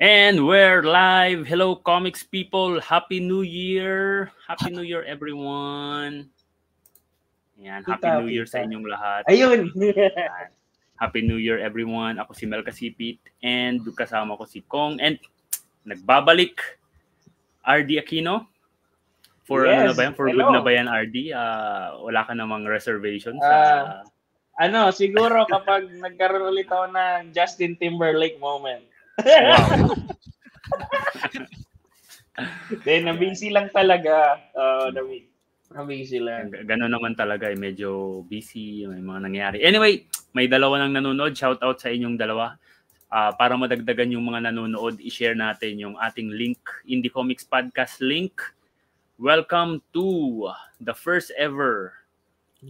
And we're live. Hello, comics people. Happy New Year. Happy New Year, everyone. Yan, Happy New Year sa inyong lahat. Ayun. Happy New Year, everyone. Ako si Mel Kasipit and kasama ko si Kong. And nagbabalik RD Aquino. For ano na Yes, ba yan? For good hello. na ba yan, RD? Ah, wala ka namang reservation sa... Ah. ano, siguro kapag nagkaroon ulit ako ng Justin Timberlake moment. Wow. Then, nabisi lang talaga. Uh, nabisi lang. G- Ganon naman talaga, eh, medyo busy, may mga nangyari. Anyway, may dalawa nang nanonood. Shout out sa inyong dalawa. Ah, para madagdagan yung mga nanonood, i-share natin yung ating link, Indie Comics Podcast link. Welcome to the first ever.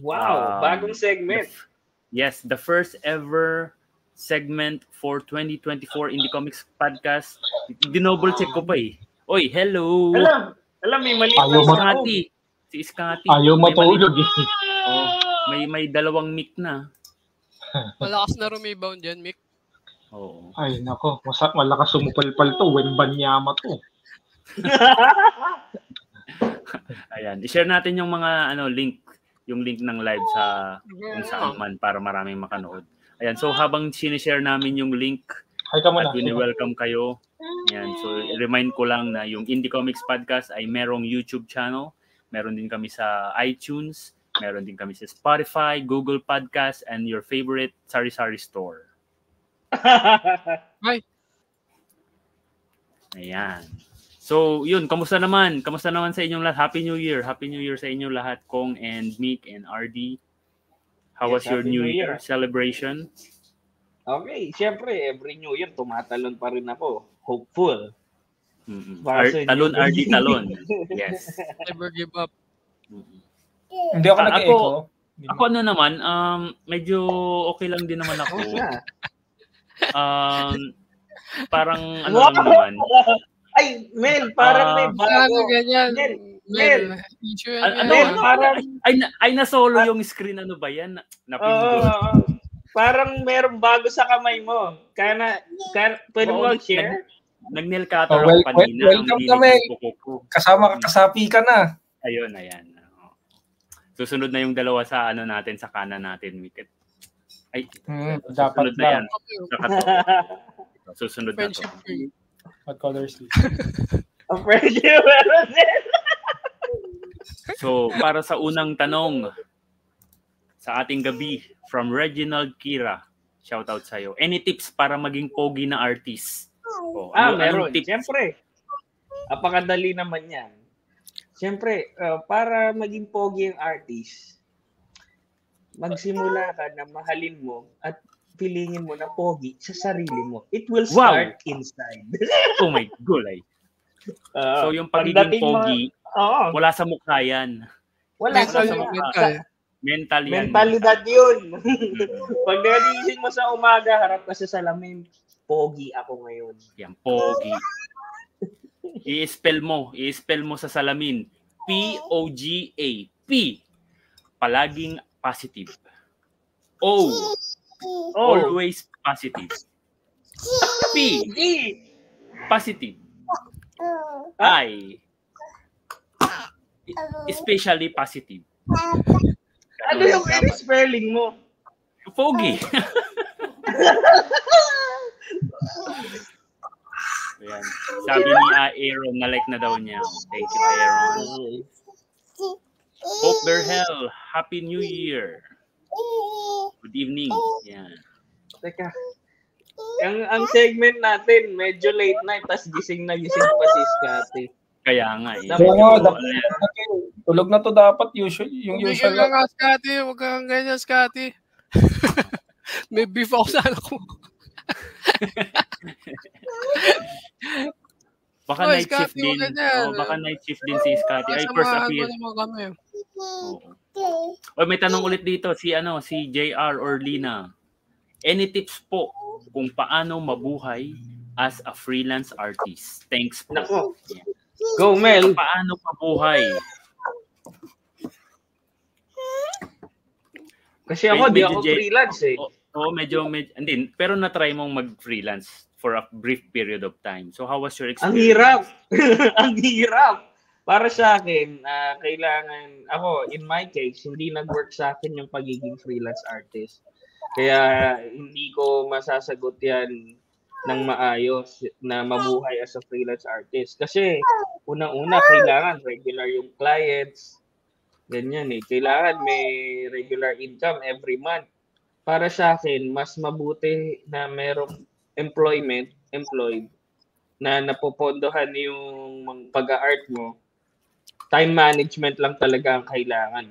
Wow, Um, bagong segment. the yes, the first ever segment for 2024 Indie Comics Podcast. Dinoble check ko pa eh. Oy, hello! Alam, alam, may mali Ayaw Si Scotty. Si Scotty. Ayaw matulog eh. Oh, may may dalawang mic na. Malakas na rebound yan, Mick. Oo. Ay, nako. Masa, malakas sumupalpal to. Wembanyama to. Ayan, i-share natin yung mga ano link, yung link ng live sa kung saan man para maraming makanood. Ayan, so habang sinishare namin yung link Ay ka muna. at wini-welcome kayo. Ayan, so remind ko lang na yung Indie Comics Podcast ay merong YouTube channel. Meron din kami sa iTunes, meron din kami sa Spotify, Google Podcast, and your favorite sari-sari store. Ayan. So, yun, kamusta naman? Kamusta naman sa inyong lahat? Happy New Year. Happy New Year sa inyong lahat, Kong and Meek and RD. How Yes, was your New New Year Year. celebration? okay, syempre, every New Year, tumatalon pa rin ako. Hopeful. Para Ar- talon, RD, talon. Yes. Never give up. Mm-mm. Hindi ako Ah, nag-echo. ako- Ako ano naman, um, medyo okay lang din naman ako. Um, parang ano lang naman. Ay, Mel, parang may Ah, bago. Ano ganyan? Mel, Issue yan. Ano- ano- ah. parang, Ay, na, ay na-solo yung screen. Ano ba yan? Na- Napindot. Oo. parang merong bago sa kamay mo. Kana, kana pwede mo mag-share? Nag-nail cutter Oh, ako wel- kanina. wel- welcome ang ka, Mel. dinig ng kuko ko. Kasama ka, kasapi ka na. Ayun, ayan. Susunod na yung dalawa sa ano natin, sa kanan natin, Wicket. Ay, Hmm, susunod dapat na yan. na. Saka to. Susunod na to. Friendship. What colors is? Pwede meron din. So, para sa unang tanong sa ating gabi from Reginald Kira. Shout out sa'yo. Any tips para maging pogi na artist? Oh, Ah, ano- meron. tips? Siyempre. Apakadali naman yan. Siyempre, uh, para maging pogi ang artist, magsimula ka na mahalin mo at pilingin mo na pogi sa sarili mo. It will Wow. start inside. Oh my gulay. Uh, So, yung pagiging pogi, Oo. wala sa mukha yan. Wala sa Mental, sa yun, mukha. mental. Mental yan. mentalidad yun. Pag nagising mo sa umaga, harap ka sa salamin, pogi ako ngayon. Yan, pogi. I-spell mo. I-spell mo sa salamin. P-O-G-A. P. Palaging positive. O. Always positive. P. G. Positive. I. Especially positive. Ano yung spelling mo? Pogi. Ayan. Sabi ni Aaron na like na daw niya. Thank you, Aaron. Hope Berhel, Happy New Year. Good evening. Yan. Teka. Ang, ang segment natin, medyo late night, tas gising na gising pa si Scotty. Kaya nga eh. Medyo, nga, dapat, tulog na to dapat. Usual, yung usual ka lang. nga, Scotty. Huwag kang ganyan, Scotty. May beef ako sa anak ko. baka Oy, night shift Scotty, din. wag ganyan. Oh, baka night shift din si Scotty. Ay, first kami. Oo. Oh, may tanong ulit dito si ano, si JR or Lina. Any tips po kung paano mabuhay as a freelance artist? Thanks po. Nako. Yan. Go, Mel. Paano mabuhay? Kasi ako, Medyo di ako J- freelance eh. Oh, Oo, medyo, medyo, hindi, pero na-try mong mag-freelance for a brief period of time. So how was your Ang experience? hirap. ang hirap. Para sa akin, ah, kailangan, ako, in my case, hindi nag-work sa akin yung pagiging freelance artist. Kaya hindi ko masasagot yan ng maayos na mabuhay as a freelance artist. Kasi unang-una, kailangan regular yung clients. Ganyan eh. Kailangan may regular income every month. Para sa akin, mas mabuti na merong employment, employed, na napopondohan yung pag-art mo, time management lang talaga ang kailangan.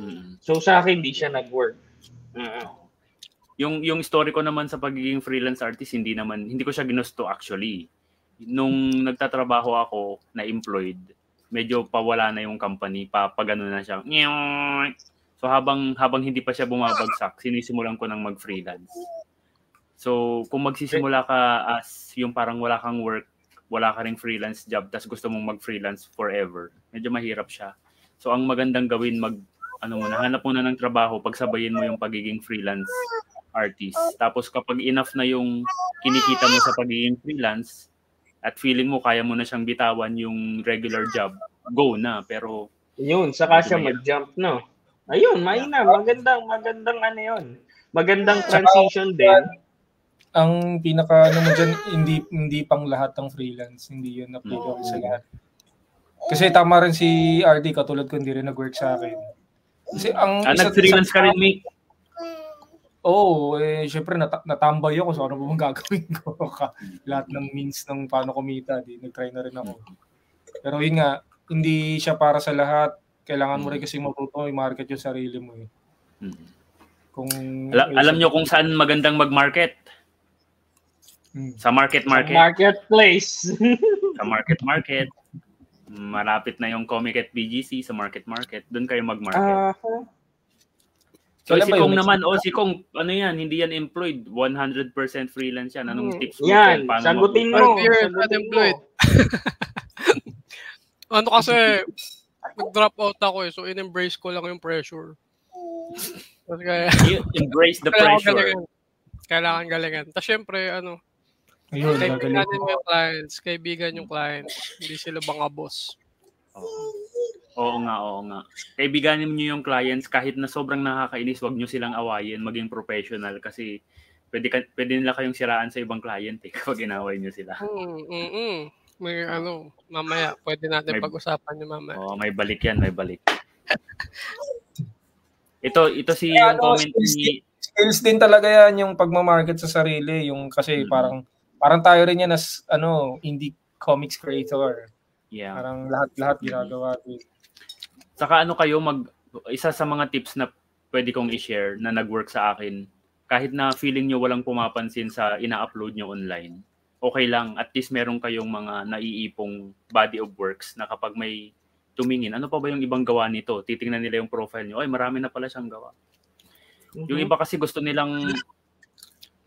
Mm. So sa akin, hindi siya nag-work. Oo. Yung yung story ko naman sa pagiging freelance artist hindi naman hindi ko siya ginusto actually. Nung nagtatrabaho ako na employed, medyo pawala na yung company, pa pagano na siya. So habang habang hindi pa siya bumabagsak, sinisimulan ko nang mag-freelance. So kung magsisimula ka as yung parang wala kang work, wala ka ring freelance job, tas gusto mong mag-freelance forever, medyo mahirap siya. So ang magandang gawin mag ano muna, hanap muna ng trabaho, pagsabayin mo yung pagiging freelance artist. Tapos kapag enough na yung kinikita mo sa pagiging freelance at feeling mo kaya mo na siyang bitawan yung regular job, go na. Pero Yun, saka siya mag-jump, no? Ayun, maina. Magandang, magandang ano yun. Magandang transition din. Ang pinaka ano mo dyan, hindi hindi pang lahat ng freelance, hindi yun applicable sa lahat. Kasi tama rin si RD katulad ko hindi rin nag-work sa akin. Kasi ang ah, nag-freelance ka rin, Mick. Oo, oh, eh, syempre nat- natambay ako so ano ba bang gagawin ko. Ka- Lahat ng means ng paano kumita, di nag-try na rin ako. Pero yun nga, hindi siya para sa lahat. Kailangan mo rin kasi matuto i-market yung sarili mo eh. Mm. Kung Ala- alam nyo kung saan magandang mag-market? Mm. Sa market market. Marketplace. sa market market. Malapit na yung Comic at BGC sa market market. Doon kayo mag-market. Ah, so kailan si Kong naman, oh si Kong, ano yan, hindi yan employed. 100% freelance yan. Anong Hmm. tips mo? yan, Paano sagutin mo. Years Sagutin mo. unemployed. ano kasi, nag-drop out ako eh. So, in-embrace ko lang yung pressure. Kasi kaya, You embrace the kailangan pressure. galingan. Kailangan galingan. Tapos syempre, ano, Ayun, mo yung clients. Kaibigan yung clients. Hindi sila banga boss. Oo. Oo nga, oo nga. Kaibiganin niyo yung clients kahit na sobrang nakakainis, wag niyo silang awayin, maging professional kasi pwede, ka, pwede nila kayong siraan sa ibang client eh kapag inaway niyo sila. Hmm, mm, mm. May ano, mamaya, pwede natin May- pag-usapan yung mamaya. Oo, may balik yan, may balik. Ito, ito si Kaya yung ano, comment ni skills din talaga yan yung pagmamarket sa sarili, yung kasi Mm. parang parang tayo rin yan as ano, indie comics creator. Yeah. Parang lahat-lahat ginagawa din. Saka ano kayo mag isa sa mga tips na pwede kong i-share na nag-work sa akin kahit na feeling nyo walang pumapansin sa ina-upload nyo online okay lang at least meron kayong mga naiipong body of works na kapag may tumingin ano pa ba yung ibang gawa nito? Titingnan nila yung profile nyo ay marami na pala siyang gawa. Yung iba kasi gusto nilang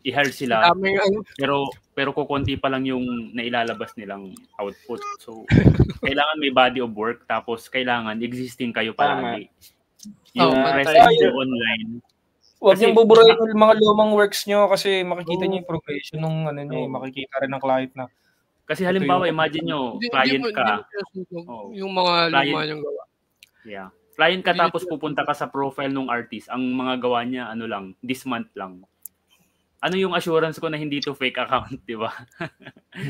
i-hire sila ano, pero pero kukunti pa lang yung nailalabas nilang output. So kailangan may body of work tapos kailangan existing kayo palagi. Yung Oo, presence tayo. nyo online. Huwag niyong buburahin yung mga lumang works nyo kasi makikita Oo. niyo yung progression ng ano niyo, Oo. makikita rin ng client na Kasi halimbawa, yung- imagine nyo, hindi, client ka. Oo. yung mga Client. luma yung gawa. Yeah. Client ka tapos pupunta ka sa profile ng artist. Ang mga gawa niya, ano lang, this month lang. Ano yung assurance ko na hindi to fake account, di ba?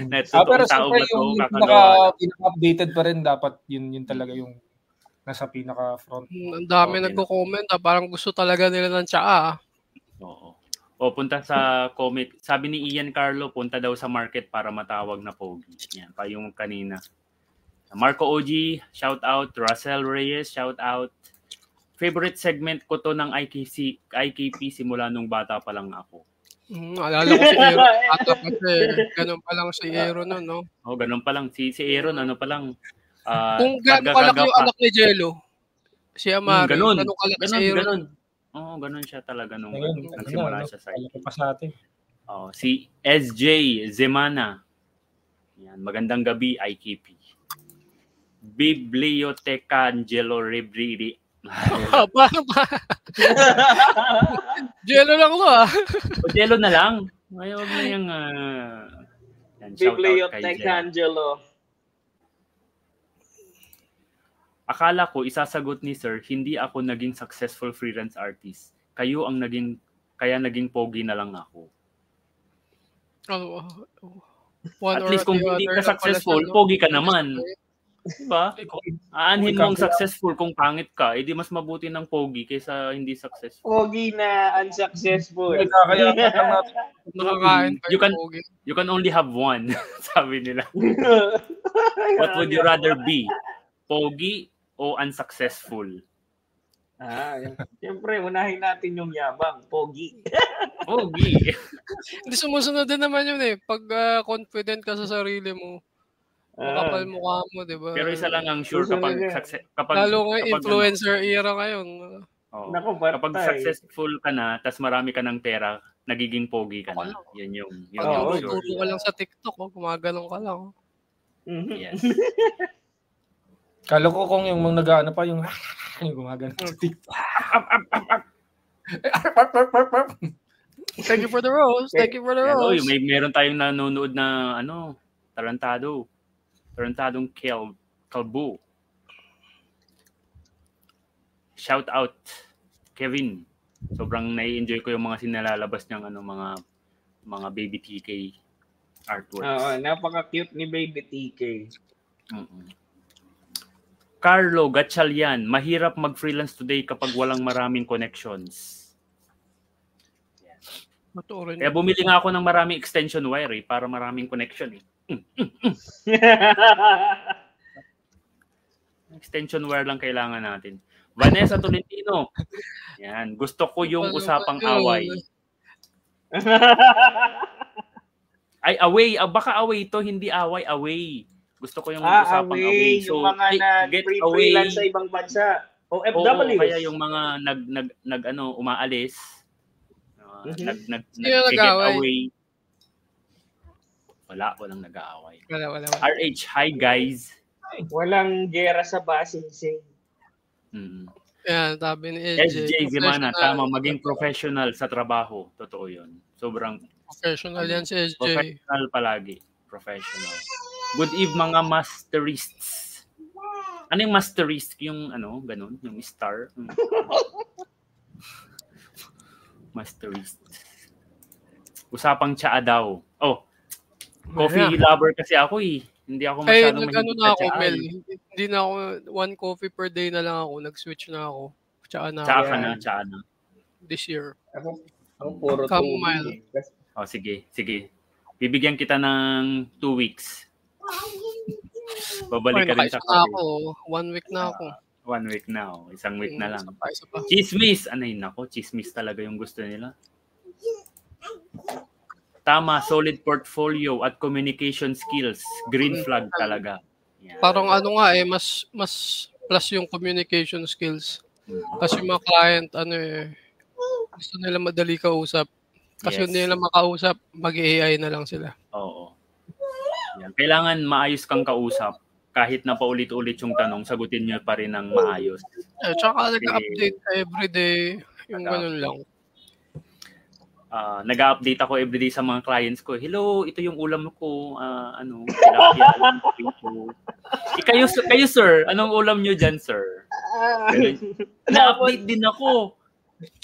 na Ah, pero tao ba to, yung kakagawa pinaka, pinaka-updated pa rin dapat yun yun talaga yung nasa pinaka-front. Hmm, Ang dami Okay. nagko-comment ah, parang gusto talaga nila ng tsaa. ah. Oo. O punta sa comic. Sabi ni Ian Carlo, punta daw sa market para matawag na pogi. Yan, pa yung kanina. Marco OG, shout out. Russell Reyes, shout out. Favorite segment ko to ng IKC, IKP simula nung bata pa lang ako. Hmm, alala ko si Aaron. Ato kasi ganun pa lang si Aaron nun, no? Oh, ganun pa lang. Si, si Aaron, ano pa lang. ah, Kung gano'n gagaga yung anak ni Jello, si Amari, Hmm, ganun. ganun kalaki si Ganun, Aaron. ganun. Oo, ganun siya talaga nung ano, ano nagsimula na, siya sa Alam ko pa sa atin. Oh, si SJ Zemana. Yan, magandang gabi IKP. Biblioteca Angelo Ribri Paano ba? Jello lang to ah. O Jello na lang. Ay, huwag na yung... Uh, yan, Jello. Bibliotecangelo. Akala ko isasagot ni Sir, hindi ako naging successful freelance artist. Kayo ang naging kaya naging pogi na lang ako. Oh, one At least kung hindi ka successful, pogi ka naman. Diba? Aanhin mong successful kung pangit ka, edi mas mabuti ng pogi kaysa hindi successful. Pogi na unsuccessful. Kaya Nakakain You can- pogi. You can only have one, sabi nila. What would you rather be? Pogi o unsuccessful? Ah. Siyempre, unahin natin yung yabang. Pogi. Pogi. Hindi sumusunod din naman yun eh. Pag ah, confident ka sa sarili mo, makapal Ah. mukha mo, di ba? Pero isa lang ang sure kapag success, kapag Lalo nga kapag, influencer era ngayon. ano, oo. Naku, kapag patay. successful ka na, tas marami ka ng pera, nagiging pogi ka na. Yan yung, yun Pag yung Oo, sure. ka lang sa TikTok, oh, gumaganon ka lang. Mhm. Yes. Kala ko kung yung mga nag-ano pa, yung yung gumagano. Thank you for the rose. Thank you for the oy, rose. may meron tayong nanonood na ano, tarantado. Tarantadong Kel Kalbo. Shout out Kevin. Sobrang nai-enjoy ko yung mga sinalalabas niyang ano mga mga baby TK artworks. Oo, napaka-cute ni Baby TK. Mm-mm. Carlo Gatchalian, mahirap mag-freelance today kapag walang maraming connections. Maturin. Kaya bumili nga ako ng maraming extension wire eh, para maraming connection eh. Extension wire lang kailangan natin. Vanessa Tolentino. Yan, gusto ko yung usapang away. Ay, away. Ah, baka away to, hindi away, away. Gusto ko yung ah, usapang away. away. So, yung mga eh, get away. sa ibang bansa. O Oo, FW. kaya yung mga nag nag nag ano umaalis uh, Mhm. nag nag Sino nag get away. Wala, walang nag-aaway. Wala, wala, wala. RH, hi guys. Walang gera sa basingsing. Mm. Yan, sabi ni AJ. SJ Gimana, tama, maging professional sa trabaho. Totoo 'yun. Sobrang Professional yan si SJ. professional palagi. Professional. Good eve mga masterists. Ano yung masterist? Yung ano, ganun, yung star. Mm. masterist. Usapang tsaa daw. Oh, coffee lover kasi ako eh. Hindi ako Ay, masyadong nag-ano mahilig na ako, Mel. eh. Hindi na ako, one coffee per day na lang ako. Nag-switch na ako. Tsaka na Tsaa ako ka na, tsaa na. this year. Ako, ako puro Chamomile. eh. Oh, sige, sige. Bibigyan kita ng two weeks. Babalik ka rin Ay, sa coffee. ako. One week na ako. One week na, oh. isang week na lang. Isa pa, isa pa. Chismis! Anay nako, chismis talaga yung gusto nila. Tama, solid portfolio at communication skills. Green flag talaga. Yan. Parang ano nga eh, mas mas plus yung communication skills. Kasi yung mga client, ano eh, gusto nila madali kausap. Kasi Yes. hindi nila makausap, mag-AI na lang sila. Oo. Yan. Kailangan maayos kang kausap. Kahit na paulit-ulit yung tanong, sagutin nyo pa rin ng maayos. Eh, tsaka nag-update everyday, yung ganun lang. Ah, nag-update ako everyday sa mga clients ko. Hello, ito yung ulam ko. Ah, ano, tilapia, prito. Eh, kayo, kayo, sir, anong ulam nyo dyan, sir? Ganun. Na-update din ako.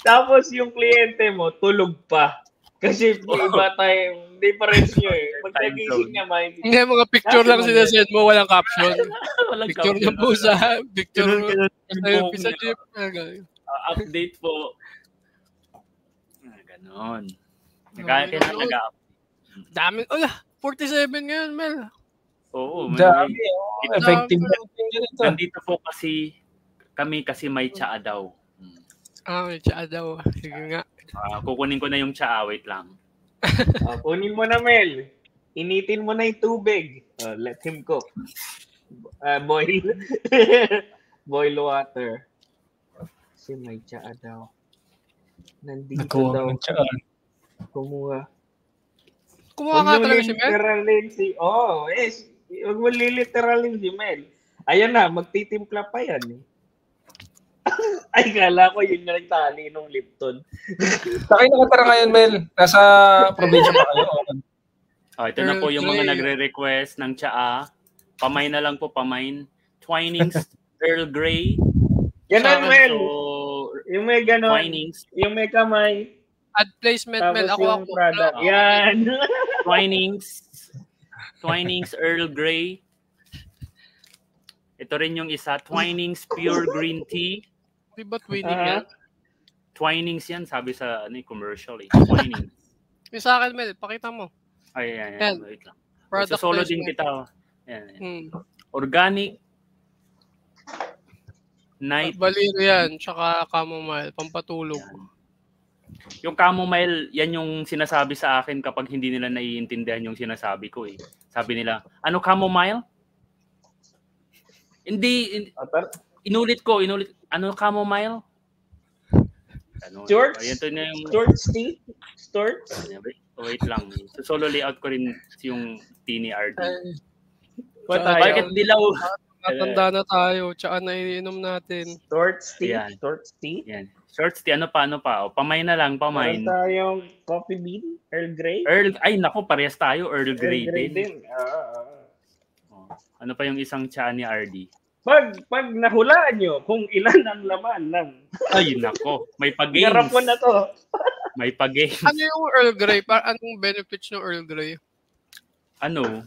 Tapos yung kliyente mo, tulog pa. Kasi iba tayo, difference nyo eh. Pag Time nagising may Hindi, mga picture lang sinasend mo, walang caption. Walang Picture caption. ng pusa, picture Ganun, mo. Ah, ganun. Ah, update po. Ah, ganon. Ano Kaya yun, kailangan ano? nag-update. Dami. Oh, 47 ngayon, Mel. Oo. may- Dami, oh, Ito- effective na ganito. Nandito po kasi kami kasi may tsaa daw. Ah, may tsaa daw. Sige nga. Ah, kukunin ko na yung tsaa. Wait lang. Oh, kunin mo na, Mel. Initin mo na yung tubig. Oh, let him cook. Ah, boil. boil water. Kasi may tsaa daw. Nandito Nakuha daw. ng tiyaan. Kumuha. Kumuha nga talaga si Mel. literalin si... Oh, yes. Huwag mo liliteralin si Mel. Ayan na, magtitimpla pa yan. eh. Ay, kala ko yun yung nagtali nung Lipton. Sa kayo nakatara ngayon, Mel? Nasa probinsya pa kayo? Oh, ito na po yung mga nagre-request ng tsaa. Pamain na lang po, pamain. Twinings, Earl Grey. Ganun, So, Mel. Yung may ganon. Twinings, Yung may kamay. Ad placement, Mel. Tapos Ako, yung ako. product. ako. Yan. Twinings, Twinings, Earl Grey. Ito rin yung isa, Twinings Pure Green Tea. Di ba twinning yan? Twinings yan, sabi sa ano, eh, commercial eh. Twinings. Yung sa akin, Mel. Pakita mo. Ay, yan, yan. Yan. Wait lang. Product Sa solo din kita. oh. Yan, yan. Hmm. Organic. Night. Valerian, tsaka chamomile. Pampatulog. Yan. Yung chamomile, yan yung sinasabi sa akin kapag hindi nila naiintindihan yung sinasabi ko eh. Sabi nila, ano chamomile? Hindi, in- inulit ko, inulit. Ano chamomile? Ano, George? Ayan to na yung... Stuart Steve? Stuart? Wait, wait lang. So, solo layout ko rin yung T ni RD. What Tsaka- tayo? Bakit dilaw? Matanda na tayo. Tsaka naiinom natin. Stuart Steve? Yan. Stuart Steve? Yan. Shorts, ti ano pa, ano pa? O, pamay na lang, pamay. Meron tayong coffee bean? Earl Grey? Earl, ay nako, parehas tayo, Earl Grey Earl Grey din. din. Ah, ah, ah. Ano pa yung isang tsa ni RD? Pag, pag nahulaan nyo kung ilan ang laman ng Ay, nako. May pag-games. garap ko na to. May pag-games. Ano yung Earl Grey? Pa anong benefits ng Earl Grey? Ano?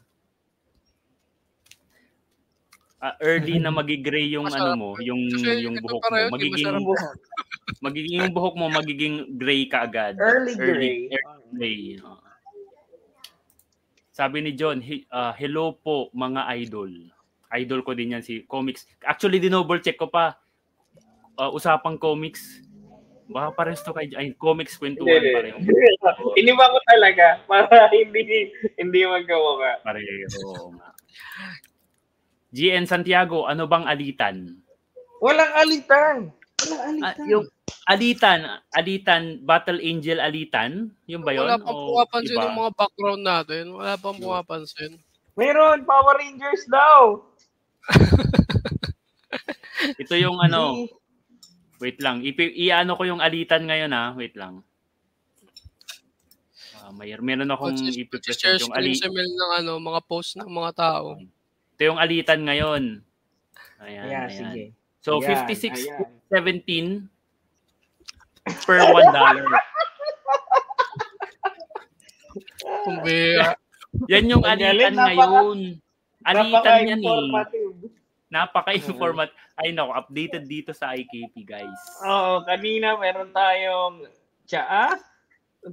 Ah, early na magigray yung Masarap. ano mo, yung Kasi yung buhok mo. Magiging magiging yung buhok mo magiging gray ka agad. Early gray. Early gray. oo. Sabi ni John, he- ah, hello po mga idol. Idol ko din yan si comics. Actually, dinoble check ko pa. Ah, usapang comics. Baka pares to kay ay, comics kwentuhan pareho. hindi. Iniba ko talaga para hindi hindi magawa ka. Pareho. GN Santiago, ano bang alitan? Walang alitan. Walang Ah, alitan. yung alitan, alitan, Battle Angel alitan, yung ba yun? Wala pang pumapansin iba? yung mga background natin. Wala pang pumapansin. Meron, Power Rangers daw. Ito yung ano, wait lang, ipi, i-ano ko yung alitan ngayon ha, wait lang. Ah, may meron akong ipipresent yung ali, screen si Mel ng ano, mga post ng mga tao. Ito yung alitan ngayon. Ayan, Ayan, ayan. sige. So Ayan, 56 ayan. 17 per 1 dollar. Kumbira. Yan yung alitan ngayon. Alitan yan eh. Napaka-informative. Napaka-informat. Ay nako, updated dito sa IKP guys. Oo, kanina meron tayong tsaa,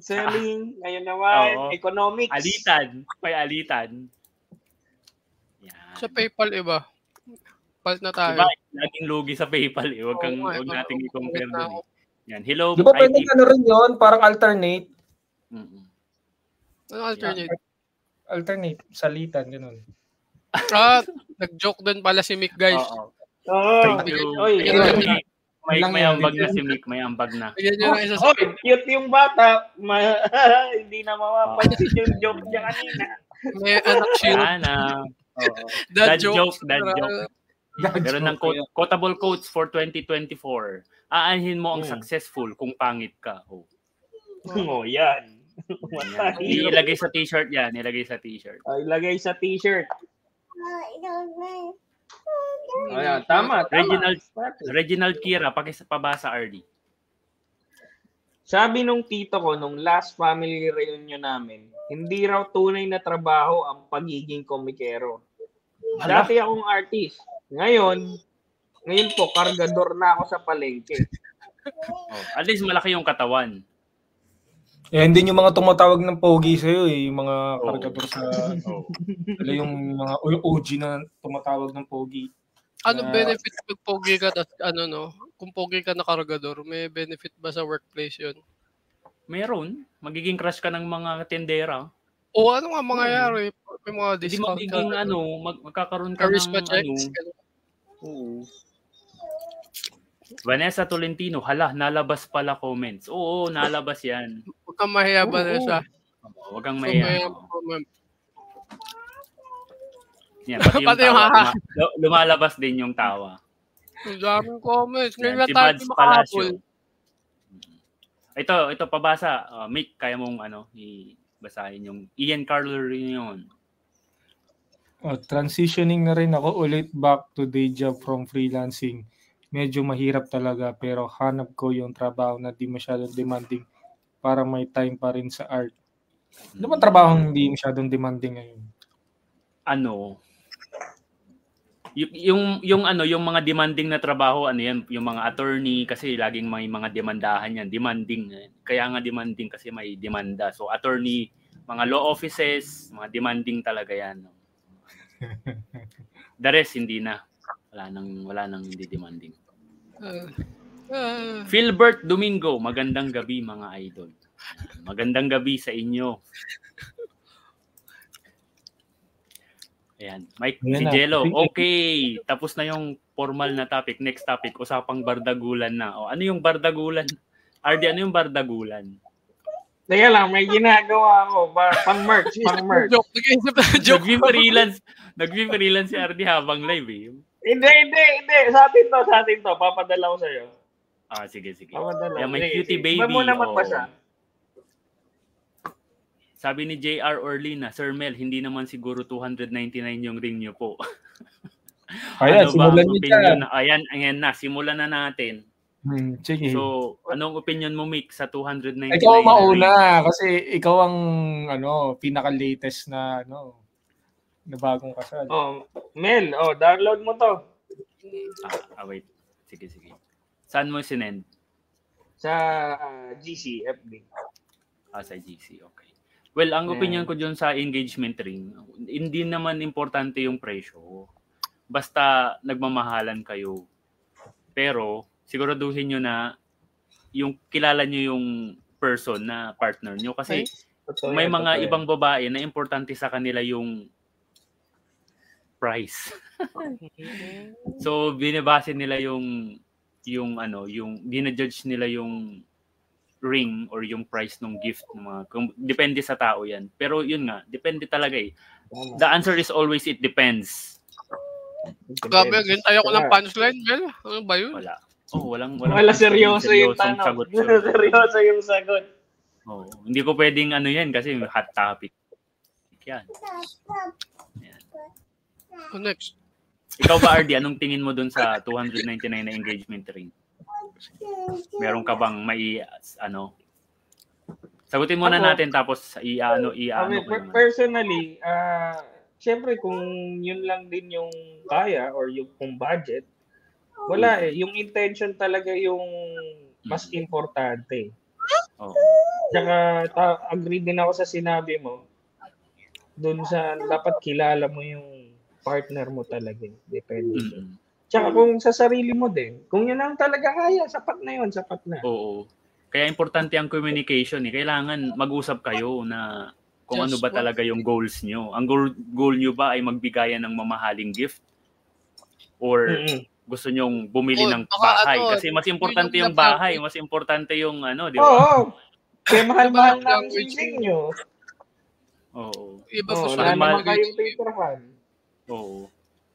selling, ngayon naman, Oo. economics. Alitan. May alitan. Sa PayPal iba. Palit na tayo. Diba, laging lugi sa PayPal eh. Huwag kang, nga, huwag nating i-compare ako. eh. Yan. Hello, Di ba pwede IT. ano rin yun? Parang alternate? Mm-mm. Ano alternate? Alternate. Salitan, ganun. Ah, nag-joke din pala si Mick guys. Oo. Thank you. Oy, Thank you, oy. May, may ambag na si Mick. May ambag na. Bigyan ng isa sa Oy, cute yung bata. Ma- hindi na mapapansin yung joke niya kanina. may anak shield. Yan Dad, Dad joke. joke, dad joke. Meron ng quote, quotable quotes for 2024. Aanhin mo ang Hmm. successful kung pangit ka. Oh. Oh, yan. Yan. Matay. Ilagay sa t-shirt yan. Ilagay sa t-shirt. Ay, lagay sa t-shirt. Ayan, tama, tama. Reginald, Reginald Kira, pakipabasa RD. Sabi nung tito ko nung last family reunion namin, hindi raw tunay na trabaho ang pagiging komikero. Hala. Dati akong artist. Ngayon, ngayon po, kargador na ako sa palengke. Oh, at least malaki yung katawan. Eh, hindi yung mga tumatawag ng pogi sa'yo eh. Yung mga Oo. kargador sa... Oh. Wala yung mga OG na tumatawag ng pogi. Ano Ah. benefit pag pogi ka tas ano no? Kung pogi ka na kargador, may benefit ba sa workplace 'yun? Meron. Magiging crush ka ng mga tendera. O ano nga mangyayari? May mga Hindi discount magiging ka. ano, mag, magkakaroon ka Charisma ng checks. ano. Oo. Vanessa Tolentino, hala, nalabas pala comments. Oo, nalabas yan. Huwag kang mahiya Oo. siya? Huwag kang Huwag maya. kang comment. Yan, pati yung Pati yung tawa. haha. luma- lu- lumalabas din yung tawa. Ang daming comments. Ngayon Yan, lang si tayo makahabol. Palacio. Ito, ito pabasa. Uh, Mick, kaya mong ano, i-basahin yung Ian Carlo Reunion. Oh, transitioning na rin ako ulit back to day job from freelancing. Medyo mahirap talaga pero hanap ko yung trabaho na di masyadong demanding para may time pa rin sa art. Ano ba trabaho hindi masyadong demanding ngayon? Ano, y- yung yung ano yung mga demanding na trabaho ano yan yung mga attorney kasi laging may mga demandahan yan demanding eh. kaya nga demanding kasi may demanda so attorney mga law offices mga demanding talaga yan no? the rest hindi na wala nang wala nang hindi demanding Ah, ah. Philbert Domingo magandang gabi mga idol magandang gabi sa inyo Ayan. Mike, Ayan si na. Jello. Okay. Tapos na yung formal na topic. Next topic, usapang bardagulan na. O, ano yung bardagulan? RD, ano yung bardagulan? Teka lang, may ginagawa ako. Ba, pang merch, pang merch. Joke. Nag-iisip na joke. Nagvi-freelance. Nagvi-freelance si RD habang live eh. Hindi, hindi, hindi. Sa atin to, sa atin to. Papadala ko sa'yo. Ah, sige, sige. Papadala. Yan, may Sige, cutie sige. baby. Iba mo naman oh. siya. Sabi ni JR Orlina, Sir Mel, hindi naman siguro 299 yung ring nyo po. Ayan, ano ba simulan ang niyo opinion na? Ayan, ayan na. Simulan na natin. Hmm, sige. So, anong opinion mo, Mick, sa 299 ikaw mauna kasi ikaw ang ano, pinaka-latest na ano na bagong kasal. Oh, Mel, oh, download mo to. Ah, ah, wait. Sige, sige. Saan mo sinend? Sa ah, GC, FB. Ah, sa GC. Okay. Well, ang opinion ko dyan sa engagement ring, hindi naman importante yung presyo. Basta nagmamahalan kayo. Pero, siguraduhin nyo na yung kilala nyo yung person na partner nyo. Kasi Totoo may mga yan. ibang babae na importante sa kanila yung price. So binabase nila yung yung ano, yung dinajudge nila yung ring or yung price ng gift ng mga kung, depende sa tao 'yan. Pero yun nga, depende talaga eh. The answer is always it depends. Grabe, gintay ako ng punchline, Mel. Ano ba yun? Wala. Oh, walang Wala seryoso yung tanong. sagot. seryoso yung sagot. Oh, hindi ko pwedeng ano 'yan kasi hot topic. Yan. Oh, next. Ikaw ba, RD, anong tingin mo dun sa 299 na engagement ring? Meron ka bang mai, ano? Sagutin muna Ako- natin tapos i-ano, i-ano naman. personally, ah, syempre kung yun lang din yung kaya or yung kung budget, wala eh. Yung intention talaga yung mas Mm. importante. Oo. Tsaka ta- agree din ako sa sinabi mo. Doon sa dapat kilala mo yung partner mo talaga. eh. Depende. Mm-mm. Tsaka kung sa sarili mo din. Kung yun ang talaga kaya, sapat na yun, sapat na. Oo. Kaya importante ang communication eh. Kailangan mag-usap kayo na kung ano Just ba what- talaga yung goals nyo. Ang goal, goal nyo ba ay magbigayan ng mamahaling gift? Or Mm-mm. gusto nyong bumili Oh, ng bahay? ano, Kasi mas importante yun yung yung bahay, mas importante yung ano, di Oo. ba? Oh, Kaya mahal-mahal Diba, na ang language sising nyo. Oo. Iba Oo, wala sa mahal- kayong paper fan. Oo.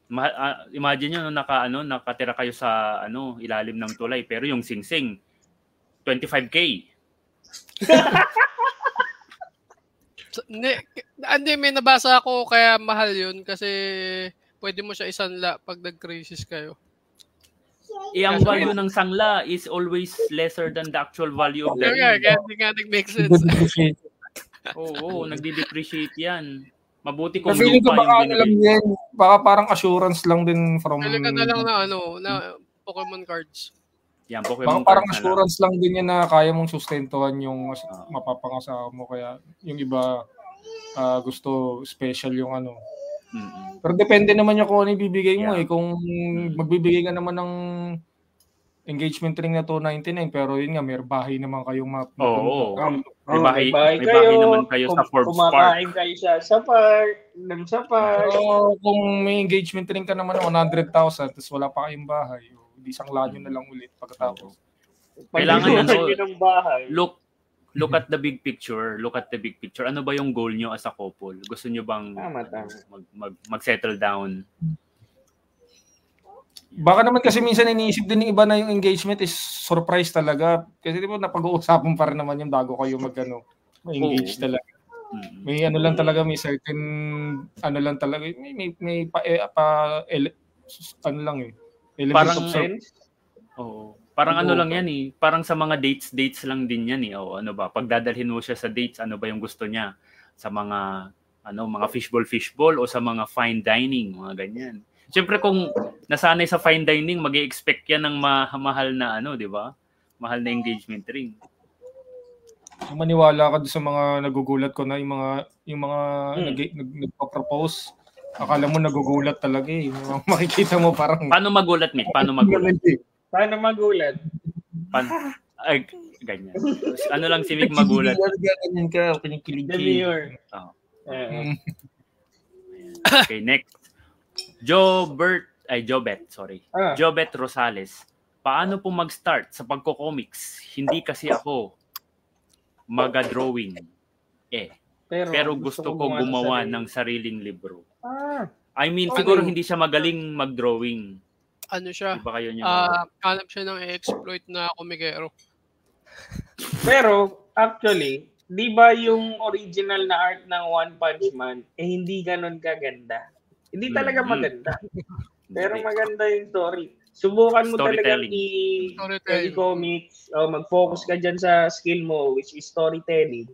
Ma- ah, imagine nyo, no, naka, ano, nakatira kayo sa ano, ilalim ng tulay, pero yung singsing, 25K. Sa- Hindi, hindi, may nabasa ako kaya mahal yun kasi pwede mo siya isanla pag nag-crisis kayo. Eh, ang value ng sangla is always lesser than the actual value of the Kaya, ring. kaya hindi nga nag-make sense. Oo, oo nagdi-depreciate yan. Mabuti kung Pero feeling ko lupa baka yung lang binigay. yan, baka parang assurance lang din from... Ka na lang na ano, na Pokemon cards. Yan, Baka Pokemon parang cards na lang. assurance lang din yan na kaya mong sustentuhan yung Ah. mapapangasawa mo. Kaya yung iba ah, gusto special yung ano. Mm-mm. Pero depende naman yung kung ano ibibigay mo Yeah. eh. Kung magbibigay ka naman ng engagement ring na 299 pero yun nga may bahay naman kayong map. Oo. Um, May oh, bahay- may bahay naman kayo sa Kum- Forbes kumakain kayo sa, sa park, ng sa park. Pero kung may engagement ring ka naman ng 100,000 tapos wala pa kayong bahay, o, di isang lanyo na lang ulit pagkatapos. Kailangan yun bahay. Look, look at the big picture. Look at the big picture. Ano ba yung goal nyo as a couple? Gusto nyo bang Tama, tama. Mag, mag, mag-settle down? Baka naman kasi minsan iniisip din ng iba na yung engagement is surprise talaga. Kasi di ba napag-uusapan pa rin naman yung bago kayo mag ano, engage Oo. talaga. May ano lang talaga, may certain ano lang talaga, may may, may pa, eh, pa ele, ano lang eh. Parang- of sur- Sense? Oo. Parang ano lang yan eh. Parang sa mga dates, dates lang din yan eh. O ano ba, pagdadalhin mo siya sa dates, ano ba yung gusto niya? Sa mga, ano, mga fishball, fishball o sa mga fine dining, mga ganyan. Siyempre kung nasanay sa fine dining, mag expect yan ng ma- mahal na ano, di ba? Mahal na engagement ring. Kung maniwala ka sa mga nagugulat ko na yung mga yung mga Hmm. nag, nag, nagpa-propose. Akala mo nagugulat talaga eh. Yung mga makikita mo parang Paano magulat, Mick? Paano magulat? Paano magulat? Paano? Ay, ganyan. Ano lang si Mick magulat. Ganyan ka, kinikilig. Demure. Oo. Eh, Okay, next. Jobert, ay Jobet, sorry. ah, Jobet Rosales. Paano po mag-start sa pagko-comics? Hindi kasi ako maga-drawing. Eh, pero, pero gusto ko gumawa sa sarili. ng sariling libro. Ah, I mean, Ano siguro hindi siya magaling mag-drawing. Ano siya? Di ba kayo niya? Ah, hanap siya ng exploit na komikero. pero actually, di ba yung original na art ng One Punch Man, eh hindi ganun kaganda. Hindi talaga Mhm. maganda. Pero maganda yung story. Subukan mo talaga Storytelling. i- i-comics, o mag-focus ka dyan sa skill mo, which is storytelling.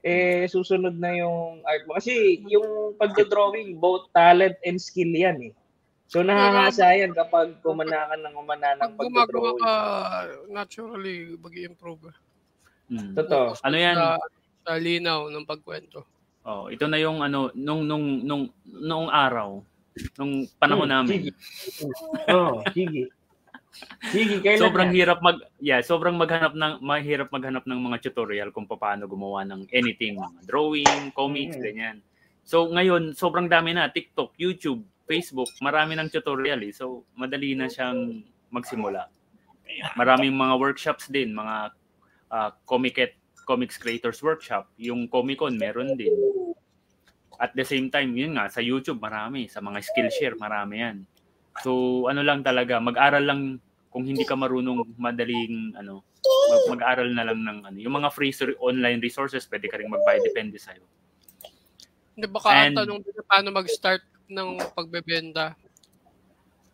Eh, susunod na yung art mo. Kasi yung pagdodrawing, both talent and skill yan eh. So, nakakasa yan kapag kumana ka ng kumana ng Pag gumagawa ka, naturally, mag improve Mm. Totoo. Ano yan? Sa, sa linaw ng pagkwento. Oh, ito na yung ano nung nung nung noong araw, nung panahon Hmm, namin. sige. Oo, sige. Sige, kailan sobrang yan? hirap mag yeah, sobrang maghanap ng mahirap maghanap ng mga tutorial kung paano gumawa ng anything, drawing, comics, Mm. ganyan. So ngayon, sobrang dami na TikTok, YouTube, Facebook, marami ng tutorial eh. So madali na siyang magsimula. Maraming mga workshops din, mga uh, comic comics creators workshop, yung Comic-Con meron din. At the same time, yun nga, sa YouTube marami, sa mga Skillshare marami yan. So, ano lang talaga, mag-aral lang kung hindi ka marunong madaling ano, mag- mag-aral na lang ng ano, yung mga free sur- online resources, pwede ka ring mag-buy depende sa iyo. Hindi baka And- ang tanong din paano mag-start ng pagbebenta.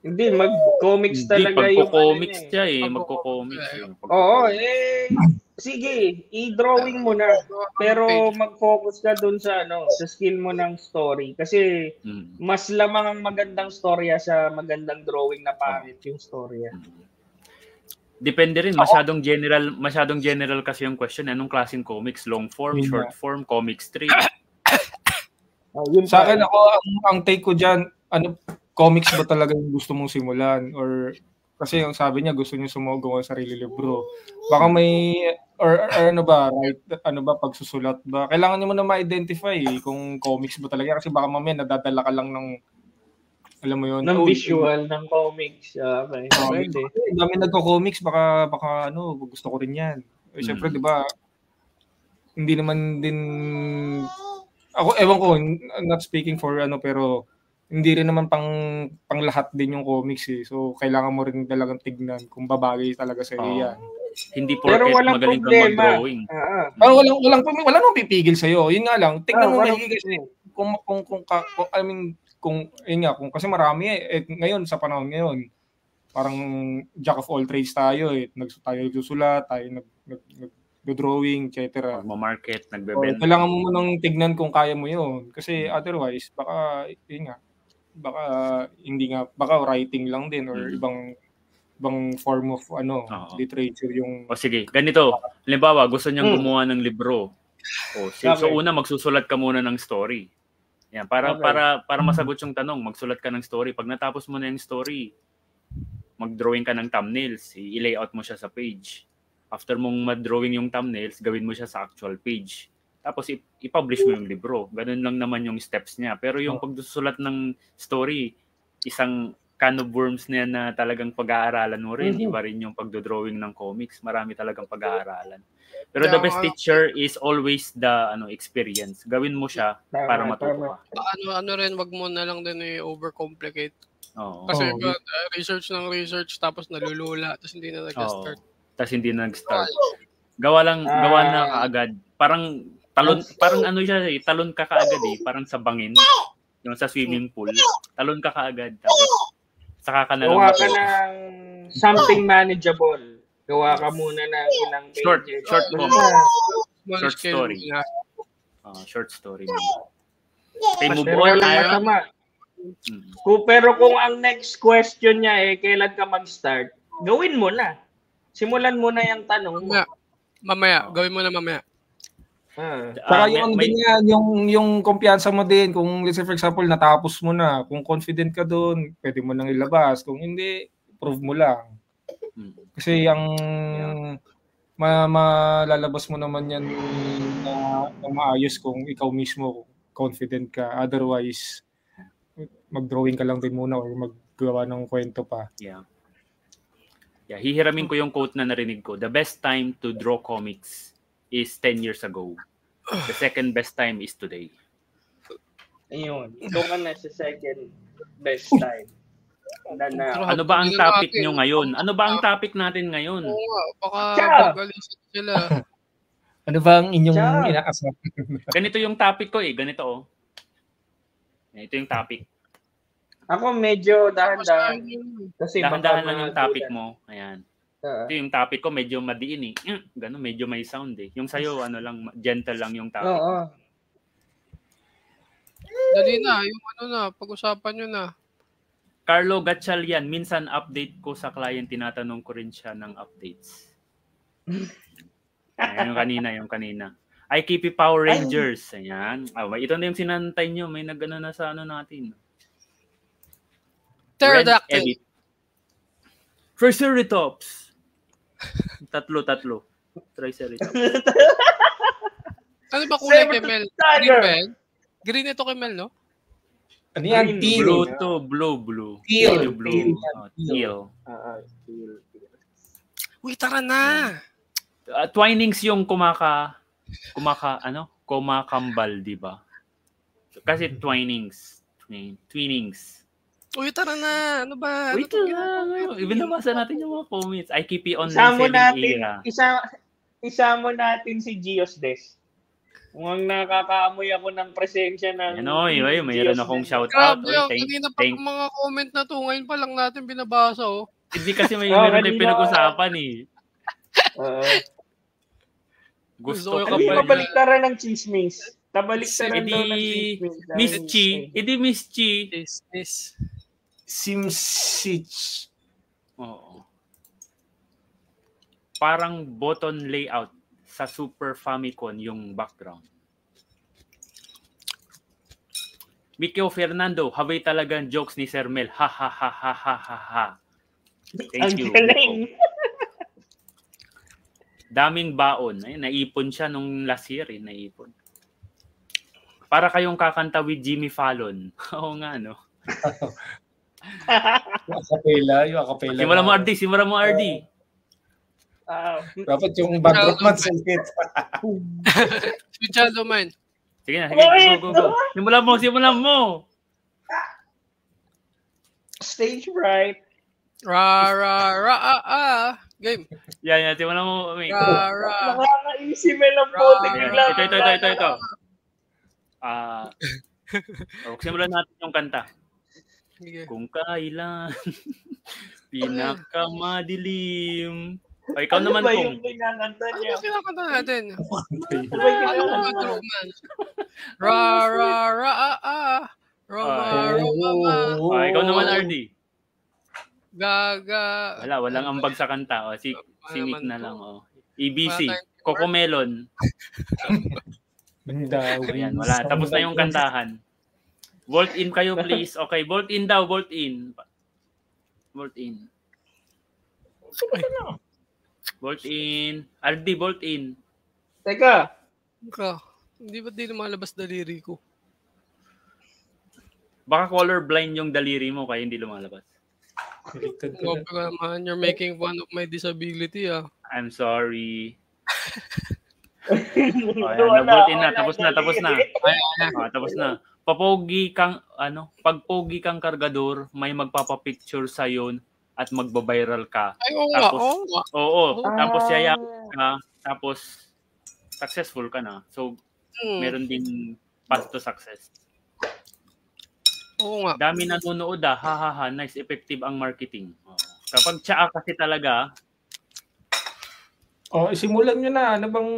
Hindi, mag-comics Hindi, talaga yung pagko-comics ano siya eh, magko-comics. eh. yung Oo, eh, sige, i-drawing mo na. Pero mag-focus ka dun sa ano, sa skill mo ng story. Kasi Mm. mas lamang ang magandang storya sa magandang drawing na pangit yung storya. Depende rin, masyadong general, masyadong general kasi yung question, anong klaseng comics, long form, short form, comic strip. Oh, yun Sa akin ako, ang, ang take ko diyan, ano comics ba talaga yung gusto mong simulan? Or kasi yung sabi niya gusto niya sumugawa ng sarili libro. Baka may or, or ano ba, right? Ano ba pagsusulat ba? Kailangan niyo mo na ma-identify eh, kung comics ba talaga kasi baka mamaya nadadala ka lang ng alam mo yun. ng oh, visual ng comics. Ah, Okay. Oh, Pwede. Ang dami nagko-comics, baka baka ano, gusto ko rin 'yan. Eh, syempre, Mm. 'di ba? Hindi naman din ako ewan ko, not speaking for ano pero hindi rin naman pang pang lahat din yung comics eh. So kailangan mo rin talagang tignan kung babagay talaga sa iyo Oo. 'yan. Hindi Pero porket walang magaling kang problema. mag-drawing. Ah, Pero walang walang wala nang pipigil sa iyo. Yun nga lang, tignan Ah, mo walang- kasi kung kung kung, ka- kung I mean kung yun nga kung kasi marami eh, eh ngayon sa panahon ngayon parang jack of all trades tayo eh nag tayo nagsusulat tayo nag, nag, nag drawing etc. Magma-market, So, nagbebenta. kailangan mo munang tignan kung kaya mo yun kasi otherwise baka yun nga baka hindi nga baka writing lang din or Mhm. ibang ibang form of ano Oo. literature yung O sige, ganito. Halimbawa, gusto niyang Hmm. gumawa ng libro. O, so, so Okay. una magsusulat ka muna ng story. Yan, para Okay. para para masagot yung tanong, magsulat ka ng story. Pag natapos mo na yung story, mag-drawing ka ng thumbnails, i-layout mo siya sa page. After mong ma-drawing yung thumbnails, gawin mo siya sa actual page. Tapos i-publish mo yung libro. Ganun lang naman yung steps niya. Pero yung Oh. pagsusulat ng story, isang can of worms na yan na talagang pag-aaralan mo rin. Mhm. Iba rin yung pagdodrawing ng comics. Marami talagang pag-aaralan. Pero the best teacher is always the ano experience. Gawin mo siya Tama, para matuto ka. Ano, ano rin, wag mo na lang din i-overcomplicate. Oo. Kasi Oo. iba, uh, research ng research tapos nalulula tapos hindi na nag-start. Tapos hindi na nag-start. Gawa lang, Ah. gawa na kaagad. Parang talon, parang ano siya eh, talon ka kaagad eh, parang sa bangin. Yung sa swimming pool, talon ka kaagad. Tapos saka ka na lang Gawa ka ng something manageable. Gawa ka muna ng ilang pages. Short, short form. Small Short story. Ah, short story mo. Okay, move on. walang Aaron. masama. Mm. Kung, pero kung ang next question niya eh, kailan ka mag-start, gawin mo na. Simulan mo na yung tanong mo. Mamaya, mamaya, gawin mo na mamaya. Ah. Saka Ah, yung, may- din yan, yung, yung kumpiyansa mo din, kung let's say for example, natapos mo na, kung confident ka doon, pwede mo nang ilabas. Kung hindi, prove mo lang. Mm. Kasi yung ma malalabas mo naman yan na, na maayos kung ikaw mismo confident ka. Otherwise, mag-drawing ka lang din muna or maggawa ng kwento pa. Yeah. Yeah, hihiramin ko yung quote na narinig ko. The best time to draw comics is 10 years ago. The second best time is today. Ayun. Ikaw ka na sa second best time. Na, na, Ano ba ang topic nyo ngayon? Ano ba ang topic natin ngayon? Oo baka Ciao! magalisin sila. Ano ba ang inyong Ciao. inaasam? Ganito yung topic ko eh. Ganito oh. Ito yung topic. ako medyo dahan-dahan. Kasi Dahan-dahan lang yung topic mo. Ayan. Ito yung topic ko, medyo madiin eh. Ganun, medyo may sound eh. Yung sa'yo, ano lang, gentle lang yung topic. Oo. Dali na, yung ano na, pag-usapan nyo na. Carlo Gatchalian, minsan update ko sa client, tinatanong ko rin siya ng updates. Ayan, yung kanina, yung kanina. IKP Power Rangers. Ayan. Ah, ito na yung sinantay nyo. May nagano na sa ano natin. Pterodactyl. Triceratops. Tatlo, tatlo. Triceratops. Ano ba kulay kay Mel? Green ba yan? Green ito kay Mel, no? Ano yan? Teal. blue to blue, blue. Teal. Medyo blue. Teal. Oh, teal. Ah, ah, feel- Uy, tara na! Uh, Twinings yung kumaka, kumaka, ano? Kumakambal, di ba? Kasi twinings. Twin, twinings. Uy, tara na! Ano ba? Wait ano lang. Ibinabasa natin yung mga comments. IKP online Isa mo selling natin, era. isa, isa mo natin si Gios Des. Mukhang nakakaamoy ako ng presensya ng Ano, oy, mayroon akong shout out. Grabe, oh, thank, kanina pa thank, mga comment na to. Ngayon pa lang natin binabasa, oh. hindi kasi may Oh, meron tayong pinag-usapan eh. Oo. Gusto ko Hindi pa kapag- mabaliktaran ng chismis. Tabaliktaran Edi, daw ng chismis. Miss Chi, edi Miss Chi. This, this. Simsich. Oo. Parang button layout sa Super Famicom yung background. Mikio Fernando, habay talagang jokes ni Sir Mel. Ha ha ha ha ha ha ha. Thank Ang you. Daming baon. Ay, naipon siya nung last year eh, naipon. Para kayong kakanta with Jimmy Fallon. Oo nga, no? Yung acapella. Yung acapella. Simula mo, RD. Simula mo, RD. Ah, Dapat yung bad rock man sa ulit. Si Chalo man. Sige na, sige. Go, go, go. Simula mo, simula mo. stage right. Ra, ra, ra, ah, ah. Game. Yan, yan. Simula mo. Wait. Ra, ra. Nakakaisip eh lang po. Right. Ayan. Bigla Ito, ito, ito, ito, ito. Ah, uh, simulan natin yung kanta. Sige. Kung kailan pinakamadilim. O, ikaw Ano naman ba kung yung kinakanta Ano niya? yung kinakanta natin? Ano ba yung Ano kinakanta ba niya? man? Ra, ra, ra, ah, ah. Roma. Roma, ma. Ikaw naman, RD. Gaga. Wala, walang ambag sa kanta. O, si, si Nick na lang. O. EBC. Cocomelon. Ayan, wala. Tapos na yung kantahan. Volt in kayo, please. Okay, volt in daw, volt in. Volt in. Volt in. RD, volt in. Teka, Ka. Hindi ba di lumalabas daliri ko? Baka colorblind yung daliri mo kaya hindi lumalabas. Na. ka naman. You're making fun of my disability, ah. I'm sorry. Oh, ayan, in na. wala, Tapos na, tapos na. dali. Oh, tapos na. Papogi kang ano, pag pogi kang kargador, may magpapapicture sa yon at magba-viral ka. Ay, oo nga, Tapos- oo nga. Oo, tapos Ah. yaya ka, tapos successful ka na. So, Hmm, meron din path to success. Oo nga. Dami nanonood ah, ha ha ha, nice effective ang marketing. Oo. Kapag tsaa kasi talaga, Oh, isimulan nyo na. Ano bang,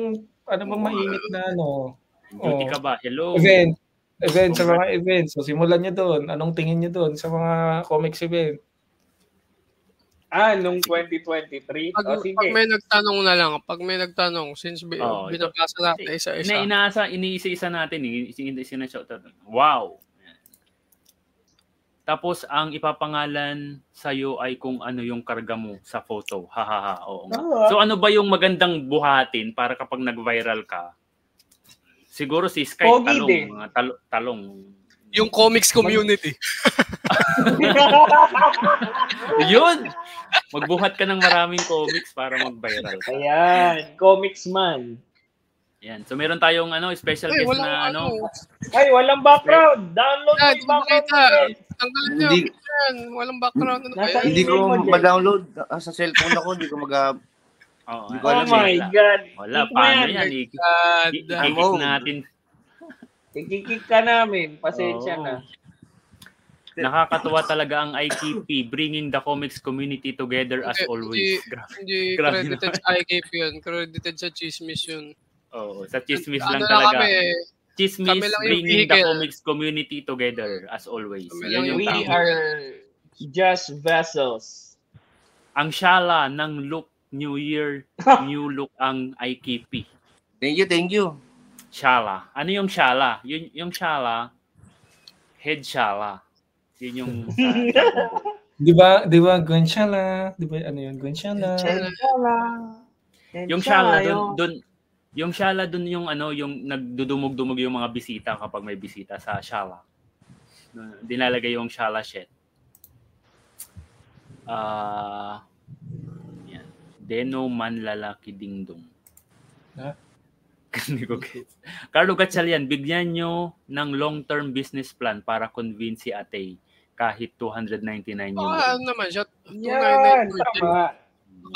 ano bang mainit na ano? duty Oo. ka ba? Hello. Event. Event sa mga events. So, simulan nyo doon. Anong tingin nyo doon sa mga comics event? Ah, nung 2023? Pag, O, sige. pag may nagtanong na lang, pag may nagtanong, since bi- ito- binabasa natin isa-isa. Na inaasa, iniisa-isa natin, eh. out. Wow. Tapos ang ipapangalan sa iyo ay kung ano yung karga mo sa photo. Ha ha ha. Oo. nga. Ah. So ano ba yung magandang buhatin para kapag nag-viral ka? Siguro si Sky Pogi talong, din. mga talo- talong. Yung comics community. Yun. Magbuhat ka ng maraming comics para mag-viral. Ayan, comics man. Yan. So meron tayong ano special Ay, guest na ano. Ay, walang background. Download mo Yan, yung background. Tanggalin niyo. Hindi- Yan, walang background. Ano? Hindi ko ma-download sa cellphone ako, hindi ko mag Ko Oh alam eh. my Wala. God. Wala, mo paano yan, yan? Rick. I- God. i- I'm i-kick old. natin. Ikikik ka namin. Pasensya Oo. na. Nakakatuwa talaga ang IKP, bringing the comics community together as Hindi, always. hindi- Grabe. Hindi credited sa IKP yun. Credited sa chismis yun. Oo, sa chismis Ano lang lang talaga. kami, Chismis kami lang bringing the vehicle. comics community together as always. Kami Yan yung We vehicle. are just vessels. Ang syala ng look New Year, new look ang IKP. Thank you, thank you. Shala. Ano yung shala? Yung, yung shala, head shala. Yun yung sa- Di ba, di ba, Gonzala? Di ba, ano yun, Gonzala? yung shala dun, dun yung shala dun yung ano yung nagdudumog-dumog yung mga bisita kapag may bisita sa shala. Dinalagay yung shala shit. Ah yan. Deno man lalaki dingdong. Ha? Hindi ko gets. Carlo Gatchalian, bigyan nyo ng long-term business plan para convince si ate kahit 299 yung Ah, ring. ano naman siya? Yan, 299 tama.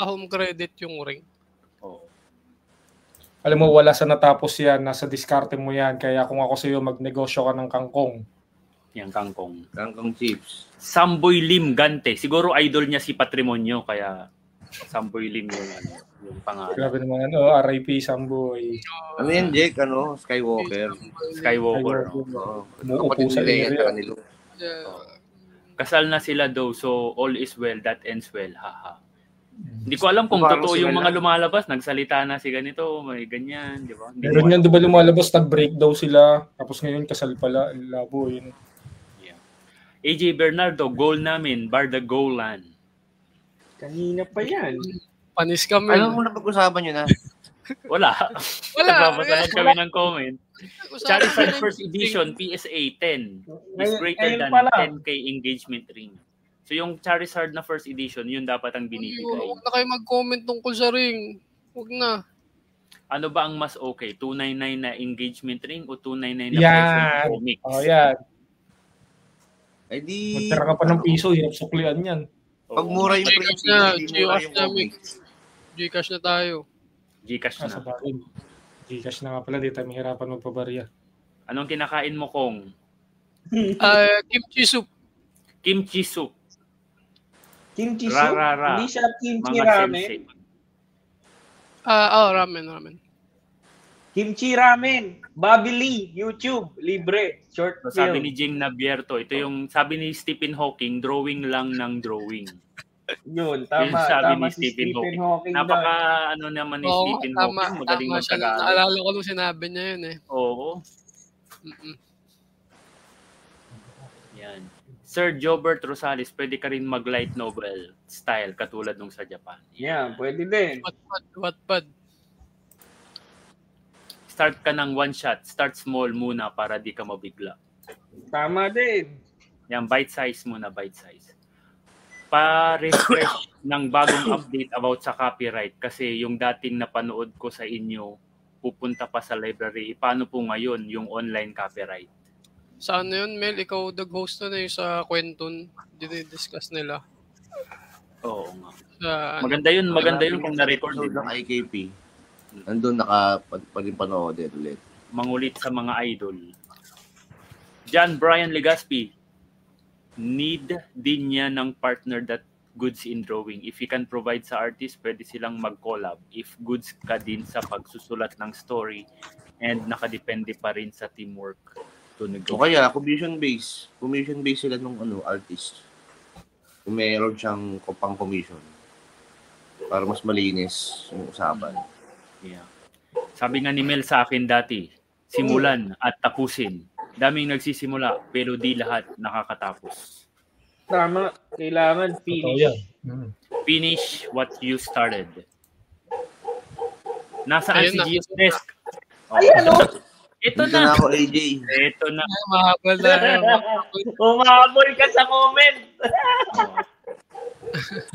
home credit yung ring. Oo. Alam mo, wala sa natapos yan. Nasa diskarte mo yan. Kaya kung ako sa'yo, magnegosyo ka ng kangkong. Yang kangkong. Kangkong chips. Samboy Lim Gante. Siguro idol niya si Patrimonio kaya Samboy Lim yung ano, yung pangalan. Grabe naman, ano, RIP Samboy. Ano yan, Jake? Ano? Skywalker. Skywalker. Skywalker. Oo. Umuupo sa kanilo. Yeah. Kasal na sila daw so all is well that ends well. Haha. Hindi ko alam kung Parang totoo yung mga lumalabas, nagsalita na si ganito, may ganyan, di ba? Hindi Meron yan, di ba lumalabas, nag-break daw sila. Tapos ngayon, kasal pala. Labo yun. AJ Bernardo, goal namin, bar the goal line. Kanina pa yan. Panis kami. Ano mo na pag-usapan yun, ha? Wala. Wala. Nagbabasa lang kami ng comment. Charizard first yung edition, PSA 10 is greater than pa lang. 10k engagement ring. So yung Charizard na first edition, yun dapat ang binibigay. Huwag na kayo mag-comment tungkol sa ring. Huwag na. Ano ba ang mas okay? 299 na engagement ring o 299 na Yan. price ring comics? Oh, yan. Ay di... Magtira ka pa ng piso, hirap suklian yan. Pag mura yung price, na, Gcash na, comics. Gcash na tayo. Gcash Nasa na. Gcash na nga pala, di tayo mahirapan magpabarya. Anong kinakain mo, Kong? Ah, kimchi soup. Kimchi soup. Kimchi soup? Rarara. Hindi siya kimchi Mga ramen. Ah, oh, ramen, ramen. Kimchi ramen. Bobby Lee, YouTube, libre, short So, sabi film. ni Jing Nabierto, ito yung sabi ni Stephen Hawking, drawing lang ng drawing. Yun, tama, Yun sabi tama ni si Stephen Stephen, Hawking. Hawking. Napaka ano naman ni Oo, Stephen tama, Hawking, magaling tama siya. magtagalog. Naalala ko nung sinabi niya yun eh. Oo. Mm-mm. Yan. Sir Jobert Rosales, pwede ka rin mag-light novel style katulad nung sa Japan. Yan, pwede din. Wattpad, Wattpad. Start ka ng one shot. Start small muna para di ka mabigla. Tama din. Yan, bite size muna, bite size. Pa-refresh ng bagong update about sa copyright kasi yung dating napanood ko sa inyo pupunta pa sa library. Paano po ngayon yung online copyright? Sa ano yun, Mel? Ikaw nag-host na na yung sa Quentin. Dinidiscuss nila. Oo nga. Sa, ano, Maganda yun, maganda yun kung na-record. Din. ng IKP. Nandun naka pwedeng panoodin ulit. Mangulit sa mga idol. John Brian Legaspi. Need din niya ng partner that goods in drawing. If he can provide sa artist, pwede silang mag-collab. If goods ka din sa pagsusulat ng story and nakadepende pa rin sa teamwork to O kaya, commission base. Commission base sila nung ano, artist. Kung meron siyang pang commission. Para mas malinis yung usapan. Yeah. Sabi nga ni Mel sa akin dati, simulan at tapusin. Daming nagsisimula pero di lahat nakakatapos. Tama. Kailangan finish. Mm. Finish what you started. Nasaan Ayun si na. Gio's desk? Oh. Ayan o. Ito Dito na na. ako, AJ. Ito na. mahabol na. Umabol ka sa comment.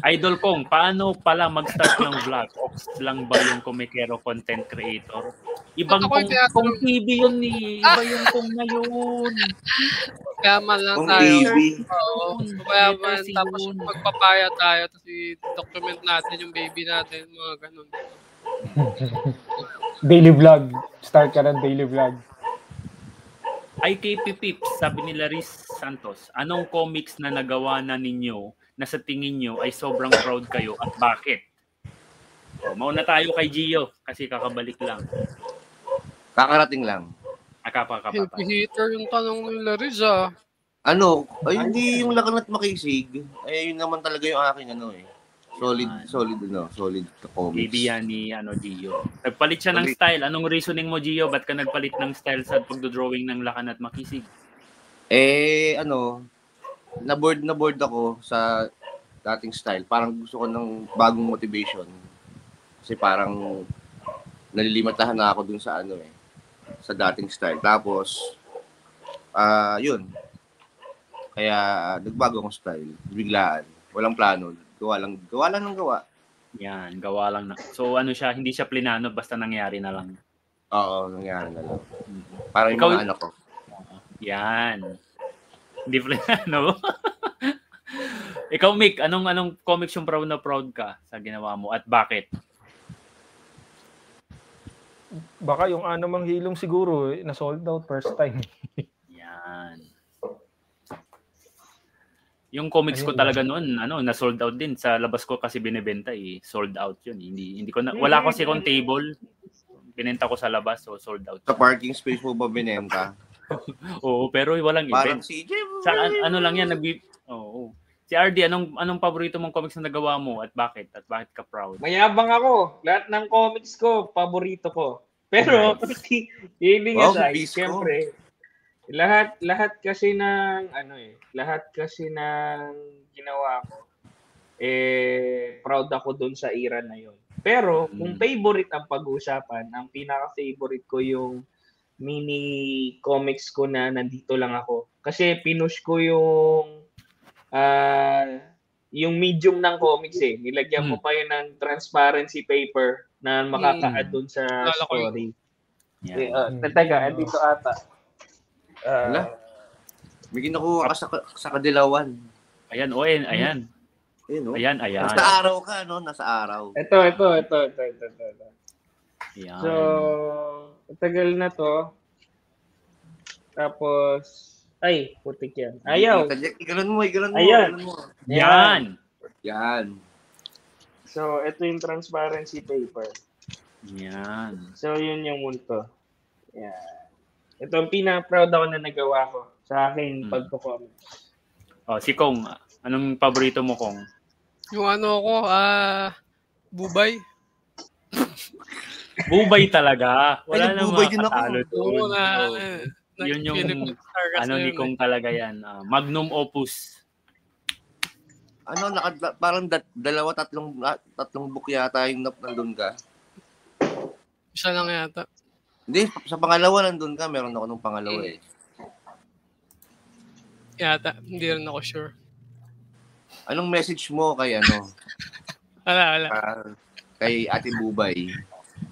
Idol kong, paano pala mag-start ng vlog? Ops lang ba yung kumikero content creator? Ibang kung, kung TV yun ni Iba yung kung na yun. Kama lang Kung tayo. Oo. C Tapos yun. magpapaya tayo. Tapos i-document natin yung baby natin. Mga ganun. Daily vlog. Start ka ng daily vlog. IKP Pips, sabi ni Laris Santos, anong comics na nagawa na ninyo na sa tingin nyo ay sobrang proud kayo at bakit? O, mauna tayo kay Gio kasi kakabalik lang. Kakarating lang. Akapa-kapa Heavy hitter yung tanong nila Riz ah. Ano, ay hindi yung lakan at makisig. Ay yun naman talaga yung aking ano eh. Solid, Yan. solid ano, solid comics. Baby yan ni ano, Gio. Nagpalit siya ng Palit. style. Anong reasoning mo, Gio? Ba't ka nagpalit ng style sa pagdodrawing ng lakan at makisig? Eh, ano, na-board na board ako sa dating style. Parang gusto ko ng bagong motivation. Kasi parang nalilimatahan na ako dun sa ano eh, sa dating style. Tapos, ah yun. Kaya nagbago akong style. Biglaan. Walang plano. Gawa lang, gawa lang ng gawa. Yan, gawa lang na. So ano siya, hindi siya plinano, basta nangyari na lang. Oo, nangyari na lang. Mhm. Parang yung Ikaw- mga anak ko. Yan. Hindi plinano. Ikaw, Mick, anong anong comics yung proud na proud ka sa ginawa mo at bakit? Baka yung anumang hilong siguro, eh, na sold out first time. Yan. Yung comics ko talaga noon, ano, na sold out din sa labas ko kasi binebenta eh, sold out 'yun. Hindi hindi ko na, wala kasi akong table. Binenta ko sa labas, so sold out. Sa parking space mo ba binenta? Oo, pero walang Parang event. si Sa an- ano lang 'yan, nagbi Oo. Si RD, anong anong paborito mong comics na nagawa mo at bakit? At bakit ka proud? Mayabang ako. Lahat ng comics ko, paborito ko. Pero, hindi nga Wow, sa bis ko. siyempre, lahat, lahat kasi ng, ano eh, lahat kasi ng ginawa ko, eh, proud ako dun sa era na yon. Pero, kung Mm. favorite ang pag-uusapan, ang pinaka-favorite ko yung mini comics ko na nandito lang ako. Kasi pinush ko yung ah yung medium ng comics eh. Nilagyan ko Hmm. pa yun ng transparency paper na makaka-add dun sa yun. story. Yan. Eh, uh, teka, andito ata. Ah, Wala. May kinukuha ka sa, sa kadilawan. Ayan, o ayan, ayan. Ayun, no? Ayan, ayan. Nasa araw ka, no? Nasa araw. ito, ito, ito, ito, ito, ito, ito. Ayan. So, tagal na to. Tapos, ay, putik yan. Ayaw. Igalan mo, igalan mo. Ayan. igalan mo. yan. Yan. So, ito yung transparency paper. Yan. So, yun yung multo. Yan. Ito ang pina-proud ako na nagawa ko sa aking Hmm. pagko-comics. O, si Kong, anong paborito mo, Kong? Yung ano ko, ah, bubay. Bubay talaga. Wala Ay, na mga din ako. katalo Oo doon. na, eh, Yun yung, ano ni Kong eh. talaga yan. ah, magnum opus. Ano, naka, parang dat, dalawa, tatlong, ah, tatlong book yata yung nap- nandun ka. Isa lang yata. Hindi, sa pangalawa nandun ka. Meron ako nung pangalawa eh. Yata, hindi rin ako sure. Anong message mo kay ano? Wala, wala. ah, kay Ate Bubay?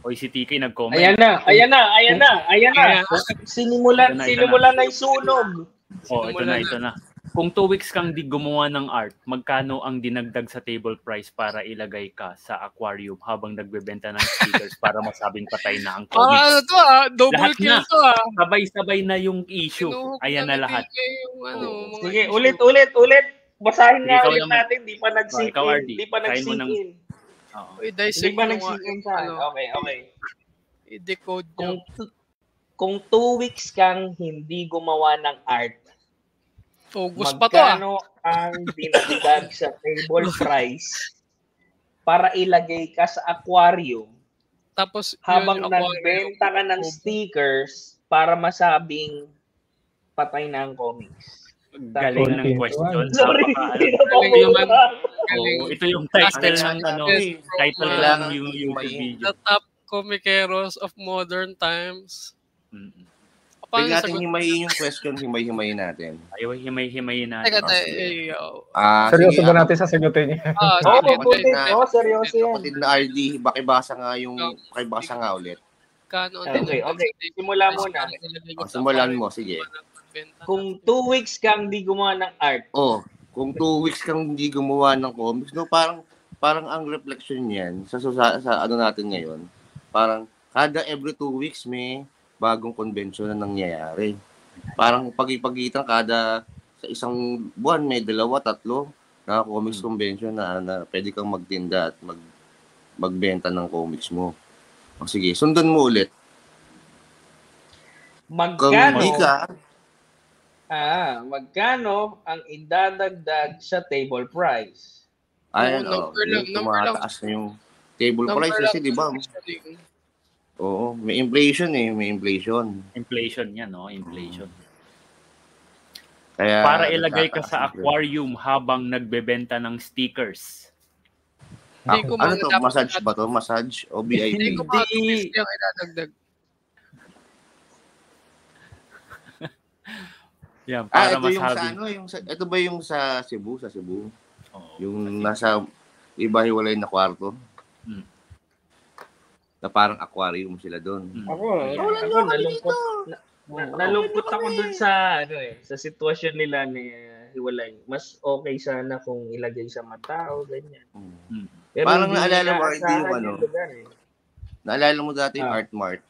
Oy, si TK nag-comment. Ayan na, ayan na, ayan na, ayan na. Sinimulan, sinimulan na yung sunog. Oh, ito na, ito na. Kung two weeks kang di gumawa ng art, magkano ang dinagdag sa table price para ilagay ka sa aquarium habang nagbebenta ng stickers para masabing patay na ang Ah, ano comics? to ah, double Lahat kill na. to ah. Sabay-sabay na yung issue. Kinuha ko Ayan na lahat. Yung, ano, mga Sige, ulit, ulit, ulit. Basahin nga ulit natin, di pa nag-sink Oh, ikaw, in. Di pa nag-sink in. Oo. Uy, Di dissect pa mo nag-sink nga, in sa ano, Okay, okay. i-decode. Kung, t- kung two weeks kang hindi gumawa ng art, August pa to ah. magkano ang dinagdag sa table price para ilagay ka sa aquarium Tapos, habang yun nagbenta ka ng stickers para masabing patay na ang comics. Galing ng question. Sorry. Naman. Galing. Oo, ito yung title ng ano, title lang yung YouTube video. The top comiceros of modern times. Mm. Paano natin sagot? himayin yung question, himay-himayin natin. Ayaw, himay-himayin natin. Teka, Ah, eh, oh. Ah, Seryoso sige, ba ah, natin sasagutin niya? Ah, Oo, oh, puti. te, na- Oo, seryoso yan. Kapatid na RD, bakibasa nga yung, bakibasa nga ulit. Kano Okay, okay. sa Simula muna. Oh, sa simulan mo, sige. Magbenta? Kung two weeks kang di gumawa ng art, Oh, kung two weeks kang hindi gumawa ng comics, no, parang parang ang reflection niyan sa, sa, sa ano natin ngayon, parang kada every two weeks may bagong convention na nangyayari. Parang pag-ipagitan kada sa isang buwan may dalawa, tatlo na comics convention na, na pwede kang magtinda at mag magbenta ng comics mo. O sige, sundan mo ulit. Kung hindi magkano, ka, ah, magkano ang idadagdag sa table price? ayan, oh, number lang, yung number lang. tumataas na yung table Number price kasi, lang di ba? Oo, may inflation eh, may inflation. Inflation yan, no? Inflation. Kaya Para ilagay ka sa aquarium habang nagbebenta ng stickers. Hindi Ako, ko ano to? Massage ba to? Massage o Hindi VIP? ko mga yung idadagdag. Yan, ah, para ito yung sa masabi. ano, yung sa, ito ba yung sa Cebu, sa Cebu? Oo. Yung nasa iba hiwalay na kwarto? Hmm. Na parang aquarium sila doon. Mm. Ako, Ayan. ako nalungkot. Na, na- nalungkot ako dun sa ano eh, sa sitwasyon nila ni uh, Hiwalay. Mas okay sana kung ilagay sa mata o ganyan. Hmm. Mm. Pero Parang naalala mo, hindi yung ano? lugar eh. Naalala mo dati yung Ah. Art Mart?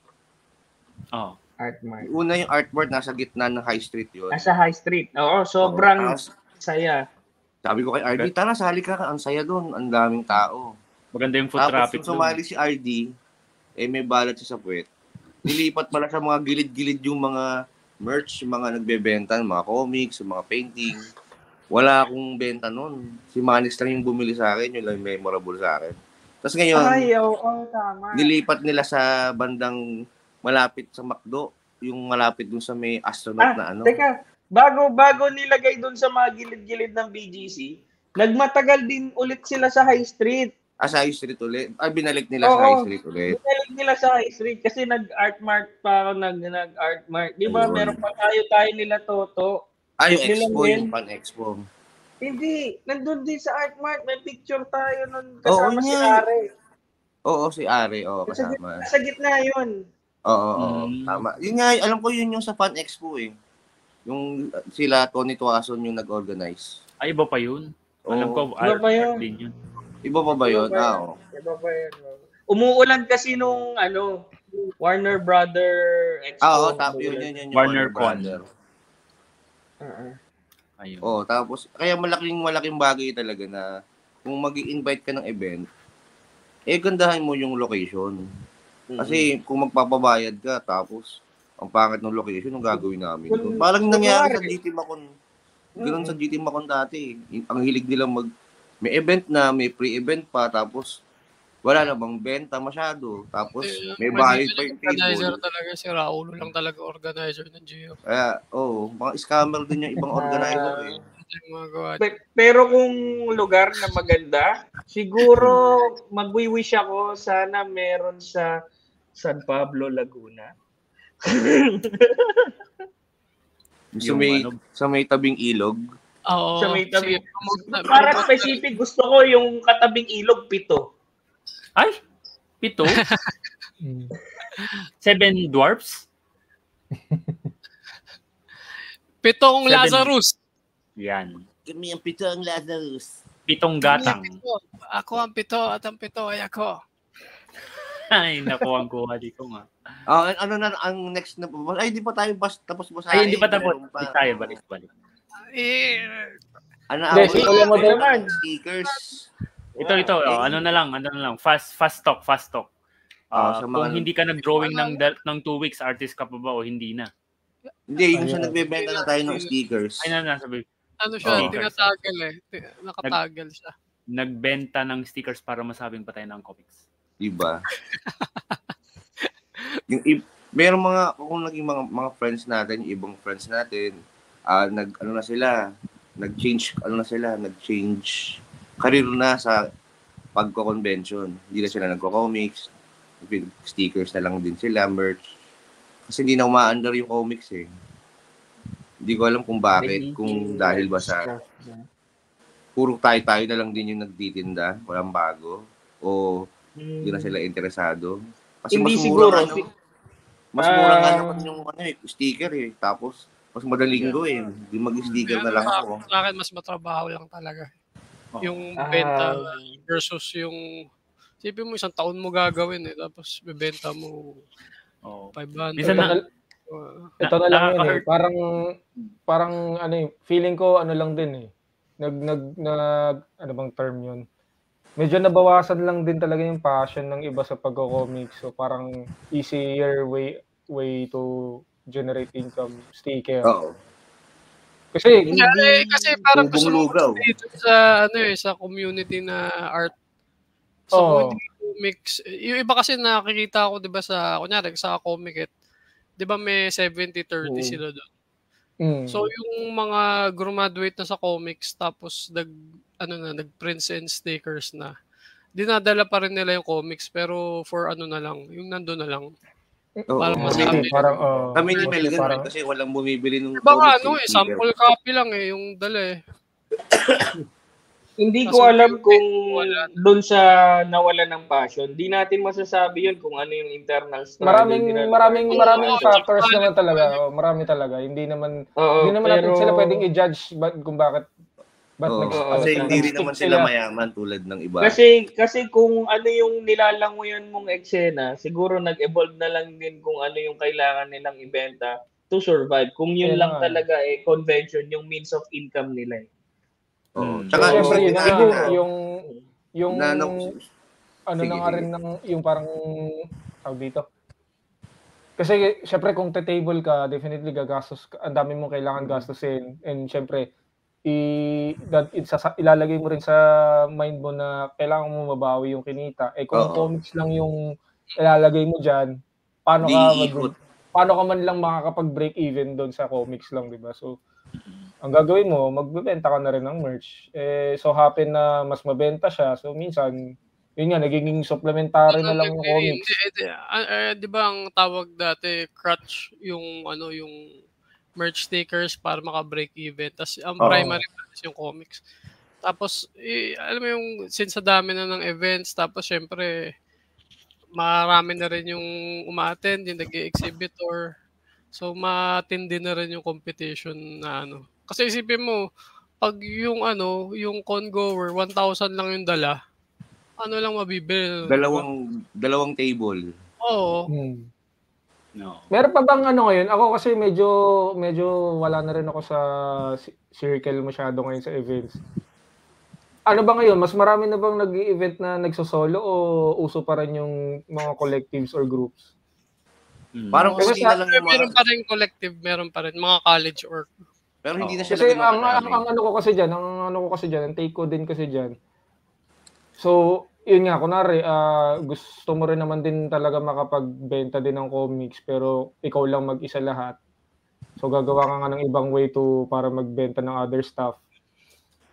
Oh. Art Mart. Una yung Art Mart, nasa gitna ng High Street yun. Nasa High Street. Oo, sobrang Tapos, saya. sabi ko kay RD, tara, sali ka, ang saya doon, ang daming tao. Maganda yung foot Tapos traffic. nung sumali si RD, eh may balat siya sa puwet. Nilipat pala sa mga gilid-gilid yung mga merch, yung mga nagbebenta, mga comics, yung mga painting. Wala akong benta nun. Si Manix lang yung bumili sa akin, yun lang yung memorable sa akin. Tapos ngayon, Ay, oo, oo, tama. nilipat nila sa bandang malapit sa McDo, yung malapit dun sa may astronaut Ah, na ano. Teka, bago bago nilagay doon sa mga gilid-gilid ng BGC, nagmatagal din ulit sila sa High Street. Ah, sa High Street ulit. Ah, binalik nila Oo. sa High Street ulit. Binalik nila sa High Street kasi nag-art mart pa ako, nag, nag-art mart. Di ba, Ayun. meron pa tayo tayo nila Toto. Ah, yung Nilang Expo, din. yung Pan-Expo. Hindi, nandun din sa art mart, may picture tayo nun Oo, kasama si niya. Are. Oo, si Ari, oo, kasama. nasa gitna yun. Oo, oo, Mm. tama. Yun nga, alam ko yun yung sa Fan Expo eh. Yung sila, Tony Tuason yung nag-organize. Ay, iba pa yun. Alam ko, Oo. Iba art pa yun. art din yun. Iba pa ba yun? Iba pa Ah, yun. oo. Iba pa yun. Umuulan kasi nung ano, Warner Brother Expo. Ah, oo, tap, yun, yun, yun, yung Warner Con. Brother. Oo. Ayun. Oo, tapos, kaya malaking malaking bagay talaga na kung mag invite ka ng event, eh, gandahan mo yung location. Kasi kung magpapabayad ka, tapos, ang pangit ng location, ang gagawin namin doon. Parang nangyari sa GT Macon. Ganun sa GT Macon dati. Ang hilig nila mag, may event na, may pre-event pa, tapos, wala na bang benta masyado. Tapos, Eh, may bayad pa yung Organizer table. talaga si Raulo lang talaga organizer ng Gio. Kaya, oo, oh, mga scammer din yung ibang organizer eh. Pero kung lugar na maganda, siguro magwi-wish ako sana meron sa San Pablo, Laguna. Sa Yung may, ano, sa may tabing ilog. Oo. Sa may tabi. sige, promote- Para specific, gusto ko yung katabing ilog, pito. Ay! Pito? Seven Dwarfs? Pitong Seven. Lazarus. Yan. Kami ang pito ang Lazarus. Pitong gatang. Pito. Ako ang pito at ang pito ay ako. Ay, naku, ang kuha di ko nga. Ah, ano na ang next na ay hindi pa tayo bas, tapos basahin. Ay, hindi pa tapos. Hindi tayo, balik, balik. Eh, Ano Hindi, ako? simulan mo naman. Stickers. Ito, ito, oh, ano na lang, ano na lang, fast, fast talk, fast talk. Ah, Ah, sa kung mga- hindi ka nag-drawing ng, ng two weeks, artist ka pa ba o hindi na? Hindi, yung sa Ayun. nagbebenta na tayo ng stickers. Ay, na, nasabi, ano siya, Oo. tinatagal eh. Nakatagal siya. nagbenta ng stickers para masabing patay ng comics. Diba? yung i- meron mga kung naging mga mga friends natin, yung ibang friends natin, ah nag ano na sila, nag-change ano na sila, nag-change career na sa pagko-convention. Hindi na sila nagko-comics, stickers na lang din sila, merch. Kasi hindi na umaandar yung comics eh. Hindi ko alam kung bakit, kung dahil ba sa puro tayo-tayo na lang din yung nagtitinda, walang bago, o hindi na sila interesado. Kasi Hindi mas siguro. Si- mas mura nga Ah. naman yung ano, eh, sticker eh. Tapos, mas madaling gawin. Di mag-sticker na lang ako. Sa akin, mas matrabaho lang talaga. Oh. Yung Ah, benta versus yung Sipin mo, isang taon mo gagawin eh. Tapos, bibenta mo Oh. 500. Minsan na, Uh, Ito na lang yun eh. Parang, parang ano eh, feeling ko ano lang din eh. Nag, nag, nag, ano bang term yun? Medyo nabawasan lang din talaga yung passion ng iba sa pagko-comics. So parang easier way way to generate income, sticker. Oo. Kasi eh, kasi parang gusto mo sa ano eh sa community na art sa community comics yung iba kasi nakikita ko 'di ba sa kunyari sa Comic 'di ba may 70-30 Oo. sila doon mm, so yung mga graduate na sa comics tapos nag ano na nag prints and stickers na dinadala pa rin nila yung comics pero for ano na lang yung nandoon na lang Oo. parang Kami- masabi. parang oh, Kami ni mostly Mel ganun parang- kasi walang bumibili ng comics, ano eh, sample copy lang eh, yung dala eh. Hindi ko alam kung doon sa nawala ng passion, di natin masasabi yun kung ano yung internal struggle maraming maraming maraming oo, factors naman talaga. Oh, marami talaga. Hindi naman Oo, hindi naman natin pero- sila pwedeng i-judge kung bakit ba't Oo, ano kasi sila, hindi rin naman sila mayaman tulad ng iba. Kasi kasi kung ano yung nilalanguyan mong eksena, siguro nag-evolve na lang din kung ano yung kailangan nilang ibenta to survive. Kung yun Kaya lang talaga eh convention yung means of income nila. eh. Mm. Tsaka So, syempre yun, na, yung, yung, yung, na, na, ano sige, na nga sige. rin ng, yung parang, tawag dito. Kasi, syempre, kung te-table ka, definitely gagastos, ang dami mong kailangan gastusin. And syempre, i, that, it's, ilalagay mo rin sa mind mo na kailangan mo mabawi yung kinita. Eh, kung Oo. comics lang yung ilalagay mo dyan, paano ka, mag, paano ka man lang makakapag-break even doon sa comics lang, di ba? So, ang gagawin mo, magbebenta ka na rin ng merch. Eh, so happen na mas mabenta siya. So minsan, yun nga, nagiging supplementary na lang yung Hindi, comics. hindi, ah, ah, di ba ang tawag dati, crutch, yung ano, yung merch stickers para maka-break even. Tapos ang Oo. primary is yung comics. Tapos, eh, alam mo yung, since sa dami na ng events, tapos syempre, marami na rin yung umaattend, yung nag exhibitor So, matindi na rin yung competition na ano. Kasi isipin mo, pag yung ano, yung con-goer, 1,000 lang yung dala, ano lang mabibili? dalawang dalawang table. Oo. Hmm. No. Meron pa bang ano ngayon? Ako kasi medyo medyo wala na rin ako sa ci- circle masyado ngayon sa events. Ano ba ngayon? Mas marami na bang nag-event na nagsosolo o uso pa rin yung mga collectives or groups? Mm. Parang sa- na lang yung meron pa rin collective, meron pa rin. Mga college or pero hindi na siya Kasi ang, ang, makadami. ang ano ko kasi diyan, ang ano ko kasi diyan, ang take ko din kasi diyan. So, yun nga kunari, ah, gusto mo rin naman din talaga makapagbenta din ng comics pero ikaw lang mag-isa lahat. So gagawa ka nga ng ibang way to para magbenta ng other stuff.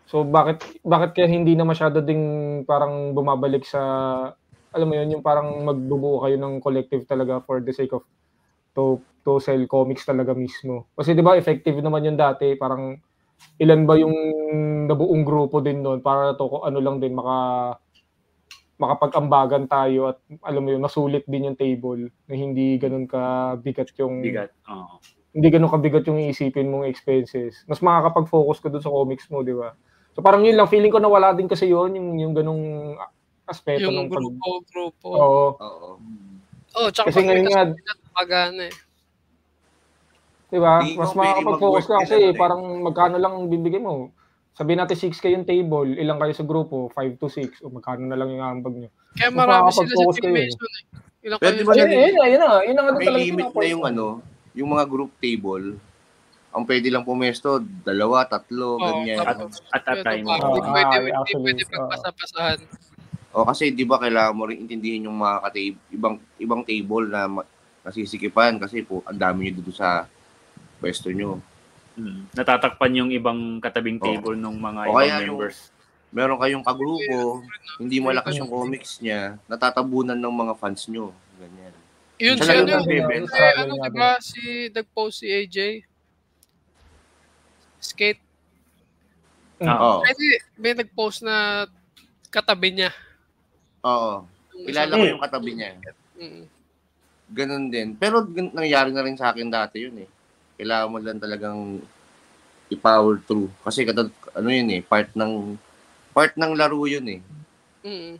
So bakit bakit kaya hindi na masyado ding parang bumabalik sa alam mo yun yung parang magbubuo kayo ng collective talaga for the sake of to to sell comics talaga mismo. Kasi 'di ba effective naman yung dati, parang ilan ba yung nabuong grupo din doon para to ano lang din maka makapag-ambagan tayo at alam mo yun, masulit din yung table na hindi ganun kabigat yung Bigat. Oo. hindi ganun kabigat yung iisipin mong expenses. Mas makakapag-focus ka dun sa comics mo, di ba? So parang yun lang, feeling ko nawala din kasi yun, yung, yung ganung aspeto Yung ng pag- grupo, grupo. Oo. Oo. Oh, tsaka Kasi pag ngayon nga, pagana eh. di ba? Hindi Mas makakapag-focus ka kasi ano eh. parang magkano lang ang bibigay mo. Sabihin natin 6 kayong table, ilang kayo sa grupo, 5 to 6, o magkano na lang yung ambag nyo. Kaya Mas marami sila sa Team kayo eh. Mason eh. Ilang Pwede kayo ba sa- Yun, yun, na, yun na, yun na nga din May talaga limit na yung ano, yung mga group table. Ang pwede lang pumesto, dalawa, tatlo, Oo, ganyan. At that ito time. Hindi pwede, ah, actually, pwede pagpasapasahan. O kasi 'di ba kailangan mo rin intindihin yung mga ka-table, ibang ibang table na ma- nasisikipan kasi po ang dami niyo dito sa pwesto nyo. Mm. Natatakpan yung ibang katabing Oo. table ng mga O ibang kaya yung- members. Meron kayong kagrupo, hindi malakas yung comics niya, natatabunan ng mga fans nyo. Ganyan. Yun Sa si ano, ng bebel. si ano, diba, si nag-post si AJ. Skate. Ah, Oo. Kasi may nag-post na katabi niya. Oo. Yung Kilala ko yung katabi niya. Mm. Ganun din. Pero nangyari na rin sa akin dati yun eh. Kailangan mo lang talagang i-power through. Kasi katad, ano yun eh, part ng part ng laro yun eh. Mm.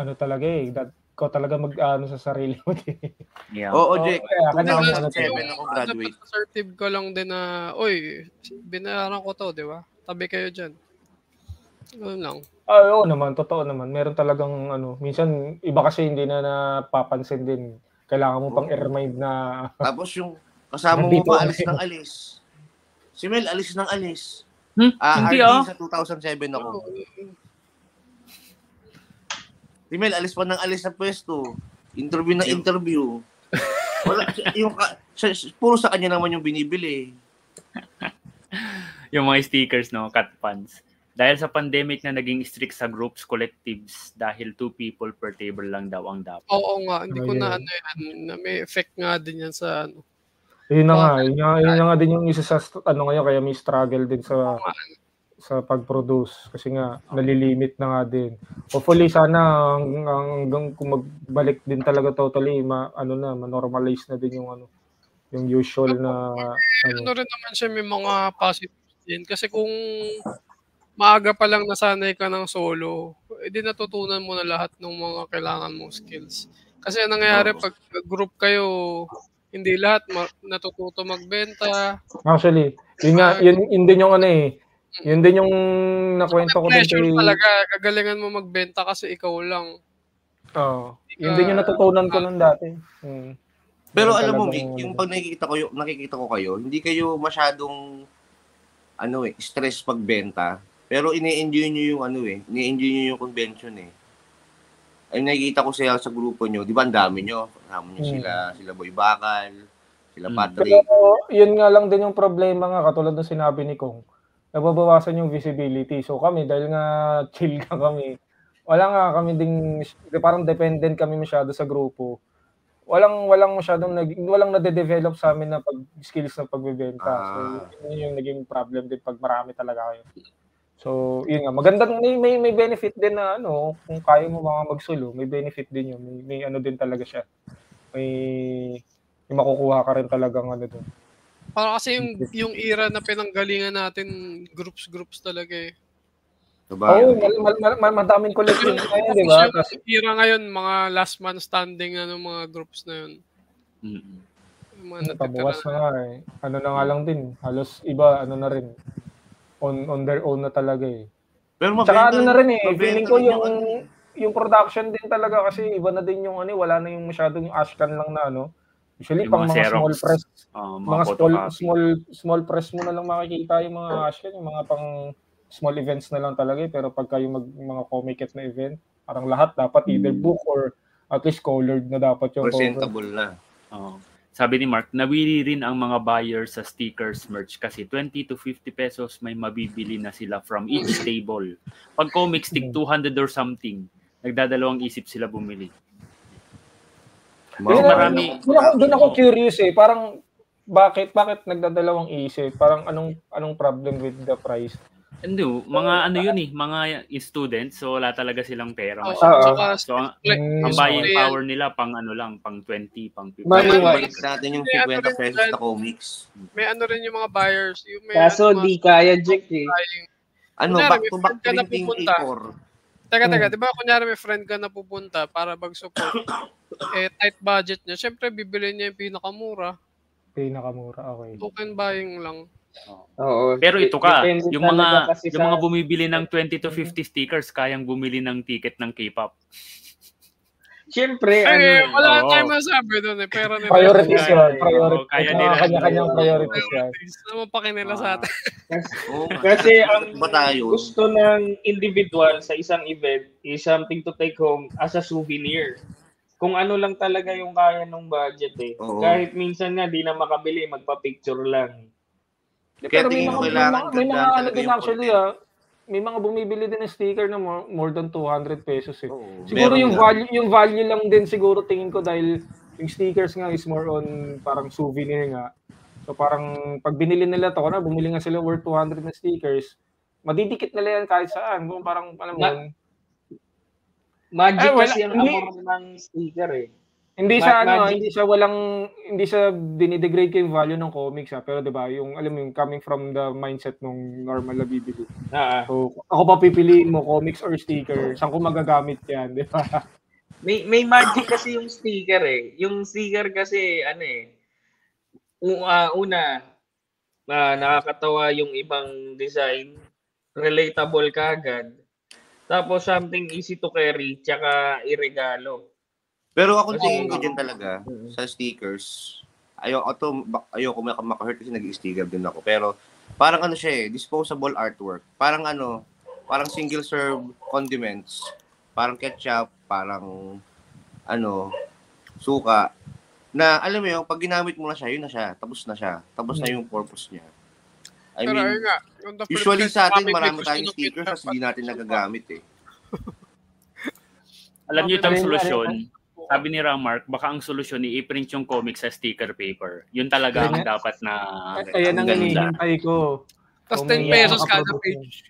Ano talaga eh, that, ko talaga mag-ano sa sarili mo. Yeah. Oo, Oo, Jake. kaya ka na- 2007 Yung ako graduate. assertive ko lang din na, oy, binayaran ko to, di ba? Tabi kayo dyan. Ganun lang. Ah, oo naman, totoo naman. Meron talagang ano, minsan iba kasi hindi na napapansin din. Kailangan mo pang i-remind na Tapos yung kasama mo ako alis ng alis. Si Mel alis ng alis. Hmm? Ah, Hindi RD ah. sa 2007 ako. Si Mel alis pa ng alis sa pwesto. Interview na interview. Wala, yung, puro sa kanya naman yung binibili. Yung mga stickers, no? Cut funds. Dahil sa pandemic na naging strict sa groups, collectives, dahil two people per table lang daw ang dapat. Oo nga, hindi ko na ano yan, na may effect nga din yan sa ano. Yun na nga, yun, nga, yun na nga din yung isa sa ano ngayon kaya may struggle din sa sa pag-produce kasi nga nalilimit na nga din. Hopefully sana hanggang, kung magbalik din talaga totally ma, ano na ma-normalize na din yung ano yung usual na ano. Ano rin naman siya may mga positives din. Kasi kung maaga pa lang nasanay ka ng solo, edi natutunan mo na lahat ng mga kailangan mong skills. Kasi ang nangyayari pag group kayo, hindi lahat ma- natututo magbenta. Actually, yun nga yun, yun din yung ano eh. Yun din yung nakwento ko din Pressure kay talaga, kagalingan mo magbenta kasi ikaw lang. Oo. Yun din yung natutunan ko nun dati. Hmm. Pero Yun alam mo, Mick, yung pag nakikita ko, yung, nakikita ko kayo, hindi kayo masyadong ano eh, stress pagbenta. Pero ine-enjoy nyo yung ano eh, ine-enjoy nyo yung convention eh. Ay nakikita ko siya sa grupo nyo, di ba ang dami nyo? Kasama nyo Hmm. sila, sila Boy Bakal, sila Hmm. Patrick. Pero yun nga lang din yung problema nga katulad ng sinabi ni Kong. Nababawasan yung visibility. So kami dahil nga chill ka kami. Wala nga kami ding parang dependent kami masyado sa grupo. Walang walang masyadong nag, walang nade-develop sa amin na pag skills ng pagbebenta. Ah. So yun yung naging problem din pag marami talaga kayo. So, yun nga, maganda may, may may benefit din na ano, kung kaya mo mga magsulo, may benefit din yun. May, may ano din talaga siya. May, may makukuha ka rin talagang ano doon. Para kasi yung, yung era na pinanggalingan natin, groups-groups talaga eh. Diba? Oo, mal, mal, mal, mal, madaming collective ngayon, di ba? Yung era ngayon, mga last man standing na ng mga groups na yun. Mm. Yung mga na nga eh. Ano na nga lang din. Halos iba, ano na rin. On, on their own na talaga eh. Pero Tsaka ano na rin eh, feeling ko yung yung production din talaga kasi iba na din yung ano, eh, wala na yung masyadong yung ashcan lang na ano. Usually Yung pang mga mga Xerox. small press, Oh, mga, mga small small small press mo na lang makikita yung mga ashcan, yung mga pang small events na lang talaga eh. pero pagka yung mag, mga comic na event, parang lahat dapat either book or at least colored na dapat yung cover. presentable na. Oo. Sabi ni Mark, nawili rin ang mga buyers sa stickers merch kasi 20 to 50 pesos may mabibili na sila from each table. Pag comic stick 200 or something, nagdadalawang isip sila bumili. Ako- marami. doon ako, doon ako curious eh. Parang bakit bakit nagdadalawang isip? Parang anong anong problem with the price? Hindi, mga ano yun eh, mga students, so wala talaga silang pera. Oh, masyado. Oo. saka, So, ang, Mm, ang buying Sorry, power nila pang ano lang, pang 20, pang 50. Money Balik natin yung May ano 50 rin pesos na comics. may ano rin yung mga buyers. Yung may Kaso ano, di kaya, Jack eh. Ano, Kunyari, back may to back printing pupunta. A4. Teka, teka, Hmm. di ba kunyari may friend ka na pupunta para mag-support, eh tight budget niya, syempre bibili niya yung pinakamura. Pinakamura, okay. Token buying lang. Oo. Pero ito ka, Depende yung mga yung sa- mga bumibili ng 20 to 50 stickers kayang bumili ng ticket ng K-pop. Siyempre, Eh, ano, wala oo. tayong masabi doon eh. Pero nila. Priorities Kaya- yan. Priorities. Kaya nila. Kanya-kanyang priorities yan. Naman pa nila sa atin. Oo nga. Kasi ang gusto ng individual sa isang event is something to take home as a souvenir. Kung ano lang talaga yung kaya ng budget eh. Oo. Kahit minsan nga di na makabili, magpa-picture lang. Kaya Pero may mga, may kailangan mga, may mga ano din actually ah. May mga bumibili din ng sticker na more, more than 200 pesos eh. Oo, Siguro yung nga. value yung value lang din siguro tingin ko dahil yung stickers nga is more on parang souvenir nga. So parang pag binili nila to, na bumili nga sila worth 200 na stickers, madidikit nila yan kahit saan. Kung parang alam mo. Magic Eh, kasi ang amor ng sticker eh. Hindi siya ano, magic. hindi siya walang hindi siya dinidegrade yung value ng comics ha, pero 'di ba, yung alam mo yung coming from the mindset nung normal na bibili. Ah, ah. So, ako pa pipiliin mo comics or sticker, saan ko magagamit 'yan, 'di ba? May may magic kasi yung sticker eh. Yung sticker kasi ano eh. u- ah, una ah, nakakatawa yung ibang design, relatable kagad. Tapos something easy to carry, tsaka iregalo. Pero ako tingin ko dyan talaga, Mm. sa stickers, ayoko, to, bak- ayoko mak- makahurt kasi nag-sticker din ako. Pero parang ano siya eh, disposable artwork. Parang ano, parang single serve condiments. Parang ketchup, parang ano, suka. Na alam mo yun, pag ginamit mo na siya, yun na siya. Tapos na siya. Tapos na yung purpose niya. I Pero mean, nga, yung the flip usually sa atin, marami tayong ng stickers kasi hindi natin at nagagamit eh. Alam niyo itong Ano solusyon, suka. Sabi ni Ramark, baka ang solusyon i-print yung comic sa sticker paper. Yun talaga ang dapat na Ayan ang ganda. hinihintay ko. Tapos Kung 10 may pesos kada page.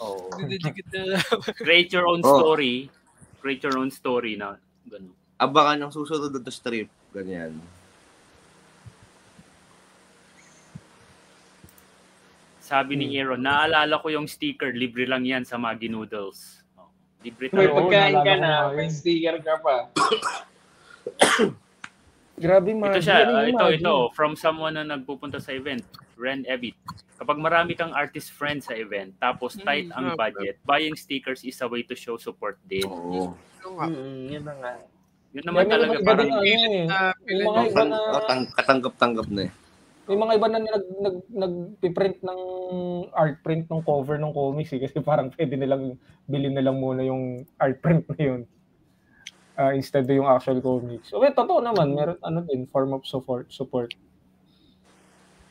Na Create your own Oh. story. Create your own story na ganun. Abangan ng susunod na strip. Ganyan. Sabi ni Hmm. Aaron, naalala ko yung sticker, libre lang yan sa Maggi Noodles. Oh, libre May talaga. Oo, pagkain ka na, may sticker ka pa. Grabe Ito man. siya, ah, ito, ito, from someone na nagpupunta sa event, Ren Evit. Kapag marami kang artist friend sa event, tapos Mm, tight ang ah, budget, buying stickers is a way to show support din. Oo. Nga. Mm, yun na nga. Yun naman May talaga, parang ano, eh. na May pili mga iba na Oh, tang- katanggap-tanggap na eh. May mga iba na nag nag nagpi-print ng art print ng cover ng comics eh, kasi parang pwede nilang bilhin na lang muna yung art print na yun. Ah, instead of yung actual comics. So, well, totoo naman, meron ano din form of support support.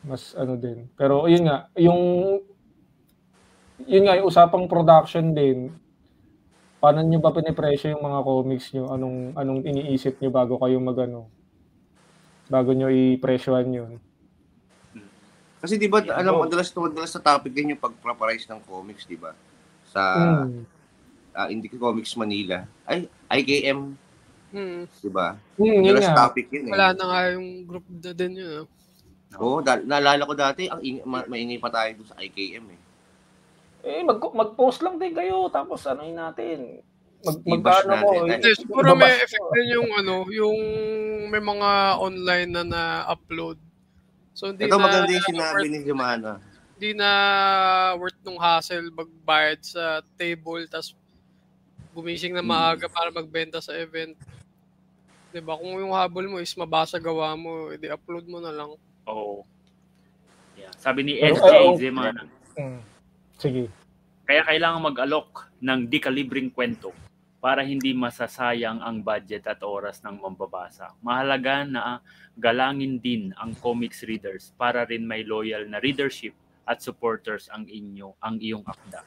Mas ano din. Pero yun nga, yung yun nga, yung usapang production din, paano nyo ba pinipresyo yung mga comics nyo? Anong, anong iniisip nyo bago kayo magano bago nyo i-presyohan yun? Kasi di ba, Yeah, alam, go. madalas to madalas sa topic din yung pag-price ng comics, di ba? Sa Mm. ah, Indie Comics Manila. Ay, IKM, Hmm. di ba? Mm, Madalas nga. topic yun eh. Wala na nga yung group na din yun. ah. Oo, da- naalala ko dati, ang ing- ma- maingay pa tayo sa IKM eh. Eh, mag mag-post lang din kayo, tapos ano yun natin. Mag magkano mo. natin. Hindi, siguro may effect mo. din yung ano, yung may mga online na na-upload. So hindi Ito na maganda yung sinabi ni Jumana. hindi na worth nung hassle magbayad sa table tas gumising na maaga para magbenta sa event. 'Di ba? Kung yung habol mo is mabasa gawa mo, edi upload mo na lang. Oo. Yeah. Sabi ni SJ ah, Zemana, Mm. Sige. kaya kailangan mag-alok ng di kalibreng kwento para hindi masasayang ang budget at oras ng mambabasa. Mahalaga na galangin din ang comics readers para rin may loyal na readership at supporters ang inyo ang iyong akda.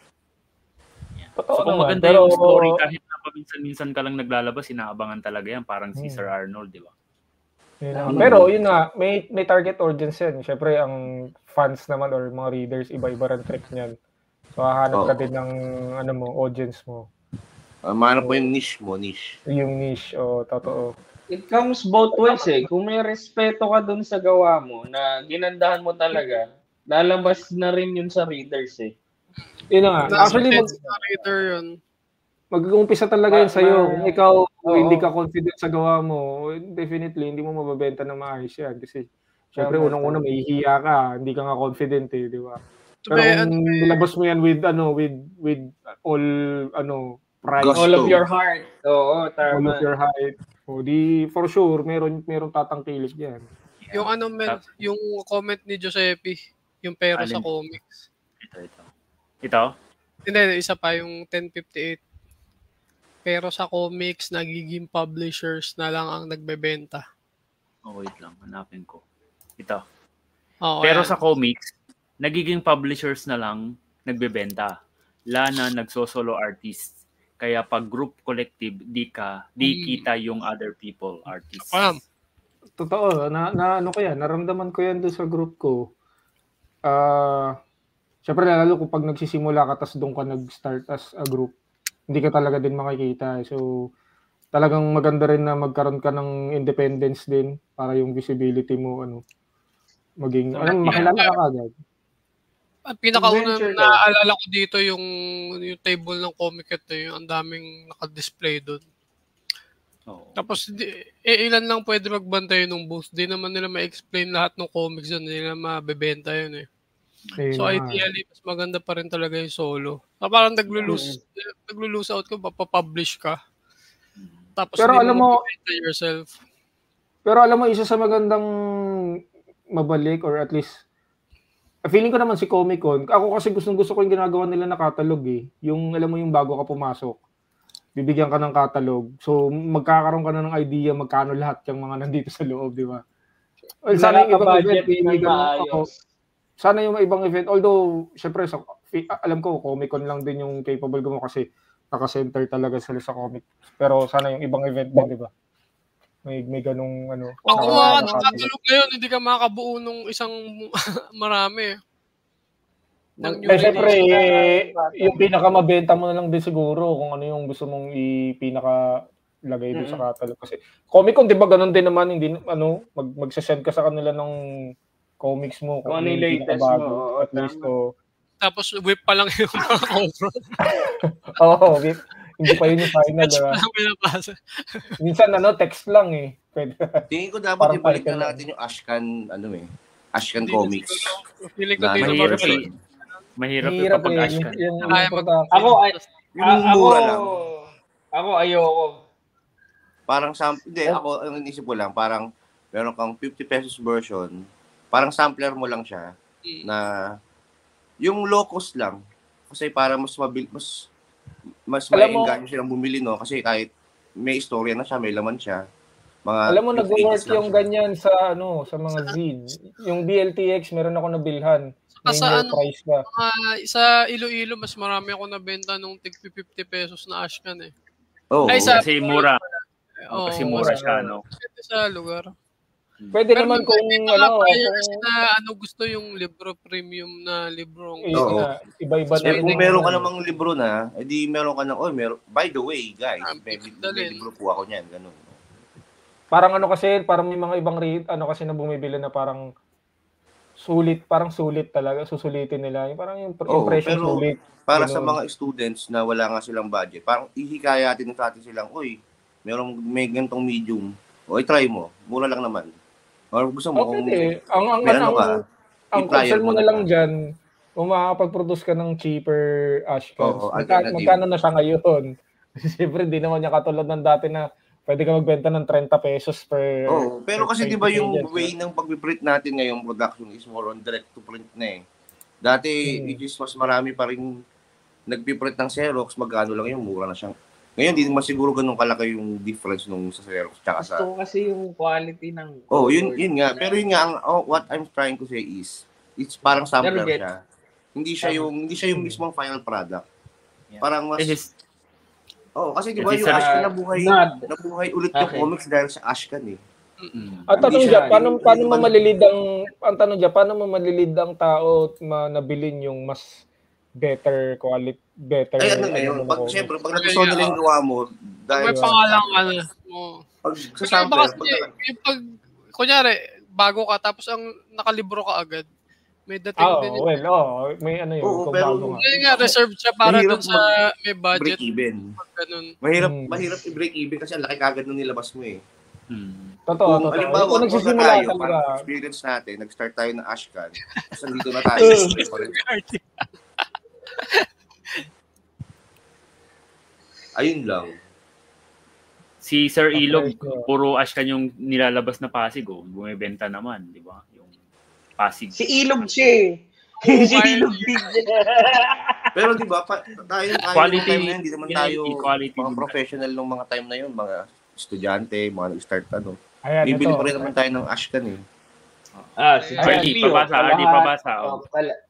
Totoo So kung naman, maganda pero- yung story kahit na paminsan-minsan ka lang naglalabas, inaabangan talaga yan parang si Hmm. Sir Arnold, di ba? Pero yun nga, may may target audience yan. Siyempre, ang fans naman or mga readers, iba-iba rin trick niyan. So, hahanap ka din ng ano mo, audience mo. Uh, mahanap mo yung niche mo, niche. Yung niche, o totoo. It comes both ways eh. Kung may respeto ka dun sa gawa mo na ginandahan mo talaga, lalabas na rin yun sa readers eh. Yun na nga. Actually, mag, Sa reader yun. mag-uumpisa talaga yun Ma- sa'yo. Kung ikaw Oo. hindi ka confident sa gawa mo, definitely hindi mo mababenta na maayos yan. Kasi, syempre, unang-una, may hihiya ka. Hindi ka nga confident eh, di ba? Pero kung ano, nilabas mo yan with, ano, with, with all, ano, pride, Gusto. All of your heart. Oo, all tama. of your height, o di, for sure, meron, meron tatangkilik yan. yung ano men, yung comment ni Giuseppe, yung pero sa Alin? comics. Ito, ito. Ito? Hindi, isa pa yung 1058. Pero sa comics, nagiging publishers na lang ang nagbebenta. Oh, wait lang. Hanapin ko. Ito. Oo, Pero ayan. sa comics, nagiging publishers na lang nagbebenta. Lana nagsosolo artist. Kaya pag group collective, di ka, di Hmm. kita yung other people artists. Pam. Totoo, na, na ano ko yan, naramdaman ko yan doon sa group ko. Ah, syempre lalo kung pag nagsisimula ka tas doon ka nag-start as a group, hindi ka talaga din makikita. So talagang maganda rin na magkaroon ka ng independence din para yung visibility mo ano maging ano, makilala ka agad. Ang pinakauna na naalala ko dito yung yung table ng comic ito, yung ang daming naka-display doon. Oo. Tapos di, eh, ilan lang pwede magbantay nung booth. Di naman nila ma-explain lahat ng comics doon, hindi nila mabebenta yun eh. Ayun So na ideally, mas maganda pa rin talaga yung solo. So, parang naglo-lose, naglo-lose out ka, papapublish ka. Tapos Pero alam mo- yourself. Pero alam mo, isa sa magandang mabalik or at least feeling ko naman si Comic Con, ako kasi gustong gusto ko yung ginagawa nila na catalog eh. Yung alam mo yung bago ka pumasok, bibigyan ka ng catalog. So magkakaroon ka na ng idea magkano lahat yung mga nandito sa loob, di ba? Well, sana yung ibang event, ako. Sana yung ibang event, although, syempre, sa, alam ko, Comic Con lang din yung capable mo kasi naka-center talaga sila sa comic. Pero sana yung ibang event din, di ba? May, may ganung ano. Pag sa- kumuha ka sa ng catalog. catalog ngayon, hindi ka makabuo nung isang marami. Ng Eh, syempre, eh, yung pinakamabenta mo na lang din siguro kung ano yung gusto mong i-pinaka lagay doon sa catalog. Kasi Comic Con, di ba ganun din naman, hindi, ano, mag, magsasend ka sa kanila ng comics mo. Kung ano yung yung latest mo, At least, oh. Tapos whip pa lang yung mga cover. Oo, wait, hindi pa yun yung final, diba? pa lang pinapasa. Minsan, ano, text lang eh. Pwede. Tingin ko dapat Parang ibalik na natin yung Ashcan, ano eh, Ashcan Comics. Feeling ko Na- di na Mahirap eh. Mahirap yung Hirap kapag eh. ash Yung, yung, yung production. Ako, ay, Yung ako, mura lang. ako ayoko. Parang sam hindi ako ang inisip ko lang parang meron kang 50 pesos version. Parang sampler mo lang siya Mm. na yung low cost lang kasi para mas mabil mas mas Alam mo- maengganyo silang bumili no kasi kahit may istorya na siya, may laman siya. Mga Alam mo, 50 nag-work yung siya. ganyan sa, ano, sa mga zine. Yung DLTX, meron ako nabilhan. May sa ano, price ka. Ah, sa Iloilo, mas marami ako nabenta nung tig 50 pesos na Ashcan eh. Oo. Ay, sa- Kasi mura. Oo, Kasi mura mas- siya, no? Sa lugar. Pwede Pero naman kung, ano, kung, na ano gusto yung libro premium na libro. eh, Oo. iba-iba na Eh, rin kung yung- meron ka namang libro na, edi meron ka ng, oh, meron, by the way, guys, Ah, may, may libro po ako niyan, ganun. Parang ano kasi, parang may mga ibang rate, ano kasi na bumibili na parang sulit, parang sulit talaga, susulitin nila. Yung parang yung Oo, impression pero- sulit. Para sa Ganun. mga students na wala nga silang budget, parang ihikayatin sa atin silang, uy, merong may gantong medium. O, try mo. Mura lang naman. Or gusto mo, Oh, kung pwede. Ang, ang, may ano ang, ka, ang concern mo na lang ka. dyan, kung makakapag-produce ka ng cheaper Ashcans, Oo, magka, alternative. magkano na siya ngayon? Siyempre, di naman niya katulad ng dati na pwede ka magbenta ng 30 pesos per... Oo, pero kasi di ba 20 yung way ng pag-print natin ngayong production is more on direct to print na eh. Dati, Hmm. it is mas marami pa rin nagpiprint ng Xerox, magkano lang yung mura na siyang. Ngayon, di naman siguro ganun kalaki yung difference nung sa Xerox tsaka sa... Gusto ko kasi yung quality ng Oh, yun yun nga. Pero yun nga ang oh, what I'm trying to say is it's parang sampler get- siya. Hindi siya yung hindi siya yung mismong final product. Parang mas is, Oh, kasi di ba yung a- Ashcan nabuhay Nod. nabuhay ulit yung Okay. comics dahil sa Ashcan eh. mm, At tanong Hindi dyan, siya- paano, hindi- paano hindi mo malilid ang, ang tanong dyan, paano mo malilid ang tao at manabilin yung mas better quality, better. Ay, ano ngayon? ng Pag, siyempre, pag Okay, nagustuhan nila yung gawa mo, dahil May pangalang ano. mo. pag sa Kasi sample, baka pag, yung pag, kunyari, bago ka, tapos ang nakalibro ka agad, may dating din oh, yun. well, oh, may ano yun, Oo, kung pero- bago nga. Kaya nga, reserved siya para dun sa may budget. break even. Ganun. Mahirap, Hmm. mahirap i-break even kasi ang laki kagad nung nilabas mo eh. Hmm. Totoo, Kung totoo. halimbawa, Kung kung nagsisimula tayo, talaga. parang experience natin, nag-start tayo ng Ashcan, tapos nandito na tayo. Ayun lang. Si Sir Okay, Ilog, so- puro Ashkan yung nilalabas na Pasig, oh. Bumibenta naman, di ba? Yung Pasig. Si Ilog siya eh. si Ilog. Pero di ba, pa, tayo, tayo Quality, time na yun, hindi naman tayo equality mga professional nung mga time na yun, mga estudyante, mga nag-start ano. Ayan, Bibili ito. pa rin naman tayo ng Ashcan eh. Ah, si Pio, pabasa, Ardy, kalahat- pabasa. Oh. oh, kala-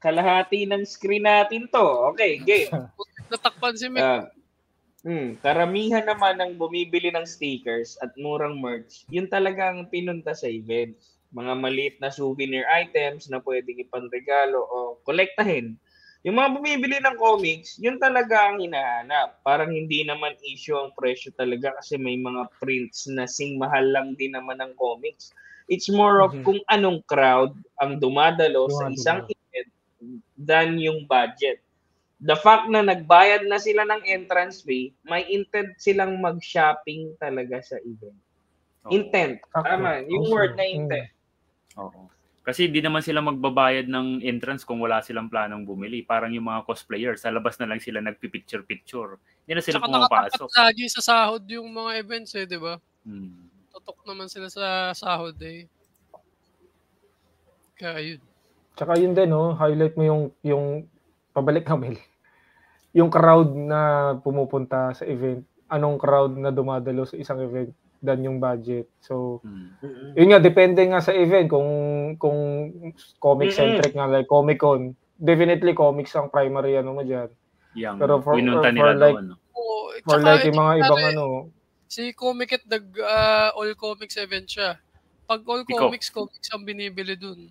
kalahati ng screen natin to. Okay, game. Natakpan si Mick. Ah, hmm, karamihan naman ng bumibili ng stickers at murang merch, yun talagang pinunta sa events. Mga maliit na souvenir items na pwedeng ipanregalo o kolektahin. Yung mga bumibili ng comics, yun talaga ang hinahanap. Parang hindi naman issue ang presyo talaga kasi may mga prints na sing mahal lang din naman ng comics. It's more of Mhm. kung anong crowd ang dumadalo sa Dumadalo. isang event than yung budget the fact na nagbayad na sila ng entrance fee, may intent silang mag-shopping talaga sa event. Oo. Intent. Tama. Yung Also, word na mm. intent. Oo. Kasi di naman sila magbabayad ng entrance kung wala silang planong bumili. Parang yung mga cosplayer, sa labas na lang sila nagpipicture-picture. Hindi na sila Tsaka pumapasok. nakatapat lagi sa sahod yung mga events eh, di ba? Hmm. Tutok naman sila sa sahod eh. Kaya yun. Tsaka yun din, no, highlight mo yung, yung, pabalik na Mel, yung crowd na pumupunta sa event, anong crowd na dumadalo sa isang event than yung budget. So, Hmm. yun nga, depende nga sa event. Kung, kung comic-centric nga, like Comic-Con, definitely comics ang primary ano mo dyan. Yung Pero for- for- for like- doon. no? For tsaka, like yung mga ibang pare, ano, Si Comic at nag ah, all comics event siya. Pag all Ikaw. comics, comics ang binibili dun.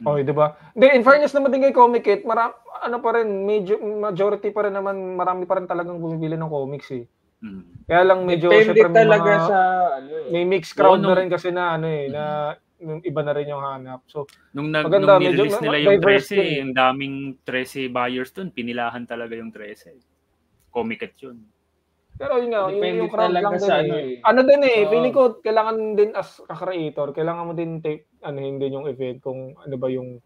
Okay, di ba? Hindi, in fairness naman din kay Comic Kit, mara, ano pa rin, medyo, majority pa rin naman, marami pa rin talagang bumibili ng comics eh. Hmm. Kaya lang medyo, Depende syempre, may talaga mga, sa ano eh. may mixed crowd Oo, na rin kasi na ano eh, na yung iba na rin yung hanap. So, Nung, nag, Maganda, nung medyo nirelease ma- nila yung diverse 13, din. yung daming 13 buyers dun, pinilahan talaga yung 13. Comic yun. pero yun nga, yung, Depende yung crowd talaga lang din sa eh. ano Ano, eh. din eh, Oo. feeling ko, kailangan din as a creator, kailangan mo din take, ano, hindi yung event, kung ano ba yung,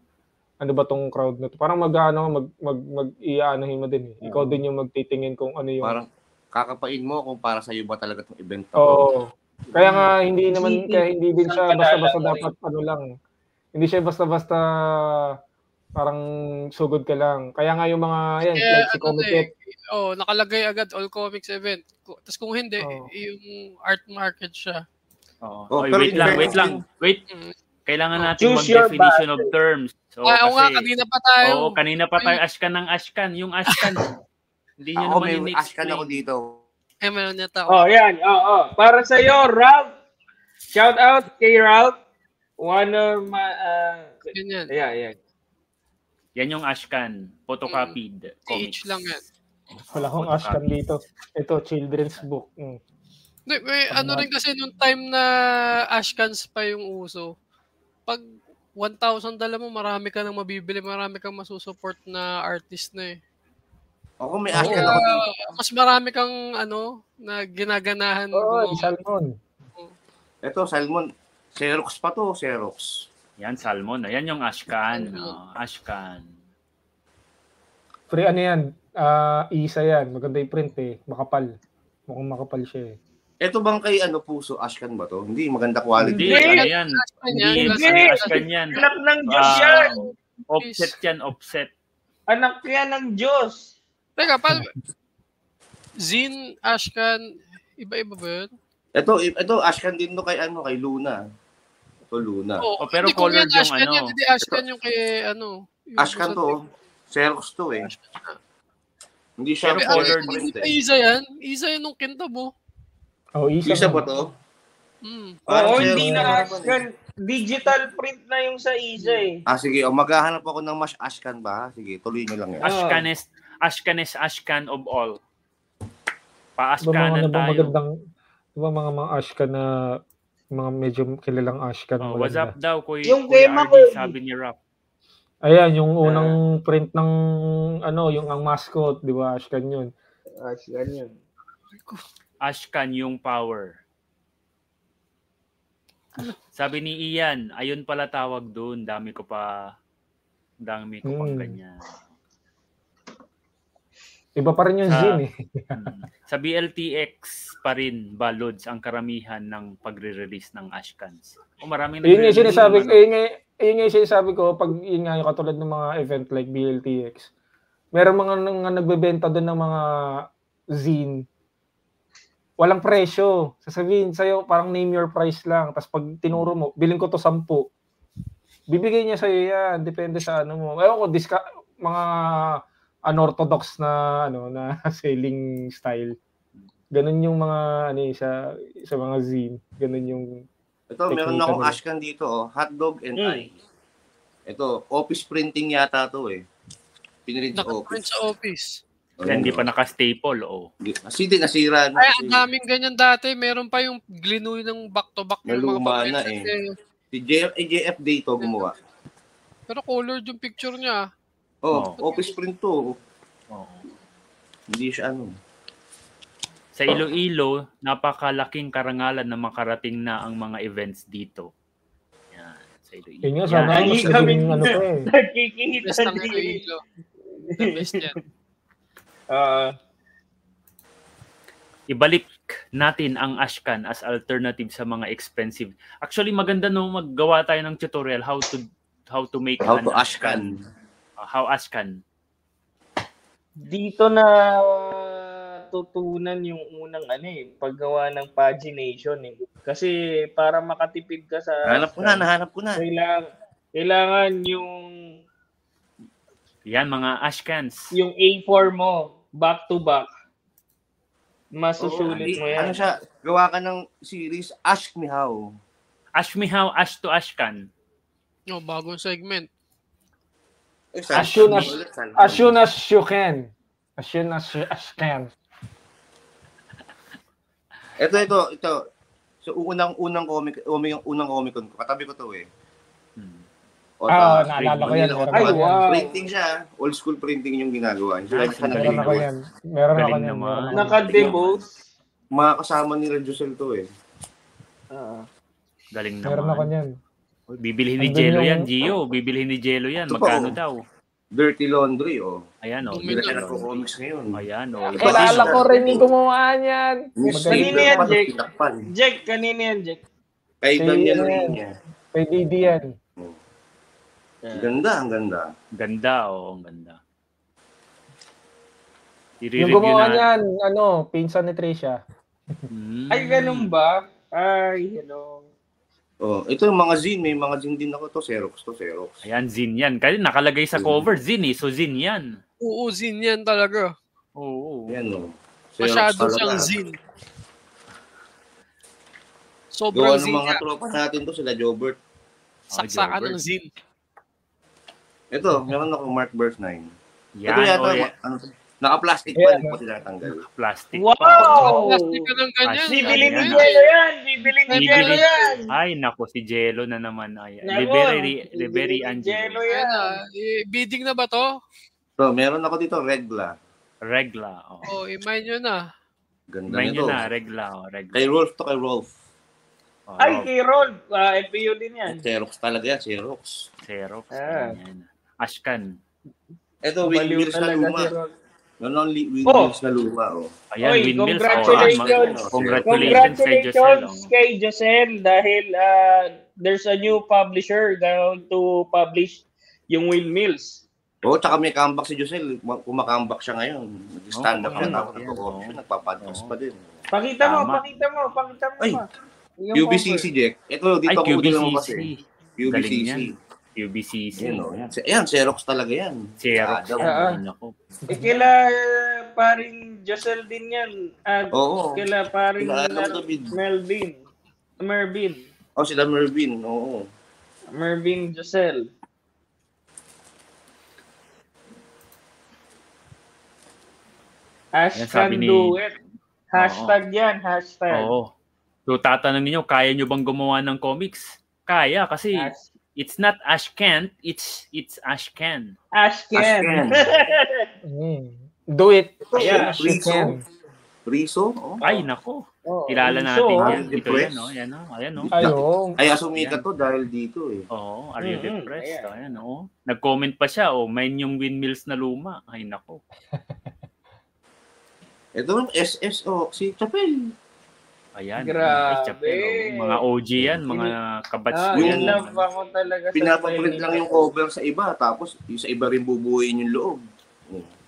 ano ba tong crowd na to. Parang mag, ano, mag, mag, mag, iaanohin mo din eh. Ikaw Oo. din yung magtitingin kung ano yung, Parang kakapain mo kung para sa iyo ba talaga itong event to. Oo. Kaya nga hindi naman kaya hindi din siya basta-basta panala dapat ano lang. Hindi siya basta-basta parang sugod ka lang. Kaya nga yung mga yan, Kaya like si ano Comic eh, oh, nakalagay agad all comics event. Tapos kung hindi, Oo. yung art market siya. Oo. Oh, Oy, pero wait lang, wait lang. Wait. Mm. Kailangan Oh, natin choose your mag-definition of terms. So, ah, oo nga, kasi, kanina pa tayo. Oo, kanina pa tayo ashkan ng ashkan. Yung ashkan, hindi nyo Ako naman may in-explain. Ashcan ako dito. eh, meron niya tao. Oh, yan. Oo, oh, Para sa iyo, Ralph. Shout out kay Ralph. One of my uh, Ganyan. yeah, yeah. Yan yung ashkan. Photocopied. comics. TH lang yan. wala akong. Ashcan dito. Ito, children's book. Mm. May Pag ano mga- rin kasi nung time na Ashcans pa yung uso, pag 1,000 dala mo, marami ka nang mabibili, marami kang masusupport na artist na eh. Ako may. Ashcan Kaya, ako mas marami kang ano, na ginaganahan. Oo, gumawa. Salmon. Ito, Salmon. Xerox pa to, Xerox. Yan, salmon. Yan yung ashkan. Salmon. Oh, ashkan. Free ano yan? Ah, isa yan. Maganda yung print eh. Makapal. Mukhang makapal siya eh. Ito bang kay ano puso Ashcan ba to? Hindi maganda quality. Hindi, Hindi. ano yan. Hindi, yan. Hindi. hindi, ashkan yan. Anak ng Diyos Ah, yan. Offset yan, offset. Anak yan ng Diyos. Teka, pa, Zin, Ashcan, iba-iba ba yun? Ito, ito Ashcan din to kay ano, kay Luna. Ito Luna. Oh, pero hindi, kung colored yung Ashcan ano. Yan, hindi Ashcan yung kay ano. yung Ashcan sa- to. oh. Xerox to eh. Hindi siya Pero Pero colored ano, hindi eh. Isa yan. Isa yan nung kintab mo. Oh, isa. Isa ba to? Parang Oo, Xerox hindi na. Ashcan. digital print na yung sa Isa eh. Ah, sige. O, maghahanap ako ng mas Ashkan ba? Sige, tuloy nyo lang yan. Ashkanes, Ashkanes, Ashkan of all. Diba ano ba tayo. magandang, diba mga mga Ashkan na, mga medyo kilalang Ashkan. Oh, what's up daw, Kuya, Yung tema RD, ko. sabi ni Rap. Ayan, yung unang print ng, ano, yung ang mascot, di ba, Ashkan yun. Ah, ganyan. Ashkan yung power. Sabi ni Ian, ayun pala tawag doon. Dami ko pa, dami ko pang Hmm. ganyan. Iba pa rin yung Sa- Zin eh. Hmm. Sa BLTX pa rin, balods ang karamihan ng pagre-release ng Ashkans. O maraming Yun nga yung nagre-release sinasabi, naman. yun yun nga yung sinasabi ko, pag yun nga yung katulad ng mga event like BLTX, meron mga nang, nga nagbebenta doon ng mga zine, walang presyo. Sasabihin sa'yo, parang name your price lang. Tapos pag tinuro mo, bilhin ko to 10. Bibigay niya sa'yo yan. Depende sa ano mo. Ewan ko, disca- mga unorthodox na ano na selling style. Ganun yung mga ano eh, sa sa mga zine. Ganun yung Ito, meron Technical akong nila. Ashkan dito, oh. Hotdog and Hmm. I. Ito, office printing yata to eh. Pinrint sa Nakaprint office. sa office. Kaya hindi pa naka-staple, oh. Kasi nasira na. Ay, kasi. ang daming ganyan dati. Meron pa yung glinoy ng back-to-back Naluma na papel. eh. Si JF, eh, JF Day to gumawa. Pero colored yung picture niya. Oh, Oh. office print to. Oo. Hindi siya ano. Sa Iloilo, napakalaking karangalan na makarating na ang mga events dito. Yan, sa Iloilo. Yun nga, Yan. sana mas naging ano pa eh. Ng din. Iloilo. The best yan. Ah, ibalik natin ang Ashcan as alternative sa mga expensive. Actually, maganda no maggawa tayo ng tutorial how to how to make How an to Ashkan. Uh, how Ashcan. dito na tutunan yung unang ano eh, paggawa ng pagination eh. Kasi para makatipid ka sa Hanap ko na, nahanap ko na. kailangan kailangan yung Yan mga Ashcans. yung A4 mo back to back. Masusulit Oo, mo yan. Ano siya, gawa ka ng series, Ask Me How. Ash me how Ash to Ashcan. No, bagong segment. As soon as-? As soon as you can. As soon as you as can. Ito, ito, ito. So, unang, unang comic, unang, unang comic con ko. Katabi ko to eh. O, Ah, tapos, naalala ko yan. Meron Ay, ako yan. wow. Printing siya. Old school printing yung ginagawa. niya. Ay, Saka galing Meron ako nagagawa. yan. Meron ako Galing yan. naman. meron ako yan. Naka-debose. Mga kasama ni Redjusel to eh. Ah. Galing Meron ako naman. yan. Bibilhin ni Andun Jello yung- yan, Gio. Bibilhin ni Jello yan. Totoo. Magkano daw? Dirty Laundry, oh. Ayan, oh. Hindi na. na ko comics ngayon. Ayan, oh. Iba Kilala ko siya. rin yung gumawa niyan. Kanino yan, Jake? Jack, kanina yan, Jack. Kay Si- Daniel ano yan? Reyna. Kay DD yan. Ang Ganda, ang ganda. Ganda, oh. Ang ganda. Yung I-review gumawa na. niyan, ano, pinsan ni Tricia. Hmm. Ay, ganun ba? Ay, hello. Oh, ito yung mga zine, may mga zine din ako to, Xerox to, Xerox. Ayan, Zin yan. Kasi nakalagay sa cover, Zin eh. So, Zin yan. Oo, zin yan talaga. Oo. Yan oh. Masyado talaga. siyang zin. Gawa Sobrang ng zin mga tropa natin to, sila Jobert. Saksakan Jobert. ng zin. Ito, meron ako Mark Burst 9. Yan, ito yata, oh, ma- ano, naka-plastic Yeah. pa, hindi pa tinatanggal. Plastic. Wow! Plastic ka ng ganyan. Ah, Bibili ni. Jello yan! Bibili ni. Jello yan! Ay, nako, si Jello na naman. Ay, Liberi, Liberi Angelo. Jello yan. ah, eh, bidding na ba to? So, meron ako dito, Regla. Regla. Oh. Oh, i-mind nyo na. Ganda May nito. nyo na, Regla. Oh, Regla. Kay Rolf to, kay Rolf. Oh, Ay, Rob. kay Rolf. Ah, FPU din yan. Xerox talaga yan, Xerox. Xerox. Ah. Yan. Ashkan. Ito, Baliw windmills na talaga luma. li- windmills na luma, oh. Ayan, Oy, windmills. congratulations. Oh, congratulations kay Josel. Congratulations Oh. kay Josel dahil ah, there's a new publisher going to publish yung windmills. Oo, oh, tsaka may comeback si Josel. Kumakambak siya ngayon. Stand up Oo, siya tapos oo. nagpapadcast Oo. pa din. Pakita mo, Tama. pakita mo, pakita mo. Ay. Yung UBCC, Jack. Ito, Ay, dito ako din mo QBCC. kasi. Galing UBCC. yan. QBCC. Yan, oh. Yan, yan, Xerox talaga yan. Xerox. Adam. Ah, cover. Eh, kila paring Josel din yan. At Oo. kila paring Kila Adam. Melvin. Mervin. Oh, sila Mervin. Oo. Mervin. Yan, Hashtag ni- do it. Hashtag yan, hashtag. Oo. So tatanungin niyo, kaya niyo bang gumawa ng comics? Kaya kasi Ash, it's not Ashkent, it's it's Ashken. Ashken. Ashken. Mm. Do it. You can. Riso? Oh. Ay nako, Oh, kilala so, natin yan. Ito yan, oh. Ayan, oh. Ayan, oh. Ayun. Ay, asumika to dahil dito eh. Oo, are you Mm-mm, depressed? ayan. Ayan, oh. Nag-comment pa siya, oh, main yung windmills na luma. Ay, nako. Ito yung SSO, si Chapel. Ayan. Grabe. Chapel, oh. Mga OG yan, mga kabats Ah, yan. love ako talaga sa Pinapaprint lang yung cover sa iba, tapos yung sa iba rin bubuuin yung loob.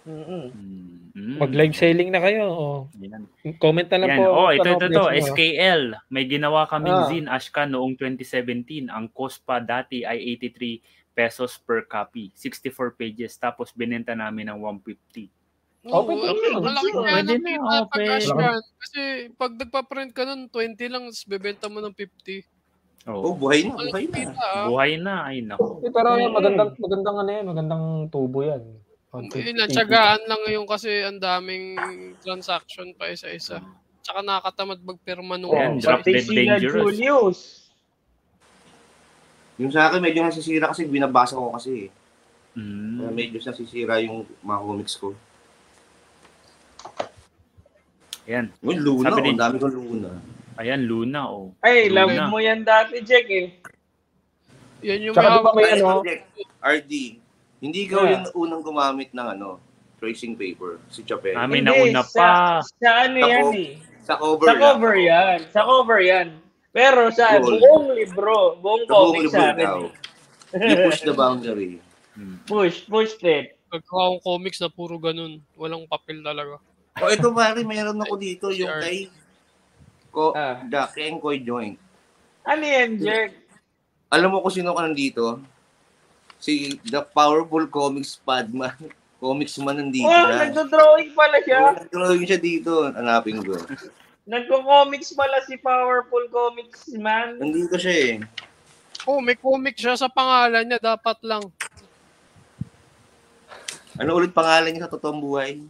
Mm-mm. Mm, mm. Mag-live selling na kayo. Oh. Yan. Comment na lang Yan. po. Oh, ito, ito, ito. SKL. May ginawa kaming Ah. zine, Ashka, noong 2017. Ang cost pa dati ay 83 pesos per copy. 64 pages. Tapos binenta namin ng 150. Oh, pwede Oo, yun. malaki Pwede nga na, oh, pwede. cash yan. Kasi pag nagpa-print ka nun, 20 lang, bebenta mo ng 50. Oh, Oh. buhay na, buhay na. ah. Buhay na. Ay, nako. Eh, pero Mm. magandang, magandang ano yan, magandang tubo yan. Yun, natsagaan lang ngayon kasi ang daming transaction pa isa-isa. Tsaka nakakatamad magpirma nung Yan, isa- drop dead dangerous. Julius. Yung sa akin, medyo nasisira kasi binabasa ko kasi. eh. Mm. Medyo nasisira yung mga comics ko. Ayan. Yung Luna, Sabi oh, ni- ang dami kong Luna. Ayan, Luna, oh. Ay, Luna. love mo yan dati, Jack eh. Yan yung Tsaka di ba hawak- may Ay, ano? RD, hindi ikaw Yeah. yung unang gumamit ng ano, tracing paper, si Chapel. Ah, may Hindi, nauna sa- pa. Sa ano Sa yan co- eh. Sa cover Sa cover yan. Sa cover yan. Pero sa Goal. buong libro, buong Sa buong comic libro sa akin eh. You push the boundary. Mm. Push, push it. Nagkawa comics na puro ganun. Walang papel talaga. O ito pare, mayroon ako dito yung Sure. kay ko Ah. the Kenkoy Joint. Ano yan, Jack? Alam mo kung sino ka nandito? Si The Powerful Comics Padman. Comics man nandito Oh, na. nagdo-drawing pala siya. Nagdrawing siya dito. Hanapin ko. Nagko-comics pala si Powerful Comics man. Nandito siya eh. Oh, may comic siya sa pangalan niya. Dapat lang. Ano ulit pangalan niya sa totoong buhay?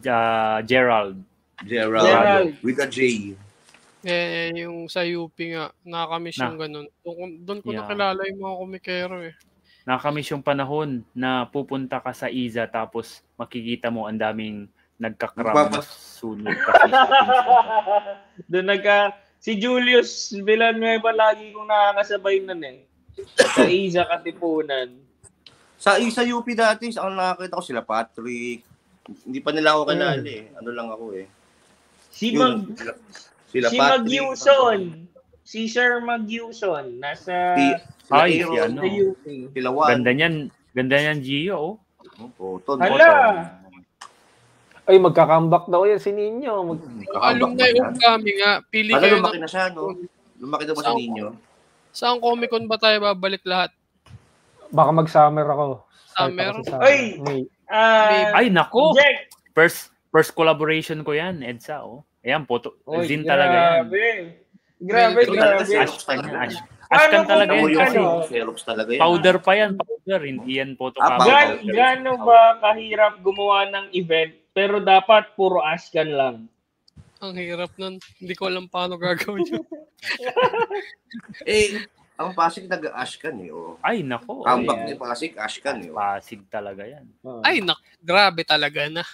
Ja- Gerald. Gerald. Gerald. With a J. Eh, yung sa UP nga. Nakakamiss Na. yung ganun. Doon, doon ko Yeah. nakilala yung mga komikero eh. Nakakamiss yung panahon na pupunta ka sa Iza tapos makikita mo ang daming nagkakram na sunod kasi. Doon nagka... Si Julius Villanueva lagi kong nakakasabay nun eh. Sa Isa Katipunan. Sa isa UP dati, sa nakakita ko sila Patrick. Hindi pa nila ako kilala eh. Ano lang ako eh. Si Yun, Mag... sila, sila si Patrick. Magyuson. Si Sir Magyuson. Nasa... Si, sila Ay, si ano. Sila Juan. Ganda niyan. Ganda niyan, Gio. Oh. Oh, Ton, Hala! Ay, magka-comeback daw yan si Ninyo. Mag- Alumni of kami nga. Pili Ano kayo lumaki na siya, no? Lumaki na ba sa ninyo? Saan Comic Con ba tayo babalik lahat? baka mag-summer ako. Summer? ako sa Ay! May. Ah, Ay, nako. Jack! First first collaboration ko yan, Edsa. Oh. Ayan, photo. Oy, Zin talaga yan. grabe. Grabe, grabe. talaga, Ashkan yan. Ash, Ashkan kung talaga yan kasi? Xerox talaga yan. powder pa yan. Powder. Hindi yan photo Ah. Gan, gaano ba kahirap gumawa ng event pero dapat puro Ashkan lang? Ang hirap nun. Hindi ko alam paano gagawin yun. Eh, ang Pasig nag-Ashkan eh. Oh. Ay, nako. Comeback Ayan. ni Pasig, Ashkan eh. Oh. Pasig talaga yan. Ay, nak, grabe talaga na.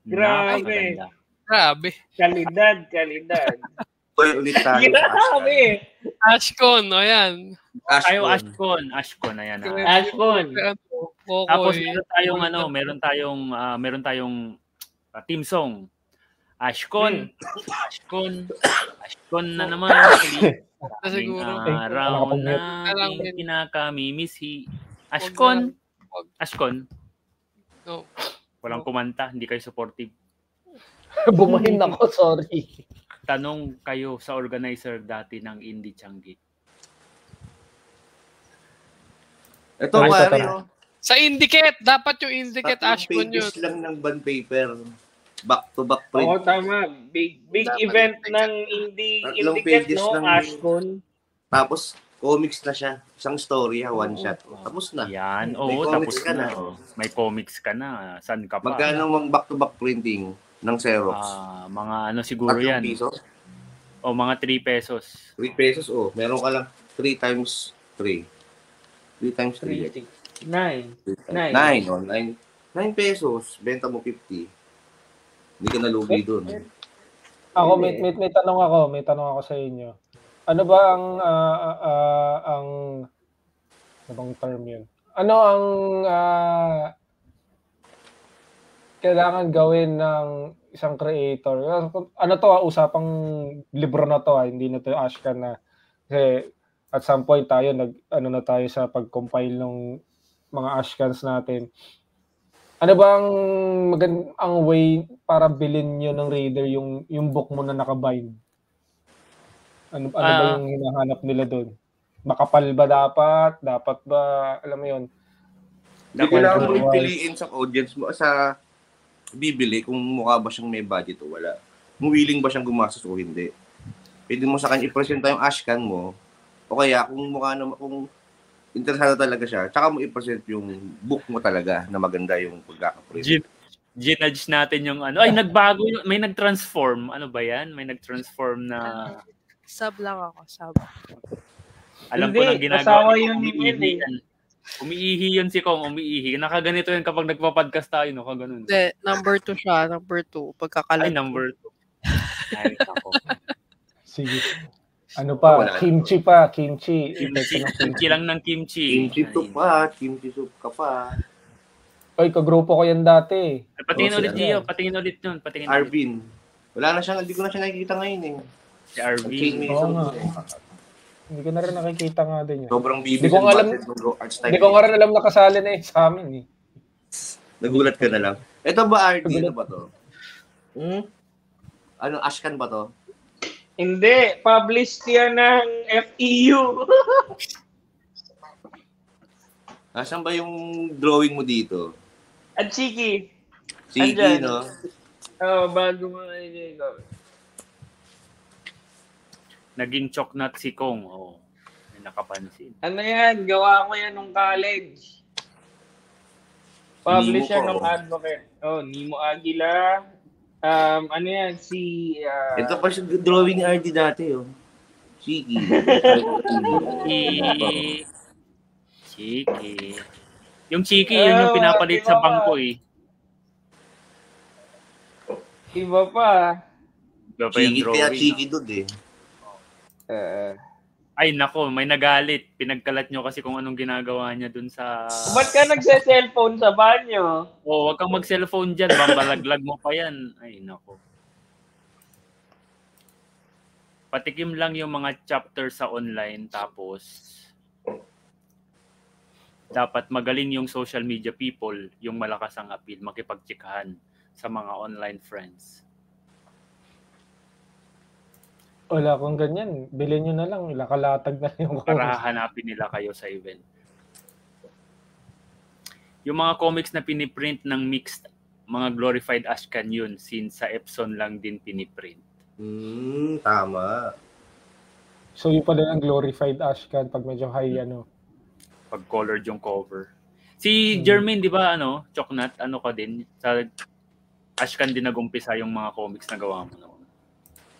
Grabe. Napakaganda. Grabe. Kalidad, kalidad. Uy, ulit tayo Grabe. Ashcon, o yan. Ayo, Ashkan. Ashcon. Ashcon, ayan. ah. Ashcon. Tapos meron tayong ano, meron tayong ah, meron tayong ah, team song. Ashkon, Ashkon, Ashkon na naman. Na siguro. Aming araw na kinakamimisi. Ashkon, Wag. Ashkon. No. Walang kumanta, hindi kayo supportive. Bumahin ako, sorry. Tanong kayo sa organizer dati ng Indie Changi. Ito, tara. oh. Sa Indicate, dapat yung Indicate Tatlong Ashcon yun. pages lang ng bond paper. Back-to-back print. Oo, tama. Big big Dapat event ng indie Tatlong Indicate, pages no? yun. Ashcon. Tapos, comics na siya. Isang story, ha, one shot. Tapos na. Yan, oo, comics tapos ka na. na. oh. May comics ka na. San ka pa? Magkano mang back-to-back printing ng Xerox? Ah, mga ano siguro Tatlong yan. piso? O mga 3 pesos. 3 pesos, oh. Meron ka lang 3 times 3. 3 times 3. 3, 9. Nine. 9, oh. 9. 9 pesos. Benta mo 50. Hindi ka nalugi dun. Ako, may, may, may tanong ako, may tanong ako sa inyo. Ano ba ang, ah, ah, ang, ano bang term yun? Ano ang ah, kailangan gawin ng isang creator? Ano to, ah, usapang libro na to, ah, hindi na to Ashkan na. Kasi at some point tayo, nag, ano na tayo sa pag-compile ng mga Ashkans natin. Ano ba ang magan ang way para bilhin nyo ng reader yung yung book mo na nakabind? Ano, ano ba Ah. yung hinahanap nila doon? Makapal ba dapat? Dapat ba, alam mo yun? Hindi Dapat kailangan mo ipiliin sa audience mo, sa bibili kung mukha ba siyang may budget o wala. Kung willing ba siyang gumastos o hindi. Pwede mo sa kanya i-presenta yung ashcan mo o kaya kung mukha na, kung interesado talaga siya, tsaka mo i-present yung book mo talaga na maganda yung pagkakaprint. Gin, ginudge natin yung ano. Ay, nagbago. May nag-transform. Ano ba yan? May nag-transform na... Sub lang ako, sub. Alam Hindi, ko nang ginagawa. asawa yun ni umiihi Mel yan. Umiihi yun si Kong, umiihi. Nakaganito yun kapag nagpa-podcast tayo, no? Kaganon. Hindi, number two siya, number two. Pagkakalat. Ay, number two. Ay, ako. Sige. Ano pa? Wala. Kimchi pa, kimchi. Kimchi, kimchi lang ng kimchi. Kimchi soup pa, kimchi soup ka pa. Oy, kagrupo ko yan dati. Ay, Patingin Oh, ulit, Gio. Patingin ulit yun. Patingin ulit. Arvin. Wala na siya, hindi ko na siya nakikita ngayon eh. Si Arvin. Oo nga. Hindi ko na rin nakikita nga din yun. Sobrang Hindi bibis ko alam-. Hindi ko nga rin alam nakasali na eh sa amin eh. Nagulat ka na lang. Ito ba? Nagulat. Ano ba to? Hmm? Ano, Ashkan ba to? Hindi, published yan ng FEU. Nasaan ba yung drawing mo dito? At Chiki. Sige, Andyan. no? Oh, bago mo ko. Naging choknut si Kong. Oh, may nakapansin. Ano yan? Gawa ko yan nung college. Publish Nemo yan ng advocate. Oh, Nemo Aguila. Um, ano yan? Si... ah, Ito pa siya drawing ni RD dati, oh. Sige. Chiki. Chiki. Yung Chiki, yun yung Oh, pinapalit sa bangko eh. Iba pa. Iba pa yung Chiki kaya drawing. Chiki dud eh. Uh, Ay nako, may nagalit. Pinagkalat nyo kasi kung anong ginagawa niya dun sa... ba't ka nagse-cellphone sa banyo? Oh, wag kang mag-cellphone dyan. Bambalaglag mo pa yan. Ay nako. Patikim lang yung mga chapter sa online tapos dapat magaling yung social media people, yung malakas ang appeal, makipagtsikahan sa mga online friends. Wala kung ganyan. Bilhin nyo na lang. Ilakalatag na yung para hahanapin nila kayo sa event. Yung mga comics na piniprint ng mixed, mga glorified Ashcan yun, since sa Epson lang din piniprint. Hmm, tama. So yung pala yung glorified Ashcan pag medyo high ano. Pag colored yung cover. Si Hmm. Jermaine, di ba, ano, Choknat, ano ka din, sa Ashcan din nagumpisa yung mga comics na gawa mo noon.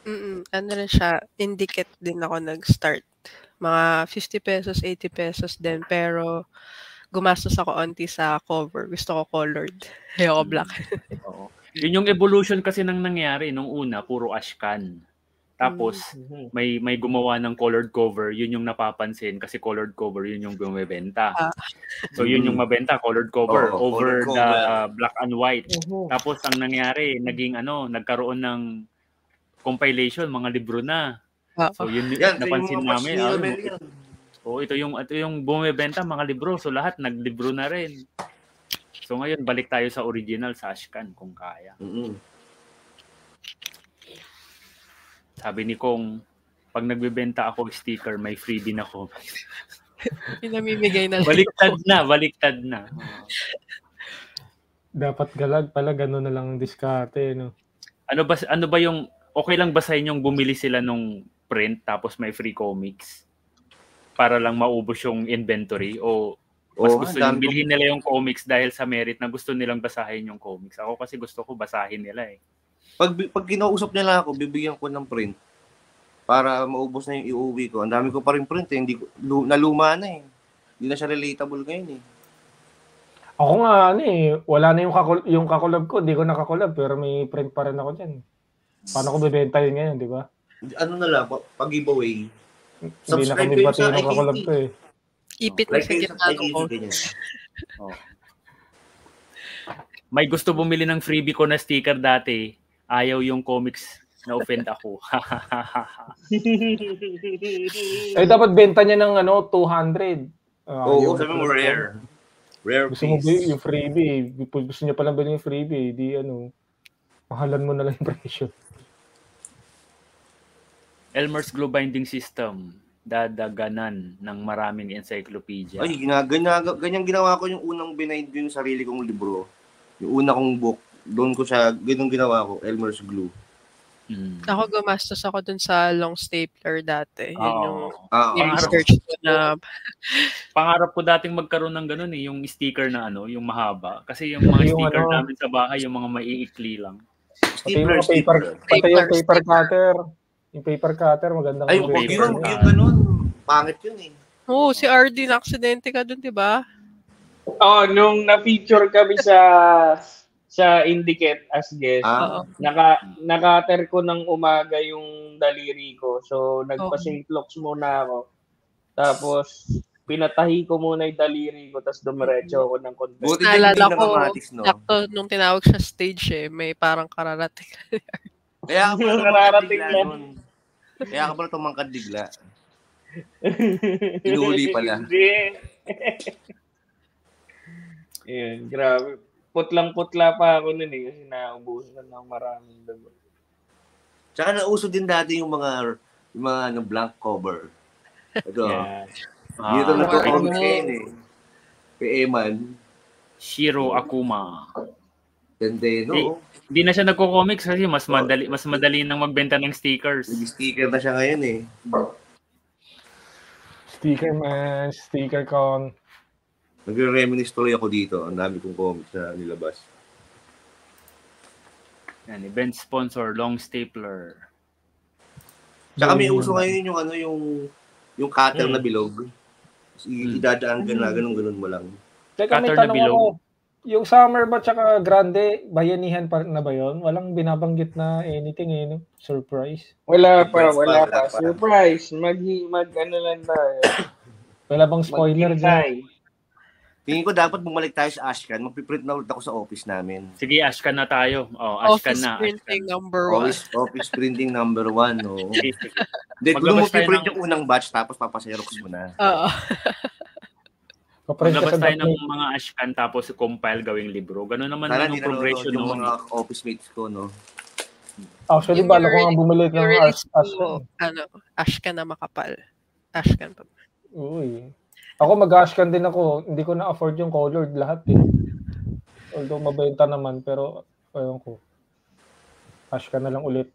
Mm Ano rin siya, indicate din ako nag-start. Mga 50 pesos, 80 pesos din. Pero gumastos ako onti sa cover. Gusto ko colored. Ayoko black. Oo. Yun yung evolution kasi nang nangyari nung una, puro Ashcan. Tapos, may may gumawa ng colored cover, yun yung napapansin kasi colored cover yun yung bumebenta. Ah. So yun yung mabenta, colored cover Oo, over colored the cover. uh, black and white. Tapos ang nangyari, naging ano, nagkaroon ng compilation, mga libro na. Ah, So yun yung Yan, yung napansin mga namin. Ah, oh, ito yung ito yung bumebenta mga libro. So lahat naglibro na rin. So ngayon balik tayo sa original sa Ashcan kung kaya. Mm-mm. Sabi ni Kong, pag nagbebenta ako sticker, may free din ako. Pinamimigay na lang. baliktad na, baliktad na. Dapat galag pala gano'n na lang ang diskarte no. Ano ba ano ba yung okay lang ba sa inyong bumili sila nung print tapos may free comics? para lang maubos yung inventory o mas Oo, gusto ang nilang bilhin nila yung comics dahil sa merit na gusto nilang basahin yung comics. Ako kasi gusto ko basahin nila eh. Pag, pag kinausap nila ako, bibigyan ko ng print para maubos na yung iuwi ko. Ang dami ko pa rin print eh. Hindi ko, naluma na eh. Hindi na siya relatable ngayon eh. Ako nga, ano eh, wala na yung, kakul- yung kakulab ko, di ko nakakulab, pero may print pa rin ako dyan. Paano ko bebenta yun ngayon, di ba? Ano na lang, pa- pag-giveaway. Hindi na Subscribe kami bati sa ng kakulab ko eh. Ipit mo Like sa gitna ko. ganyan. May gusto bumili ng freebie ko na sticker dati. Ayaw yung comics na offend ako. Eh, dapat benta niya ng ano, 200. Ah, Oo, yung- sabi mo rare. Rare Gusto mo piece. yung freebie, eh. gusto niya palang bilhin yung freebie, di ano, mahalan mo na lang yung presyo. Elmer's Glue Binding System. Dadaganan ng maraming encyclopedia. Ay, ginaganyan, ganyan ginawa ko yung unang binaid ko yung sarili kong libro. Yung una kong book. Doon ko siya, ganun ginawa ko, Elmer's Glue. Mm. Ako gumastos ako dun sa long stapler dati. Yun yung Oo. Ah, ni-research ko na Pangarap ko dating magkaroon ng ganun eh, yung sticker na ano, yung mahaba. Kasi yung mga Yung sticker ano- namin sa bahay, yung mga maiikli lang. Yung paper, stapler. pati yung paper cutter. Yung paper cutter, magandang Ay, Yung wag paper yun, yung ganun. Pangit yun eh. Oo, si RD na aksidente ka dun, di ba? Oh, nung na-feature kami sa sa Indicate as guest, Ah, naka nakater ko ng umaga yung daliri ko. So nagpa-St. Lux muna ako. Tapos pinatahi ko muna yung daliri ko tapos dumiretso ako ng convent. buti din ko, no? Sakto, nung tinawag sa stage eh, may parang kararating. Kaya tumangkad Nararating lang. Kaya ka pala tumangkad bigla. Inuli pala. Hindi. Ayun, grabe. Putlang-putla pa ako nun eh kasi naubusan ng maraming dugo. Tsaka nauso din dati yung mga yung mga ano, blank cover. Ito, Yeah. Ah, dito na to ngayon eh. Kay Eman, Shiro Akuma. Tendeno, Eh, Hindi na siya nagko-comics kasi mas madali mas madali nang magbenta ng stickers. nag-sticker na siya ngayon eh. Sticker man, sticker con. Nagre-reminisce tuloy ako dito. Ang dami kong comics na nilabas. Yan, event sponsor, long stapler. Tsaka may Yun. uso ngayon yung ano yung yung cutter Hmm. na bilog. I- Hmm. Idadaan ka na, ganun ganun mo lang. Teka, may Cutter na tanong bilog. ako. Yung summer ba tsaka grande, bayanihan pa na ba yun? Walang binabanggit na anything eh, no? Surprise. Wala pa, wala wala pa. pa. Surprise. Mag, mag ano lang tayo. Wala bang spoiler dyan? Tingin ko dapat bumalik tayo sa Ashcan. Magpiprint na ulit ako sa office namin. Sige, Ashkan na tayo. Oh, Ashkan Office na. printing number one. Office, office printing number one. Sige. Hindi, kung mo piprint ng- yung unang batch tapos papaserox mo na. Oo. Maglabas sa tayo ng mga Ashkan tapos compile gawing libro. Ganun naman Sana yung progression noon. mga office mates ko, no? Actually, bala ko nga bumili ng Yung as, release as, ko, ano, Ashkan na makapal. Ashkan pa. Uy. Ako mag-ashcan din ako. Hindi ko na-afford yung colored lahat eh. Although mabenta naman, pero ayun ko. Ashcan na lang ulit.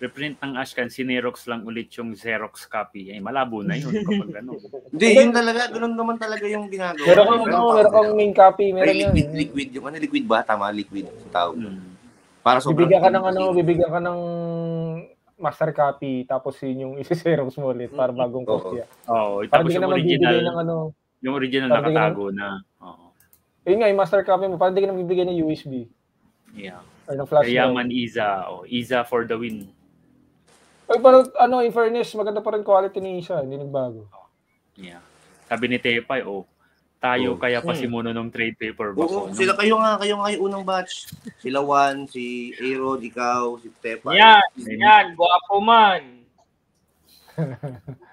Reprint ng Ashkan, sinerox lang ulit yung Xerox copy. Ay, malabo na yun kapag ano. Hindi, yun talaga. Ganun naman talaga yung ginagawa. Meron kang, Pero ano, meron kang main copy, meron yan. liquid, liquid. Yung ano, liquid ba? Tama, liquid. Yung tawag. Hmm. Para sobrang Bibigyan ka ng ano, bibigyan ka ng master copy, tapos yun yung isi-xerox mo ulit para bagong Oo. kopya. Oo, Para tapos yung original, ng ano, yung original nakatago na. Oo. yun nga, yung master copy mo, parang di ka naman bibigyan ng USB Yeah. or ng flash drive. Yaman Iza. Oh, Iza for the win. Ay, pero ano, in fairness, maganda pa rin quality ni Isa, hindi nagbago. Yeah. Sabi ni Tepay, oh, tayo Oh. kaya pa Hmm. si Muno ng trade paper ba? Oo, sila kayo nga, kayo nga yung unang batch. Sila Juan, si Aerod, ikaw, si Tepa. Yan, yan, guwapo man.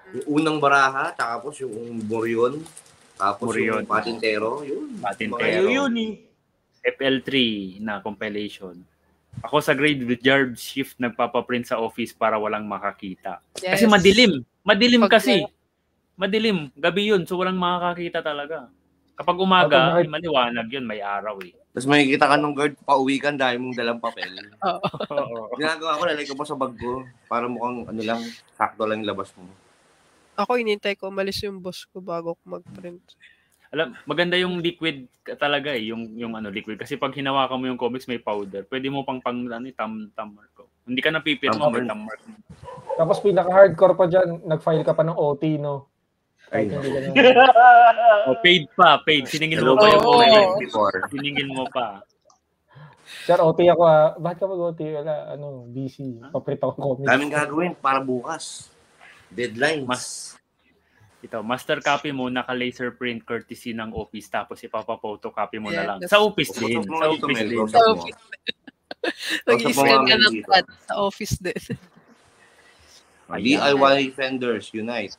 Yung unang baraha, tapos yung Morion, tapos Morion. yung Patintero, yun. Patintero. Kayo yun eh. FL3 na compilation. Ako sa graveyard shift nagpapaprint sa office para walang makakita. Kasi madilim. Madilim Pag- kasi. Madilim. Gabi yun. So walang makakakita talaga. Kapag umaga, Kapag ay maliwanag yun, may araw eh. Tapos makikita ka nung guard, pauwi ka, dami mong dalang papel. Oo. Ginagawa ko, lalagay ko pa sa bag ko. Para mukhang, ano lang, sakto lang yung labas mo. Ako, inintay ko umalis yung boss ko bago ako mag-print. Alam, maganda yung liquid talaga eh, yung yung ano liquid kasi pag hinawakan mo yung comics may powder, pwede mo pang pang ano, tam tam mark ko. Hindi ka napipirma Tam- may tam mark. Tapos pinaka-hardcore pa dyan, nag-file ka pa ng OT, no? Ay, hindi. Oh, paid pa, paid. Siningil mo pa yung comics. before. Siningil mo pa. Sir, OT ako ah. Bakit ka mag-OT? Wala, ano, busy. Paprit ako comics. Daming gagawin para bukas. Deadlines. Mas ito, master copy mo naka laser print courtesy ng office tapos ipapa-photocopy mo na Yeah, lang. that's- Sa office din. Mo Sa office din. Sa mo. office. Mo Mag-scan nga ka ng pad sa office din. DIY Fenders Unite.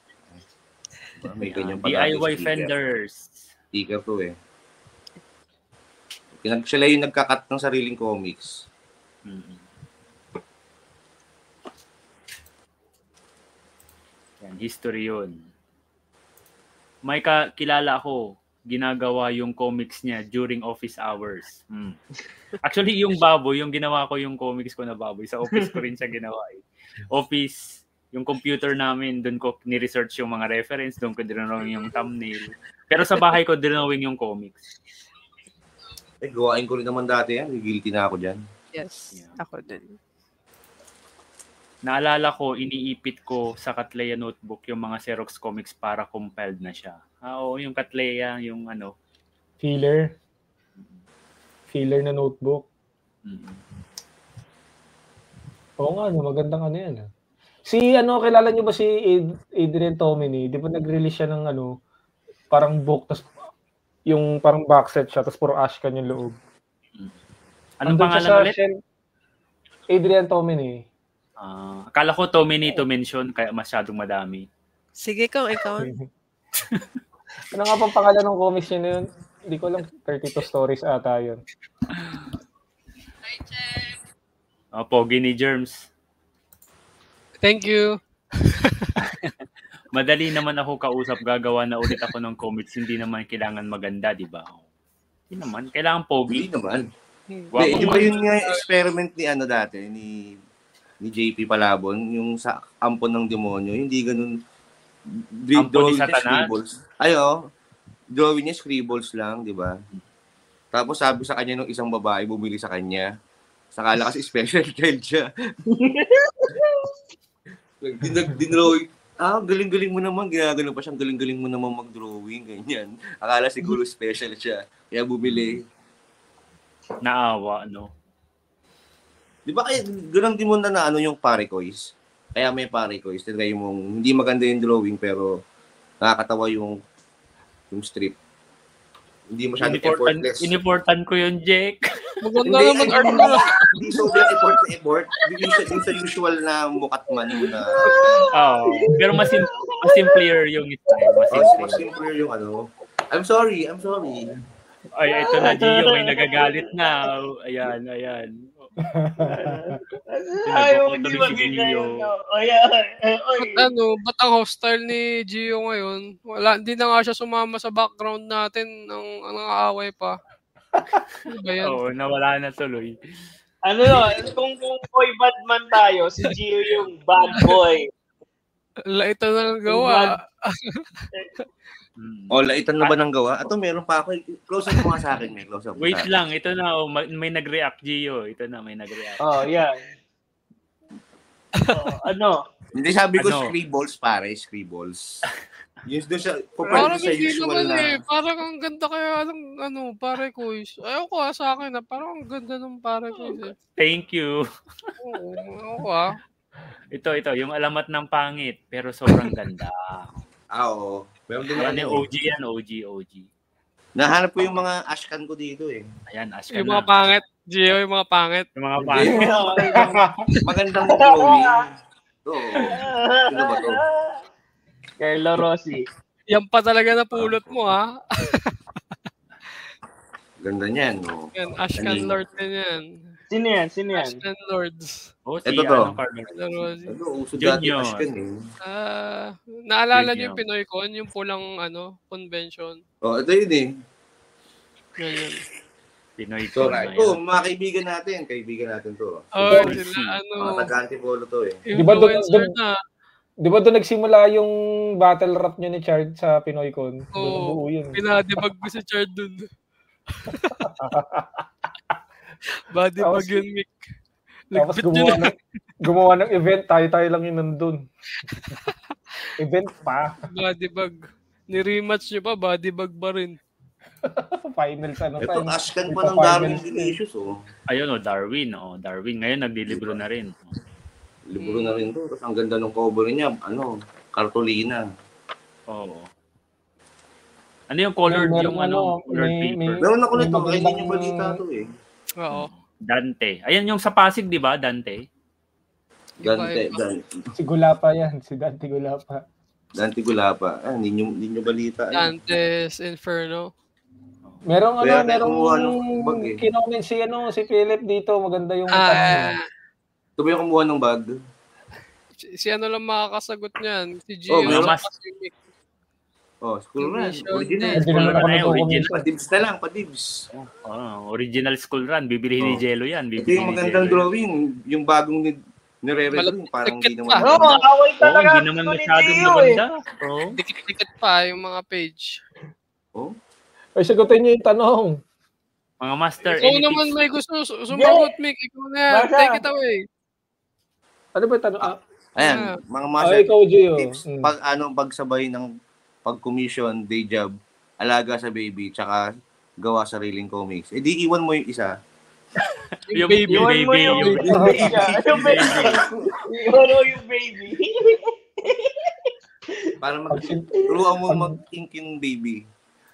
May ganyan DIY fenders. Sticker to eh. Pinag sila yung nagkakat ng sariling comics. Mm. Yan, history yun. May ka, kilala ako, ginagawa yung comics niya during office hours. Mm. Actually, yung baboy, yung ginawa ko yung comics ko na baboy, sa office ko rin siya ginawa eh. Office, yung computer namin, doon ko ni-research yung mga reference, doon ko dinrawing yung thumbnail. Pero sa bahay ko, dinrawing yung comics. Eh, gawain ko rin naman dati yan. Guilty na ako dyan. Yes, Yeah. ako din. Naalala ko, iniipit ko sa Katleya notebook yung mga Xerox comics para compiled na siya. Ah, oo, yung Katleya, yung ano. Filler. Filler na notebook. mm. Oo nga, no, magandang ano yan. ah. Si ano, kilala niyo ba si Ad- Adrian Tomini? Di ba nag-release siya ng ano, parang book, tas yung parang box set siya, tapos puro Ashcan yung loob. Anong Andun pangalan ulit? Adrian Tomini. Ah, akala ko too many to mention, kaya masyadong madami. Sige kung ikaw. Ano nga pang pangalan ng comics yun? Hindi ko alam, 32 stories ata yun. Oh, Pogi ni Germs. Thank you. Madali naman ako kausap, gagawa na ulit ako ng comics, hindi naman kailangan maganda, di ba? Hindi naman, kailangan Hindi pogi. naman. Guwapo Di, di ba yun nga yung experiment ni ano dati, ni ni JP Palabon, yung sa ampon ng demonyo, hindi ganun di- Ampon ni drawing Satanas? scribbles. Ay, oh. Drawing niya scribbles lang, di ba? Tapos sabi sa kanya nung isang babae, bumili sa kanya. Sakala kasi special child siya. Din- Dinrawing. Ah, galing-galing mo naman. Ginagano pa siyang galing-galing mo naman mag-drawing. Ganyan. Akala siguro special siya. Kaya bumili. Naawa, no? Di ba kaya ganun din mo na na ano yung pare kois? Kaya may pare kois. Tinry mong hindi maganda yung drawing pero nakakatawa yung yung strip. Hindi masyadong Inimportan, effortless. inimportan ko yun, Jake. Maganda naman art mo. Hindi sobrang effort sa effort. Hindi sa, yung sa usual na mukatman na Oo. Pero mas, sim- mas simpler yung style. Mas oh, mas simple yung ano. I'm sorry, I'm sorry. Ay, ito na, Gio, may nagagalit na. Ayan, ayan. Ayaw, hindi ko tuloy si maganda Gio. yun. no? O yan. Eh, oy. Ba't ano, ba't ang hostile ni Gio ngayon? Wala, hindi na nga siya sumama sa background natin ng ang away pa. Ano? Oo, nawala na tuloy. Ano yun? Kung, kung boy bad man tayo, si Gio yung bad boy. Laita na lang gawa. Mm. O, laitan na ba ng gawa? Ato, meron pa ako. Close up mo nga sa akin. May close up Wait sa lang, ito na, oh, ma- may nag-react, Gio. Ito na, may nag-react. Oh, yan. Oh, ano? Hindi sabi ko Ano? scribbles, pare. Scribbles. Yun doon siya. Parang sa hindi usual naman na. eh. Parang ang ganda kaya ng ano, pare ko. Ayaw ko ah, sa akin ah. Parang ang ganda ng pare ko. Eh. Thank you. Oo, ayaw ko ah. Ito, ito, yung alamat ng pangit, pero sobrang ganda. Ah, oo. Meron din Ano ano, yung OG yan, OG, OG. Nahanap ko yung mga ashcan ko dito eh. Ayan, ask ka Yung na. mga pangit. Gio, yung mga pangit. Yung mga pangit. Magandang drawing. Oo. Sino ba to? Carlo Rossi. Yan pa talaga napulot mo ah. Ganda niyan. No? Yan, Ashcan Kanino? Lord din yan. Sino yan? Sino yan? Ashcan Lords. Oh, si Ito to. ano. Ano? Ano, uso dati ashcan eh. Ah, naalala Yun niyo yung yun. Pinoy Con, yung pulang ano, convention. Oh, ito yun eh. Yan, yan. Pinoy So, Con. right. ayan. Oh, mga kaibigan natin. Kaibigan natin to. Oh, sila, ano, Mga taga-antipolo to eh. Di ba doon- doon- na. Di ba doon nagsimula yung battle rap niya ni Chard sa Pinoy Con? Doon Oo. yun. Pinadibag ko si Chard dun. Body Tapos- bag yun, Mick. Tapos gumawa ng, gumawa ng event, tayo-tayo lang yun nandun. event pa. Body bag. Ni-rematch nyo pa, body bag pa rin. Finals ano. Ito. Ashkan pa ng Darwin din. Delicious oh. Ayun o, Darwin. Oh, Darwin. Ngayon, naglilibro na rin. Libro na rin to. Tapos ang ganda ng cover niya, ano, Cartolina. Oo. Ano yung colored, yung ano, ano, colored may- paper? may- Meron ako nito, kaya yung balita to eh. Oo. Dante. Ayan yung sa Pasig, di ba, Dante? Dante. Dante, Si Gulapa yan. Si Dante Gulapa. Dante Gulapa. Ah, hindi nyo, hindi nyo balita. eh. Dante's Inferno. Merong ano, Kaya tayo merong kumuha ng bag eh. kinoment si ano, si Philip dito. Maganda yung Ah. Ito ba yung kumuha ng bag? si, si ano lang makakasagot niyan? Si Oh, Gio. meron lang mas-. Oh, school run. Original. School run. yung nagko-comment. original? Padibs na lang, padibs. Oh, original school run. Bibilihin ni Oh. Jello yan. Ito Bibilihin yung ni magandang Jello yan. drawing. Yung bagong ni nire-redraw, parang hindi naman. Oo, oh, away talaga. hindi naman ni masyadong maganda. Oo. Dikit-dikit pa yung mga page. Ay, sagutin niyo yung tanong. Mga master, Ikaw any naman may gusto su- sumagot, Mick. Ikaw na. Take it away. Ano ba yung tanong? Ah, Ayan, Ah. mga ah, master ikaw, Gio. tips. Hmm. Pag ano, pagsabay ng pag-commission, day job, alaga sa baby, tsaka gawa sariling comics. Eh di iwan mo yung isa. Yung, baby. yung Iwan mo baby, yung yung baby. Yung baby. Iwan mo yung baby. Para mag turuan mo mag-ink yung baby.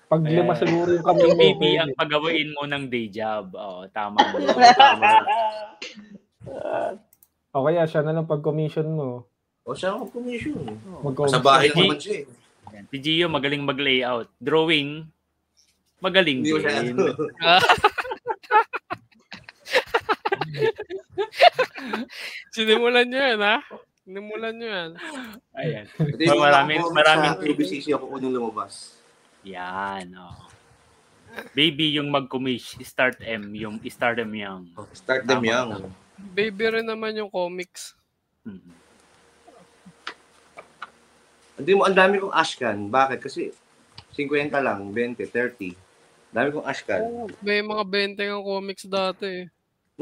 pag lima Ayan. siguro yung kami yung mo. baby ang pagawain mo ng day job. Oo, tama. O kaya siya na lang pag-commission mo. O siya ang commission. Mag-commission. Sa bahay naman siya eh. Ayan. Si Gio, magaling mag-layout. Drawing, magaling Hindi din. Sinimulan nyo yan, ha? Sinimulan nyo yan. Ayan. Yung Maraming- maraming- sa UBCC ako unang lumabas. Yan. Oh. Baby yung mag-commish, start M, yung start M yung. Start them young. Baby rin naman yung comics. Hmm. Hindi mo, ang dami kong ashcan. Bakit? Kasi 50 lang, 20, 30. Dami kong ashcan. May mga 20 ang comics dati. eh.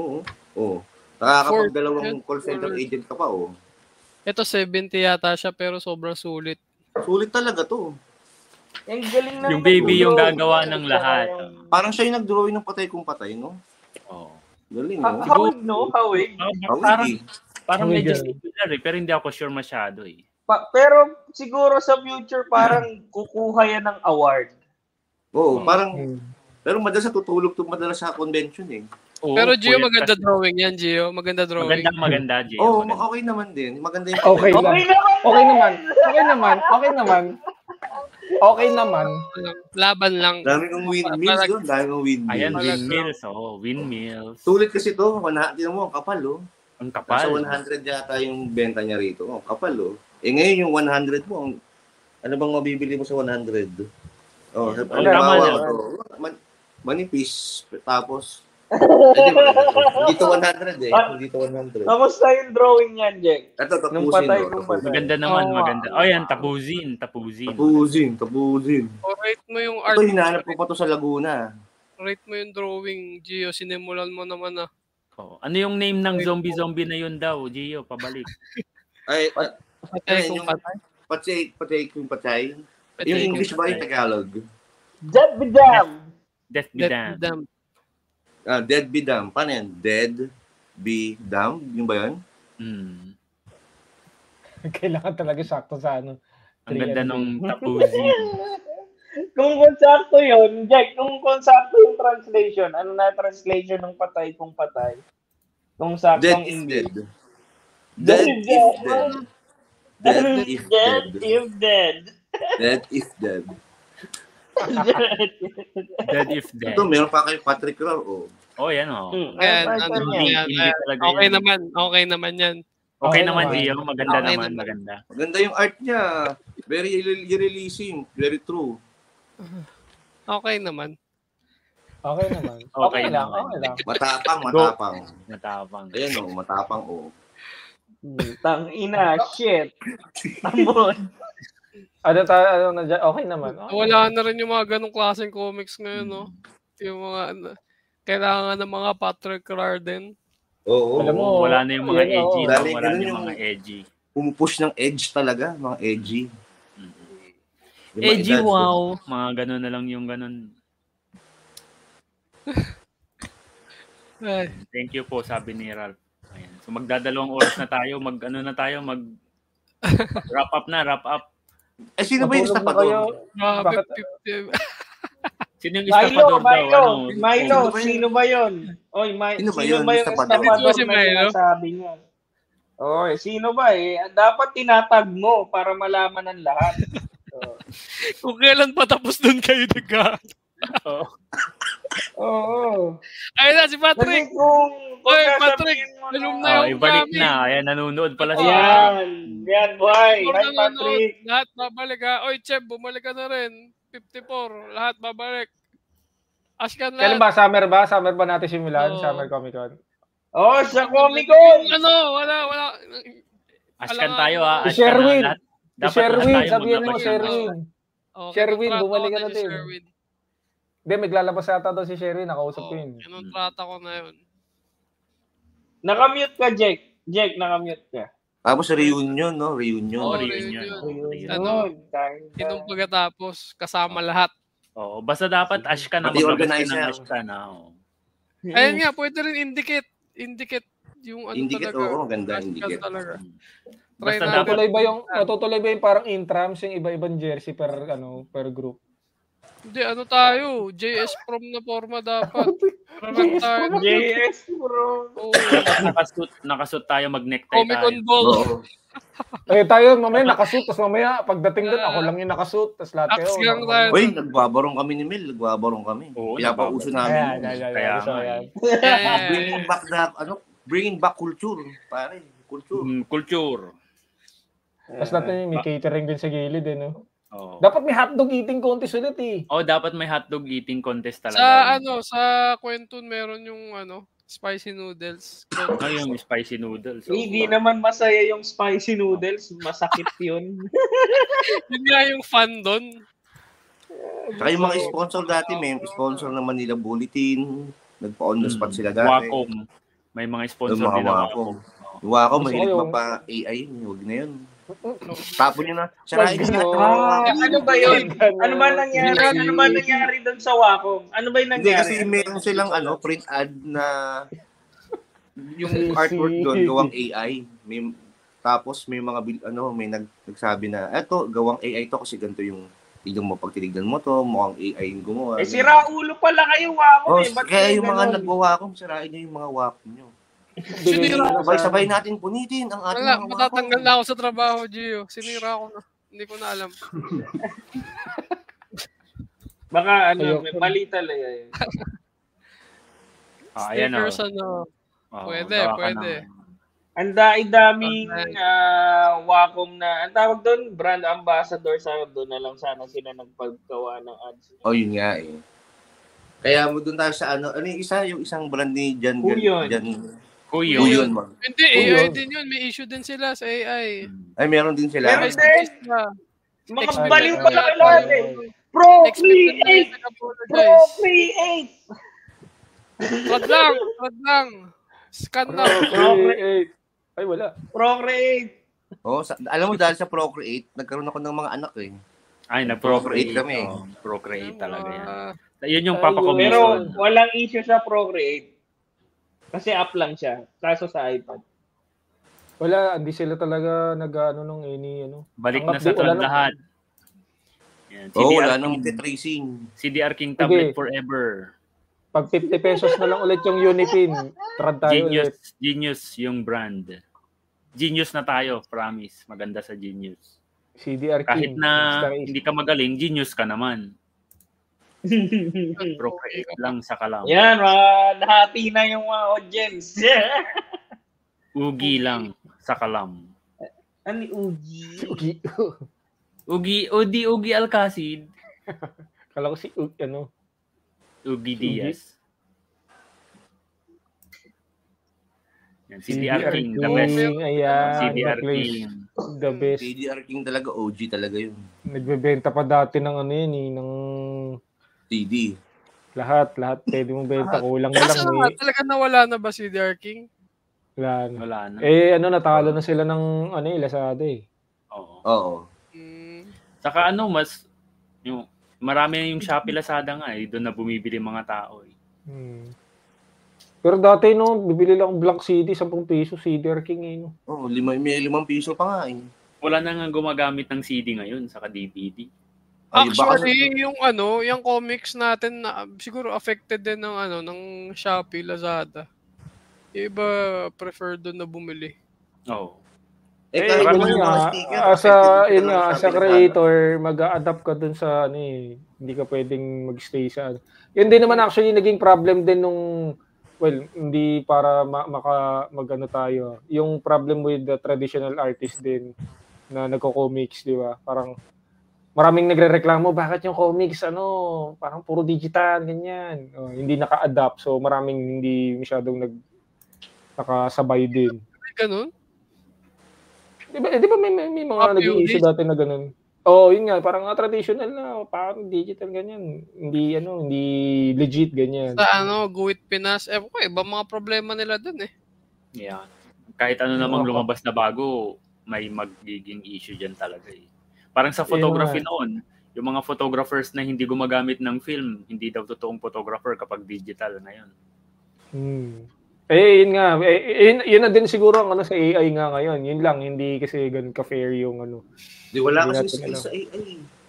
Oo. Oo. Nakakapagdalawang call center agent ka pa, oh. Ito 70 yata siya pero sobrang sulit. Sulit talaga to. Ang galing na Yung baby yung gagawa ng lahat. Parang siya yung nag-drawing ng patay kung patay, no? Oh. Galing, Ha- no? Hawig, no? Hawig. Oh, Hawig, parang, eh. parang medyo similar eh, pero hindi ako sure masyado eh. Pa- pero siguro sa future parang kukuha yan ng award. Oo, Hmm. parang, Hmm. pero madalas sa tutulog to madalas sa convention, eh. Oo, pero Gio, puyat maganda kasi. drawing yan, Gio. Maganda drawing. Maganda, maganda, Gio. Oo, maganda. okay naman din. Maganda yung Okay lang. Okay naman! Okay naman. Okay naman. Okay naman. Okay naman. Laban lang. Dami kong windmills Parang- doon. Dami kong windmills. Ayan, windmills. Oh, windmills. Sulit kasi to. Wana, tinan mo, ang kapal, oh. Ang Nasa kapal. 100 yata yung benta niya rito. Oh, kapal, oh. Eh ngayon yung 100 mo, ang- ano bang mabibili mo sa 100? Oh, Wala halimbawa, naman. oh, man, manipis, tapos, hindi to. Hindi to 100 eh. Ah. Hindi to 100. Kamusta yung drawing niyan, Jack? Ito, Nung tapusin, patay, oh. nung tapusin. Maganda naman, Oo. maganda. Oh, yan, tapuzin, tapuzin. Tapusin, tapusin. O rate mo yung art. Ito, hinahanap ko pa to sa Laguna. Rate mo yung drawing, Gio. Sinimulan mo naman ah. Oh, ano yung name ng zombie-zombie na yun daw, Gio? Pabalik. Ay, uh, Patay kung yung- patay. patay, patay kung patay. Patay Yung English ba yung. Tagalog? Jab Bidam! Death be Death damned. be damned. Ah, dead be damned. Paano yan? Dead be damned? Yung ba yun? Hmm. Kailangan talaga sakto sa ano. Ang ganda and nung tapuzin. Kung konsakto yun, Jack, kung konsakto yung translation, ano na translation ng patay kung patay? Kung Dead saktong is English. dead. Dead is dead. Dead is Dead dead. if dead. Dead is dead. Dead if dead. Ito, meron pa kay Patrick Raw. Oh. Oh, yan oh. Hmm, Ayan, ano, Hindi, yan, talaga Okay yan. naman. Okay naman yan. Okay Okay naman. Gio. Maganda Okay naman, naman. maganda. Maganda yung art niya. Very realism. Very true. Okay naman. Okay naman. Okay Okay, lang, naman. okay lang. Matapang, matapang. Matapang. Ayan o, matapang oh. Hmm, Tang ina, shit. Tamon. Ano tayo, ano na dyan? Okay naman. Okay. Wala na rin yung mga ganong klaseng comics ngayon, no? Yung mga, ano, kailangan ng mga Patrick Clarden. Oo. Alam mo, wala na yung mga yun, edgy. Dali, Wala na yung yung- mga edgy. Pumupush ng edge talaga, mga edgy. Yung mga Edgy ko. wow. Mga ganun na lang yung ganun. Thank you po, sabi ni Ralph. So magdadalawang oras na tayo. Mag ano na tayo, mag wrap up na, wrap up. Eh, sino ba yung grabe, Bakit- 50. Sino yung Milo, estapador daw? Milo, Ano? Milo, Sino ba yun? sino? Oy, Ma- Sino ba sino yun? ba yung ba si Milo? sinasabi niya? Oy, sino ba eh? Dapat tinatag mo para malaman ng lahat. Oh. Kung kailan pa tapos doon kayo nagka. Oo. Ayun na, si Patrick! kung, Oy, Patrick, mo na- Oh, ako ibalik namin. na. Ayan, nanonood pala si Yan. Yan, boy. Hi, Patrick. Lahat babalik ha. Oy, Cheb, bumalik ka na rin. 54. Lahat babalik. Ashkan Kailan lahat. ba? Summer ba? Summer ba natin simulan? Oo. Summer Comic Con. Oh, sa Comic Con. Yung Ano, wala, wala. Ashkan Alam- tayo ha. Ashkan Sherwin. lahat. Dapat Sherwin, sabihin mo, Sherwin. Okay, Sherwin, bumalik ka na si din. Sherwin. Hindi, maglalabas ata daw si Sherwin. Nakausap ko Oh, yun. kinontrata ko na yun. Nakamute ka, Jake. Jake, nakamute ka. Tapos reunion, no? Reunion. Oh, Oh, reunion. reunion. Reunion. Ano? Ka. Inong pagkatapos, kasama lahat. Oo, basta dapat Ashkan na Pati ka organizer. ng Ashkan. ah, oo. Ayun nga, pwede rin indicate. Indicate yung ano Indicate, talaga. oo, maganda, Ashkan indicate. talaga. Try Basta natin. dapat Matutuloy ba yung matutuloy ba yung parang intrams yung iba-ibang jersey per ano per group? Hindi, ano tayo? JS prom na forma dapat. Parang tayo. JS, bro. Oh, nakasuit, nakasuit tayo, mag-necktie Comic tayo. Con Ball. Eh tayo mamaya nakasuit tapos mamaya pagdating doon ako lang yung nakasuit tapos lahat kayo. Axe gang naka- tayo. Uy, nagbabarong kami ni Mel. Nagbabarong kami. Oo, namin. Kaya ko nga yan. Yeah, yeah, yeah. Bringing back the, ano, bringing back culture. Pare, culture. Mm, culture. Tapos natin may catering din sa gilid eh, no? Oo. Dapat may hotdog eating contest ulit eh. Oh, dapat may hotdog eating contest talaga. Sa ano, sa Quentin meron yung ano, spicy noodles. Ah, yung spicy noodles. oh. Hindi naman masaya yung spicy noodles. Masakit yun. Yun nga yung fun doon. Saka yung mga sponsor dati, may sponsor ng Manila Bulletin. Nagpa-on the spot sila dati. Wacom. May mga sponsor din ng Wacom. Mahilig pa pa AI. Huwag na yun. Tapon nyo na. Sirain. Ah, ano ba yun? Ano ba nangyari? Ano ba nangyari doon sa Wacom? Ano ba yung Hindi nangyari? kasi meron silang ano, print ad na yung artwork doon gawang AI. May tapos may mga ano, may nag, nagsabi na eto gawang AI to kasi ganito yung tignan mo pag tinignan mo to, mukhang AI yung gumawa. Eh, sira ulo pala kayo, Wacom. Oh, eh. Ba't kaya yung mga ganon? nagwawakom, sirain nyo yung mga wakom nyo. Sinira. Sabay-sabay natin punitin ang ating Wala, mga matatanggal na ako sa trabaho, Gio. Sinira ko na. Hindi ko na alam. Baka ano, may mali talaga yun. Ah, ayan oh. Stickers, ano. Oo, Pwede, pwede. ng- Ang dai-daming Okay. ah, Wacom na, ang tawag doon, brand ambassador sa doon na lang sana sila nagpaggawa ng ads. Oh, yun nga eh. Kaya mo doon tayo sa ano, ano yung isa, yung isang brand ni Jan yun? Jan Kuyo. Who yun, man. Hindi, AI din yun. May issue din sila sa AI. Ay, meron din sila. Meron din. sila. Mga Expect baliw na pala lahat eh. Procreate! Procreate! Trad lang, trad lang. Scan na. Procreate. Ay, wala. Procreate! Oh, sa, alam mo dahil sa Procreate, nagkaroon ako ng mga anak eh. Ay, nag-procreate Procreate kami. Oh, procreate talaga yan. Ah, Yun yung Ay, Pero walang issue sa Procreate. Kasi app lang siya. Kaso sa iPad. Wala, hindi sila talaga nag-ano nung any ano. Balik ang na sa wala lahat. Yan. Oo, oh, wala nang tracing. CDR King tablet Sige. forever. Pag 50 pesos na lang ulit yung Unipin, trad tayo Genius, ulit. Genius yung brand. Genius na tayo, promise. Maganda sa Genius. CDR King. Kahit na hindi ka magaling, genius ka naman. Procreate lang sa kalam. Yan, mga nahati na yung mga audience. Ugi lang sa kalam. ano Ugi? Ugi. Ugi, Odi, Ugi Alcacid. Kala ko si Ug- ano. Ugi Diaz. Yan, CDR CDR King, the best. Ayan, CDR King. the best. KDR King talaga, OG talaga yun. Nagbebenta pa dati ng ano yun eh, ng TD. lahat, lahat pwede mong benta. Kulang na lang. Kaso Eh. talaga nawala na ba si DR King? Wala na. Wala na. Eh, ano, natalo na sila ng, ano eh, Lazada eh. Oo. Oo. Mm, Saka ano, mas, yung, marami na yung Shopee Lazada nga eh. Doon na bumibili mga tao eh. Hmm. Pero dati, no, bibili lang Black City, 10 piso, CDR King eh, no. Oo, lima, may limang piso pa nga eh. Wala na nga gumagamit ng CD ngayon, saka DVD. Ay, baka- Actually, yung ano, yung comics natin na siguro affected din ng ano, ng Shopee, Lazada. Yung iba prefer doon na bumili. Oo. Eh, Eh, yun naman yung mga nga, sticker, as a, affected yun nga, ng as a creator, mag-a-adapt ka dun sa, ano eh, hindi ka pwedeng mag-stay sa, ano. Yun din naman actually naging problem din nung, well, hindi para ma- maka, mag-ano tayo, yung problem with the traditional artist din, na nagko-comics, di ba? Parang, maraming nagre-reklamo, bakit yung comics, ano, parang puro digital, ganyan. Oh, hindi naka-adapt, so maraming hindi masyadong nag, nakasabay din. Ganun? Di ba, di ba may, may, may mga Copy naging issue paste. dati na ganun? Oo, oh, yun nga, parang nga traditional na, parang digital ganyan. Hindi, ano, hindi legit ganyan. Sa ano, Guhit Pinas, eh, ko, iba mga problema nila doon eh. Yeah. Kahit ano namang lumabas na bago, may magiging issue dyan talaga eh. Parang sa photography nga. noon, yung mga photographers na hindi gumagamit ng film, hindi daw totoong photographer kapag digital na yun. Hmm. Eh, yun nga, eh, yun, yun na din siguro ang ano sa AI nga ngayon. Yun lang, hindi kasi ganun ka-fair yung ano. Di wala kasi natin skill sa AI.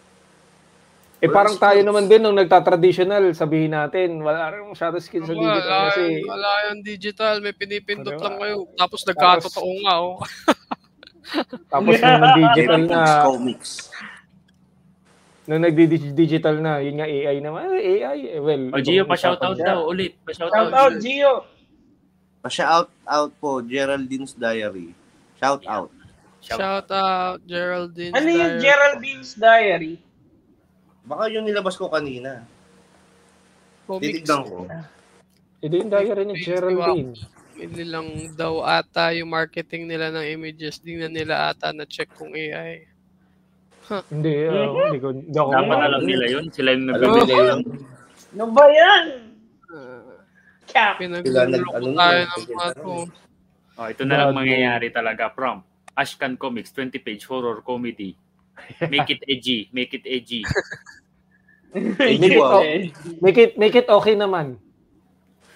Eh, Wala parang tayo naman din nung nagta-traditional, sabihin natin, wala rin masyado skill sa digital Wala, kasi wala yung digital, may pinipindot Ano, lang kayo. Tapos nagkatotoo nga, oh. tapos nung nag-digital J-Pix na, comics. nung nag-digital na, yun nga AI naman, AI, eh, well. O Gio, ibang pa-shoutout daw ulit. Pa-shoutout. Shout out, Gio. Pa-shout out po, Geraldine's Diary. Shout out. Shout Shout out, Geraldine. Ano yung Geraldine's Diary? Baka yung nilabas ko kanina. Comics. Titignan ko. Ito yung diary ni Geraldine. Hindi lang daw ata yung marketing nila ng images. Di na nila ata na-check kung AI. Hindi, ah, hindi ko, hindi ako. Dapat alam nila yun. Sila yung Alam nag nila yun. Ano ba yan? Uh, Cap. Sila nag- Pinagluloko tayo ng mga to. Oh, ito na lang mangyayari talaga from Ashcan Comics, 20-page horror comedy. Make it edgy. Make it edgy. It, make it, make it okay naman.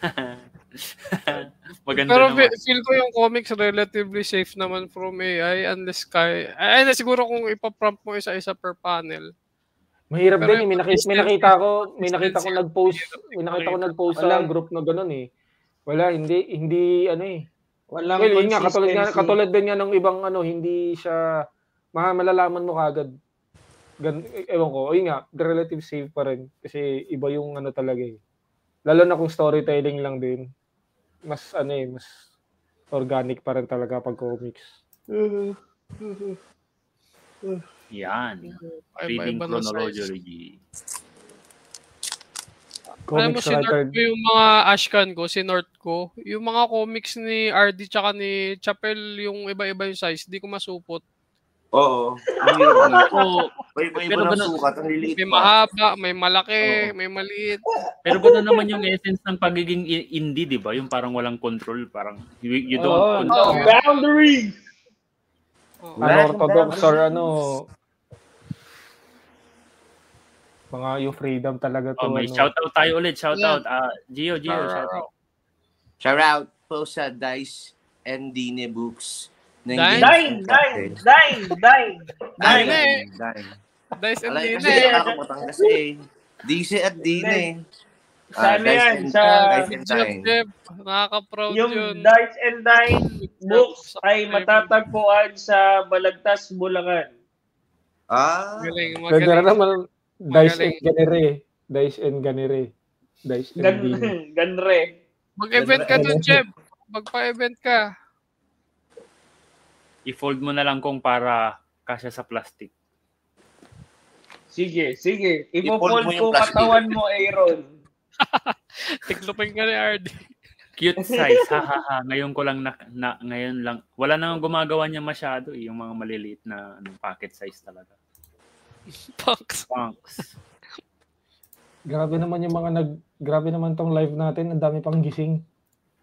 Maganda Pero naman. fe- feel ko yung comics relatively safe naman from AI unless kay... Ay, na siguro kung ipaprompt mo isa-isa per panel. Mahirap Pero din, eh. may, nakita, may nakita ko, may nakita ko nag-post, may nakita ko nag-post sa group na gano'n eh. Wala, hindi, hindi, ano eh. Walang Well, yun nga, katulad, nga, katulad din nga ng ibang ano, hindi siya, ma malalaman mo kagad. Gan, e- ewan ko, yun nga, the relative safe pa rin. Kasi iba yung ano talaga eh. Lalo na kung storytelling lang din. Mas ano eh, mas organic pa rin talaga pag comics. Yan. Reading Iba-iba na size. chronology. Alam mo, Comics sinort ko yung mga Ashcan ko, sinort ko. Yung mga comics ni RD tsaka ni Chapel, yung iba-iba yung size, di ko masupot. Oo. Ang hirap na. So, May iba Pero ng sukat. Ang liliit May pa. mahaba, may malaki, may maliit. pero gano'n naman yung essence ng pagiging indie, di ba? Yung parang walang control. Parang you, you don't Oh, control. Oh, boundary. Oh. Unorthodox or ano, mga yung freedom talaga to. Oh, may ano. shoutout tayo ulit. Shoutout. Ah, Gio, Gio, shoutout. Shout out po sa Dice and Dine Books. Dine? Dine, dine, dine, dine. Dine Dine. eh. Dine. Dice and Dine. kasi nakakamatang kasi eh. Dice at Dine. Sa Ah, ano yan? Sa Jeff, Dine. Jeff, nakaka-proud yung yun. Dice and Dine books ay matatagpuan sa Balagtas, Bulacan. Ah, Magaling, Pwede na magaling. naman, dice and ganere. Dice and ganere. Dice and Gan dine. ganre. Mag-event ka dun, Jeff. Magpa-event ka. I-fold mo na lang kung para kasya sa plastic. Sige, sige. I-fold Ipo-fold mo yung ko plastic. katawan mo, Aaron. Tiklopin ka ni RD. Cute size. Ha, ha, ha. Ngayon ko lang na, na ngayon lang. Wala nang gumagawa niya masyado eh, yung mga maliliit na ano, pocket size talaga. Punks. Punks. Grabe naman yung mga nag... Grabe naman tong live natin. Ang dami pang gising.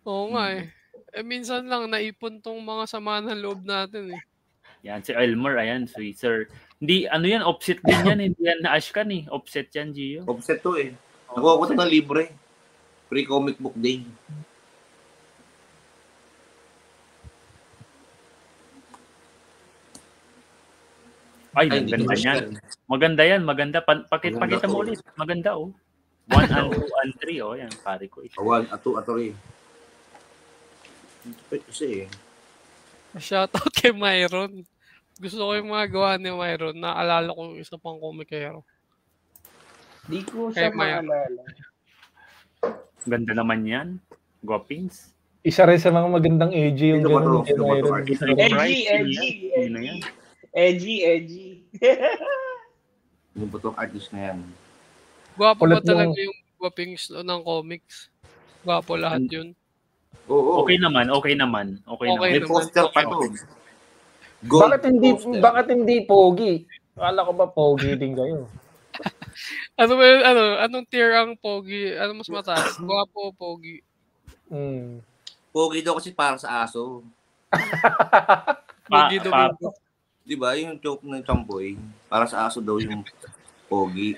Oo nga eh. Eh, minsan lang naipon tong mga sama ng loob natin eh. Yan, si Elmer, ayan, Switzer. Hindi, ano yan, offset din yan. Eh. Hindi yan na Ashkan eh. Offset yan, Gio. Offset to eh. Nakuha ko ito libre. Free comic book day. Ay, Ay maganda yan. Maganda yan, maganda. Pa- pakit, maganda pakita mo ulit. Maganda oh. 1 and 2 and 3 oh. Yan, pare ko. 1 at 2 3. Dapat kasi eh. Shoutout kay Myron. Gusto ko yung mga gawa ni Myron. Naalala ko yung isa pang komikero. Di ko siya kay maalala. Ganda naman yan. Gopings. Isa rin sa mga magandang AG yung ganun. Edgy, edgy, ano edgy. Edgy, edgy. Yung butong artist na yan. Gwapo ba talaga yung Gopings ng comics? Gwapo lahat yun. Oo. Okay naman, okay naman. Okay, Okay May naman. poster pa to. Gold Bakit hindi poster. bakit hindi pogi? Akala ko ba pogi din kayo? Ano ba? Ano, anong tier ang pogi? Ano mas mataas? Gwapo o pogi? Hmm. Pogi daw kasi para sa aso. Pa, Pogi pa, Domingo. Di ba? Yung joke ng chamboy. Para sa aso daw yung pogi.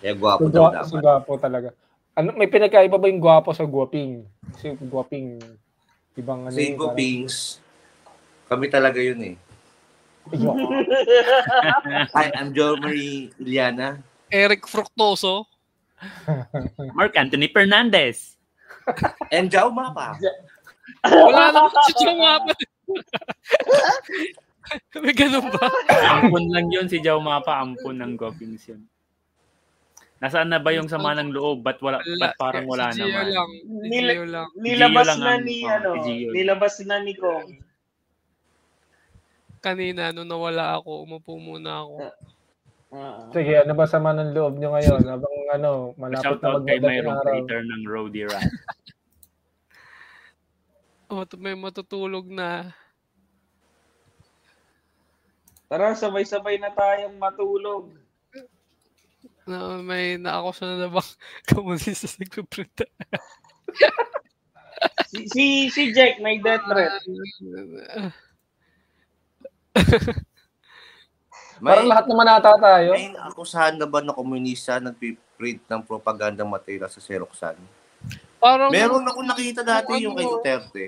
Kaya gwapo So, daw so dapat. gwapo talaga. Ano, may pinagkaiba ba yung gwapo sa guwaping? Kasi guwaping, ibang ano Kasi yun, ko, parang- Pings, kami talaga yun eh. Iya. Hi, I'm Jo Marie Iliana. Eric Fructoso. Mark Anthony Fernandez. And Jao Mapa. Wala naman si Chumapa. May ganun ba? Ampun lang yun si Jao Mapa. Ampun ng Guwapings yun. Nasaan na ba yung sama ng loob? Ba't, wala, ba't parang wala si naman? lang. Si lang. Nilabas lang na ang- ni, oh, ano, si Gio. nilabas na ni Kong. Kanina, nung nawala ako, umupo muna ako. Oo. Sige, ano ba sama ng loob nyo ngayon? Habang ano, malapit Shout na out kay magmadaling Mayroong creator ng Roadie Rat. Mat- may matutulog na. Tara, sabay-sabay na tayong matulog. Na may naakusa na na bang komunista sa nagpiprinta. Si, si, si Jack may death threat. Parang lahat naman nata tayo. May akusahan na ba na komunista nagpiprint ng propaganda material sa Xeroxan? Parang Meron ako nakita dati yung kay Duterte.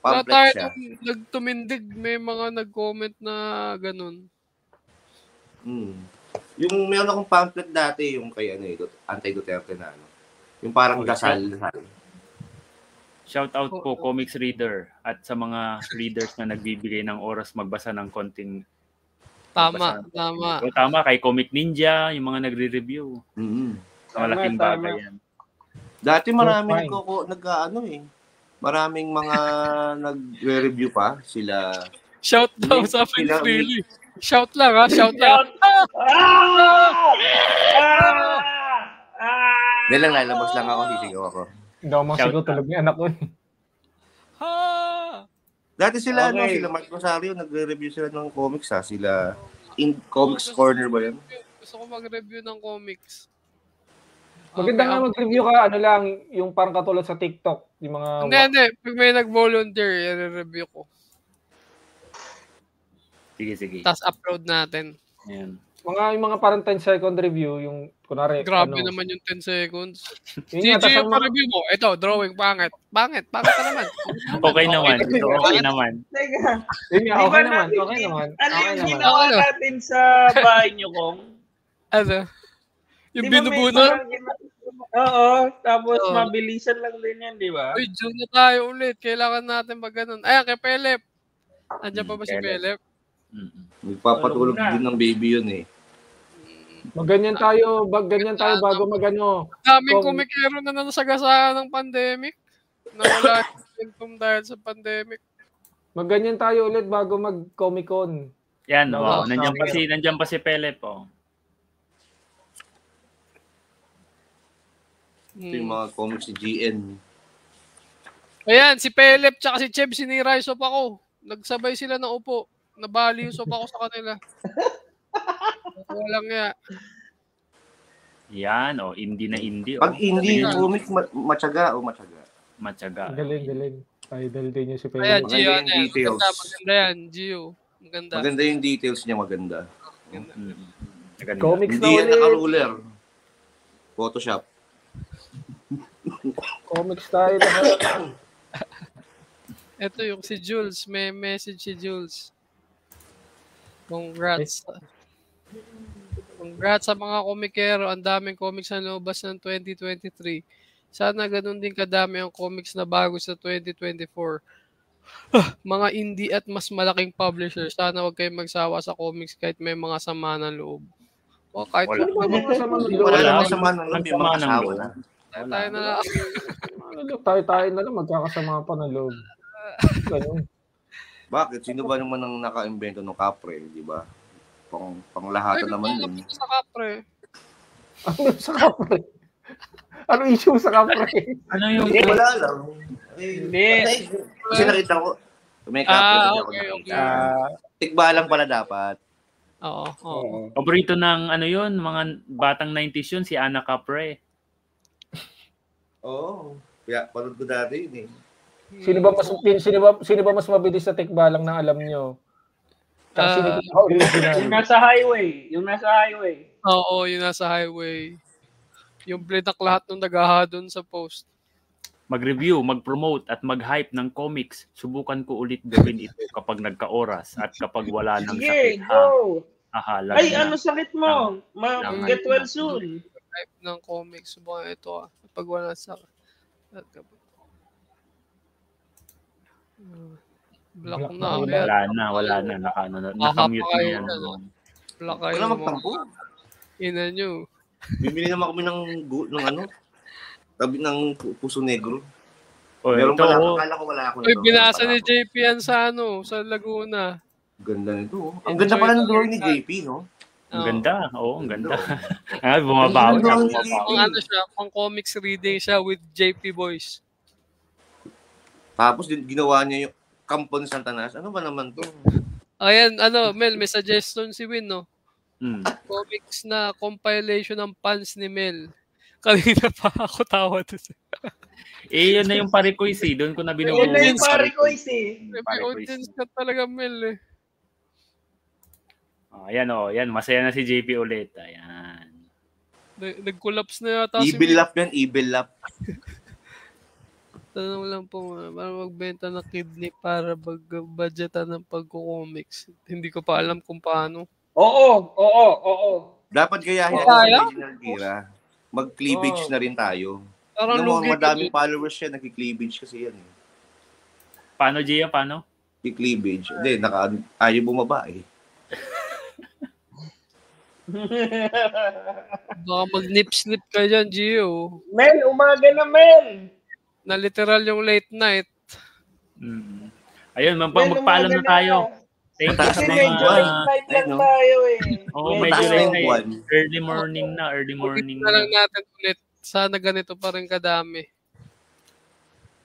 Pamphlet tayo siya. nagtumindig, may mga nag-comment na ganun. Mm. Yung meron akong pamphlet dati, yung kay ano, eh, Dut- anti-Duterte na ano. Yung parang Oh, dasal. Shout out po comics reader at sa mga readers na nagbibigay ng oras magbasa ng konting Tama, tama. O tama kay Comic Ninja, yung mga nagre-review. Mm-hmm. Malaking Tama, bagay yan. Dati marami fine. nagko nag-ano eh. Maraming mga nagre-review pa sila. Shout Hindi, sa sila- freely. Shout lang ha, shout lang. Ah! Ah! Ah! Dahil lang lalabas lang ako, sisigaw ako. Hindi ako out. tulog ni anak ko. Ha! Dati sila, ano, Okay. sila Mark Rosario, nagre-review sila ng comics ha. Sila, in Comics Corner ba yun? Gusto ko mag-review ng comics. Maganda nga Okay, mag-review ka, ano lang, yung parang katulad sa TikTok. Yung mga... Hindi, hindi. Pag may nag-volunteer, i-review ko. Sige, sige. Tapos upload natin. Ayan. Mga, yung mga parang 10 second review, yung kunwari, Grabe ano, naman yung 10 seconds. Tas yung ang mga- review mo. Ito, drawing, pangit. Pangit, pangit ka naman. Okay naman. Okay. Okay naman. Teka, Yun nga, okay naman, okay naman. Ano Okay yung naman. ginawa Ano? natin sa bahay niyo, Kong? Ano? Yung binubuno? Oo, tapos Oo. mabilisan lang din yan, di ba? Uy, dyan na tayo ulit. Kailangan natin mag ganun. Ayan, kay Pelep. Andiyan pa ba si Pelep. Nagpapatulog na. din ng baby yun eh. Magganyan tayo, bag, ganyan tayo bago magano. Daming Kung- kumikero na nasagasaan ng pandemic. Nawala yung symptom dahil sa pandemic. Magganyan tayo ulit bago mag Comic Con. Yan, Wala wow. sa Nandiyan pa si, nandiyan pa si Pele po. Ito yung Hmm. mga comics ni GN. Ayan, si Pelep tsaka si Cheb sinira yung sopa ko. Nagsabay sila na upo. Nabali yung sopa ko sa kanila. Walang nga. Yan, oh, indie na indie. Oh. Pag indie Galing. comics, ma- matyaga o matyaga. Matyaga. Galing, galing. Idol din yung si Pedro. Ayan, Maganda Gio. yung Ano yan? details. Maganda, maganda yan. Gio. Maganda. Maganda yung details niya, maganda. Mm. Maganda. Comics Hindi na yan ulit. naka-ruler. Photoshop. Comics tayo lahat. Ito yung si Jules. May message si Jules. Congrats. Congrats sa mga komikero. Ang daming comics na lumabas ng 2023. Sana ganun din kadami ang comics na bago sa 2024. Ah, mga indie at mas malaking publisher. Sana wag kayong magsawa sa comics kahit may mga sama ng loob. O kahit Wala. wala. Mga sama ng loob. Wala Wala. naman mga mga sama ng loob. na. Tayo na lang. Ano, Tayo-tayo na lang, magkakasama pa ng loob. Ganun. Bakit? Sino ba naman ang naka-invento ng kapre, di ba? Pang, panglahatan Ay, naman yun. sa kapre. Ano sa kapre? Ano issue sa kapre? Ano yung Eh, wala lang. Hindi. Kasi nakita ko, may kapre Ah, okay, okay. Ah, Tikbalang pala dapat. Oo. oo. oo. paborito ng ano yun, mga batang 90s yun, si Ana Capre. Oo. Kaya, panood ko dati yun eh. Sino ba mas sino ba sino ba mas mabilis sa tikbalang ng alam nyo? Tsaka Ah. sino yung? Yung nasa highway. Yung nasa highway. Oo, yun nasa highway. Yung blinak lahat nung nagaha doon sa post. Mag-review, mag-promote at mag-hype ng comics. Subukan ko ulit gawin ito kapag nagka-oras at kapag wala ng Sige, sakit. Ha, go. ahalag Ay, na. ano sakit mo? Ma- get well soon. Type ng comics. Subukan ito ah. Pag wala sa... Black Black na. na yan. Wala na, wala na. Naka, ano, na- nakamute na yan. Black kayo. Wala magtampo. Ina nyo. Bibili naman kami ng, gu- ng ano, tabi ng pu- puso negro. O, Meron ito, pala, oh, akala ko wala ako Uy, nito. binasa Meron ni JP yan sa ano, sa Laguna. Ganda nito. oh. Ang Enjoy ganda pala ng drawing ni. JP, no? ang ganda. Oo, ang ganda. Ah, bumabawi Ang na. bumabawi. Pang ano siya, pang comics reading siya with JP Boys. Tapos din, ginawa niya yung Kampo ni Santanas. Ano ba naman to? Ayan, ano, Mel, may suggestion si Win, no? Hmm. Comics na compilation ng pants ni Mel. Kanina pa ako tawa doon. Eh, yun na yung pare-quiz eh. Doon ko na binubuo. Yun na yung pare-quiz. eh. May audience ka talaga, Mel, eh. Oh, ayan oh, ayan. Masaya na si JP ulit. Ayan. Nag- Nag-collapse na yata si Evil Mel. lap yan, evil lap. Tanong lang po, ah, para magbenta ng kidney para mag-budgetan ng pagko-comics. Hindi ko pa alam kung paano. Oo, oo, oo. Dapat Oh, kaya? sa original Kira. Mag-cleavage Oh. na rin tayo. Parang Ano mo, lugi madaming ko. followers siya, nag-cleavage kasi yan. Eh. Paano, Gia? Paano? I-cleavage. Hindi, naka, ayaw bumaba eh. Baka mag-nip-slip ka dyan, Gio. Mel, umaga na Mel. Na literal yung late night. Mm. Ayun, mag- Mel, magpaalam na tayo. Thank you sa mga... medyo late night lang tayo eh. Oo, Medyo medyo late eh. Early morning na, early morning na lang na. natin ulit. Sana ganito pa rin kadami.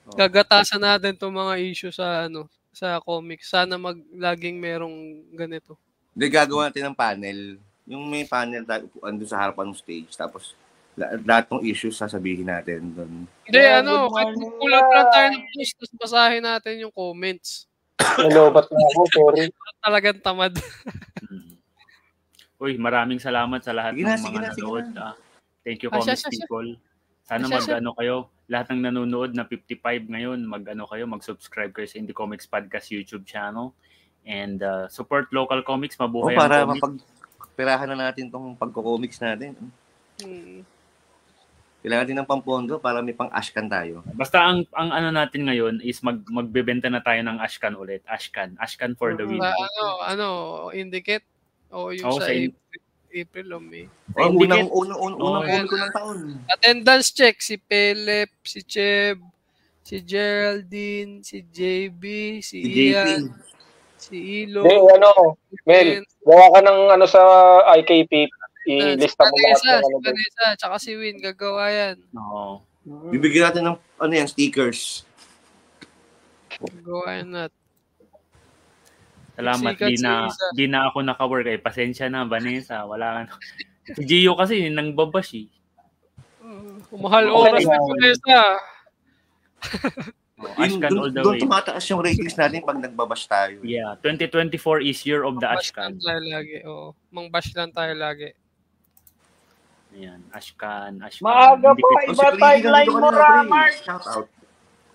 Oh. Gagatasan natin itong mga issue sa ano sa comics. Sana mag laging merong ganito. Hindi, gagawa natin ng panel. Yung may panel tayo, upuan doon sa harapan ng stage. Tapos, lahat ng issues sasabihin natin doon. Hindi, Yeah, ano, kulat lang tayo ng post, tapos basahin natin yung comments. Nalobat na ako, sorry. Talagang tamad. Uy, maraming salamat sa lahat Sige ng na, mga na, nanood. na. ah. Thank you, Ah, siya, siya. people. Sana Ah, mag-ano kayo, lahat ng nanonood na 55 ngayon, mag-ano kayo, mag-subscribe kayo sa Indie Comics Podcast YouTube channel. And uh, support local comics, mabuhay Oh, para ang comics. mapagpirahan na natin tong pagko-comics natin. Hmm. Kailangan natin ng pampondo para may pang-ashkan tayo. Basta ang ang ano natin ngayon is mag magbebenta na tayo ng Ashcan ulit. Ashcan. Ashcan for the win. Sa ano, ano, indicate? O yung Oo, sa sa in- April, April o May. O, Indicate. unang, unang, unang, Oh, unang ko ng taon. Attendance check. Si Pelep, si Cheb, si Geraldine, si JB, si, Si JP. Ian, si Ilo. Hindi, ano, Mel, gawa ka ng ano sa IKP, I-lista mo lahat si. Vanessa, tsaka si Win, gagawa yan. Oo. Bibigyan natin ng ano yan, stickers. Gagawa yan natin. Salamat, Sikat di na, di na ako naka-work. Eh, pasensya na, Vanessa. Wala ka na. Si Gio kasi, nang babash eh. Umahal Okay oras lang. ni Vanessa. Oh, doon, all the doon way. tumataas yung ratings natin pag nagbabash tayo. Yeah, 2024 is year of the Mang bash Ashkan. lang tayo lagi. Oo. Mang bash lang tayo lagi. Ayan, Ashkan, Ashkan. Maaga Hindi pa, Oh, iba timeline mo. Ramar. Shout out.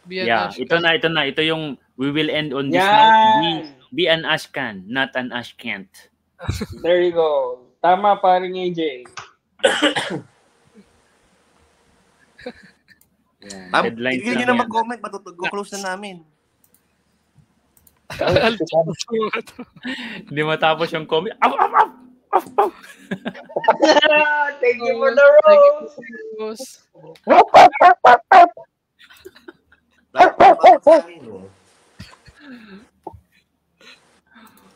Yeah, Ashkan. ito na, ito na. Ito yung we will end on this Yan. note. Be, be an Ashkan, not an Ashkant. There you go. Tama, paring AJ. Yan. Tama, Headlines lang na mag-comment, matutug close na namin. Hindi matapos yung comment. Up, up, up! Up, up! Thank you for the Thank you rose. for the rose. Oh.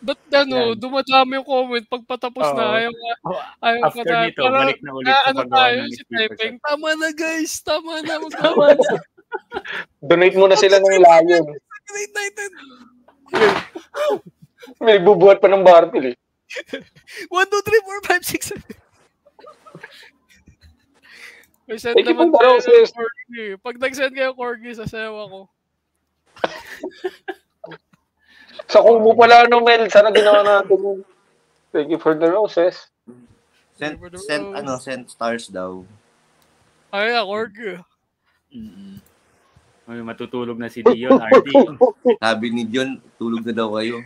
Ba't ano, Yan. dumadami yung comment pag patapos Oo. na. Ayaw, ayaw After pa na. nito, Parang, balik na ulit na, sa ano paggawa tayo, ng si Pepeng, shot. tama na guys, tama na. Tama na. Donate muna sila ng lion. natin. May bubuhat pa ng barpil eh. 1, 2, 3, 4, 5, 6, 7. May send Thank you naman tayo Roses. ng Corgi. Pag nag-send kayo Corgi, sasayaw ako. Sa kubo pala no Mel, sana ginawa natin yun. Thank you for the roses. Send, the send, rose. ano, send stars daw. Ay, ah, Corgi. Mm-mm. Ay, matutulog na si Dion, RD. Sabi ni John, tulog na daw kayo.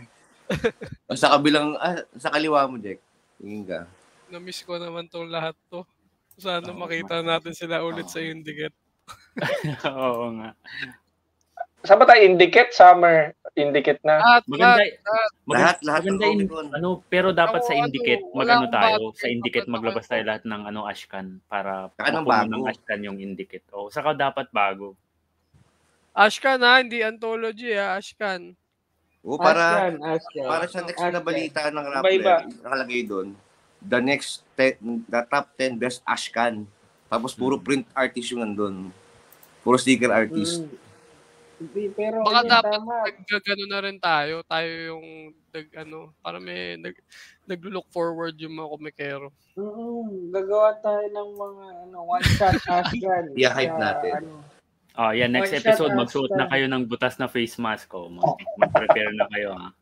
Sa kabilang, ah, sa kaliwa mo, Jack. Tingin ka. Na-miss ko naman tong lahat to. Sana Oo, makita natin sila ulit Oo. sa Indicate. Oo nga. Saan ba tayo? Indicate? Summer? Indicate na. At, Maganda, at, at, maganda, Lahat, lahat ng maganda in, ano, pero dapat sa Ako, Indicate, ano, mag-ano tayo, sa Indicate maglabas tayo lahat ng ano Ashkan para Saka ng mapuno bago. ng Ashkan yung Indicate. O, saka dapat bago. Ashkan ha, hindi anthology ha, Ashkan. O, para, Ashkan, Ashkan. para sa next na Ashkan. balita ng Iba-iba. Rappler, nakalagay doon, the next, te- the top 10 best Ashkan. Tapos puro Hmm. print artist yung nandun. Puro sticker artist. Mm. Hindi, pero Baka ayun, dapat tama. naggagano na rin tayo. Tayo yung nag, ano, para may nag, nag-look forward yung mga kumikero. Mm, gagawa tayo ng mga ano, one-shot Ashkan. I-hype Sa, natin. Ano, Oh, yan, next episode, magsuot na kayo ng butas na face mask. Oh. Mag- mag-prepare na kayo, ha?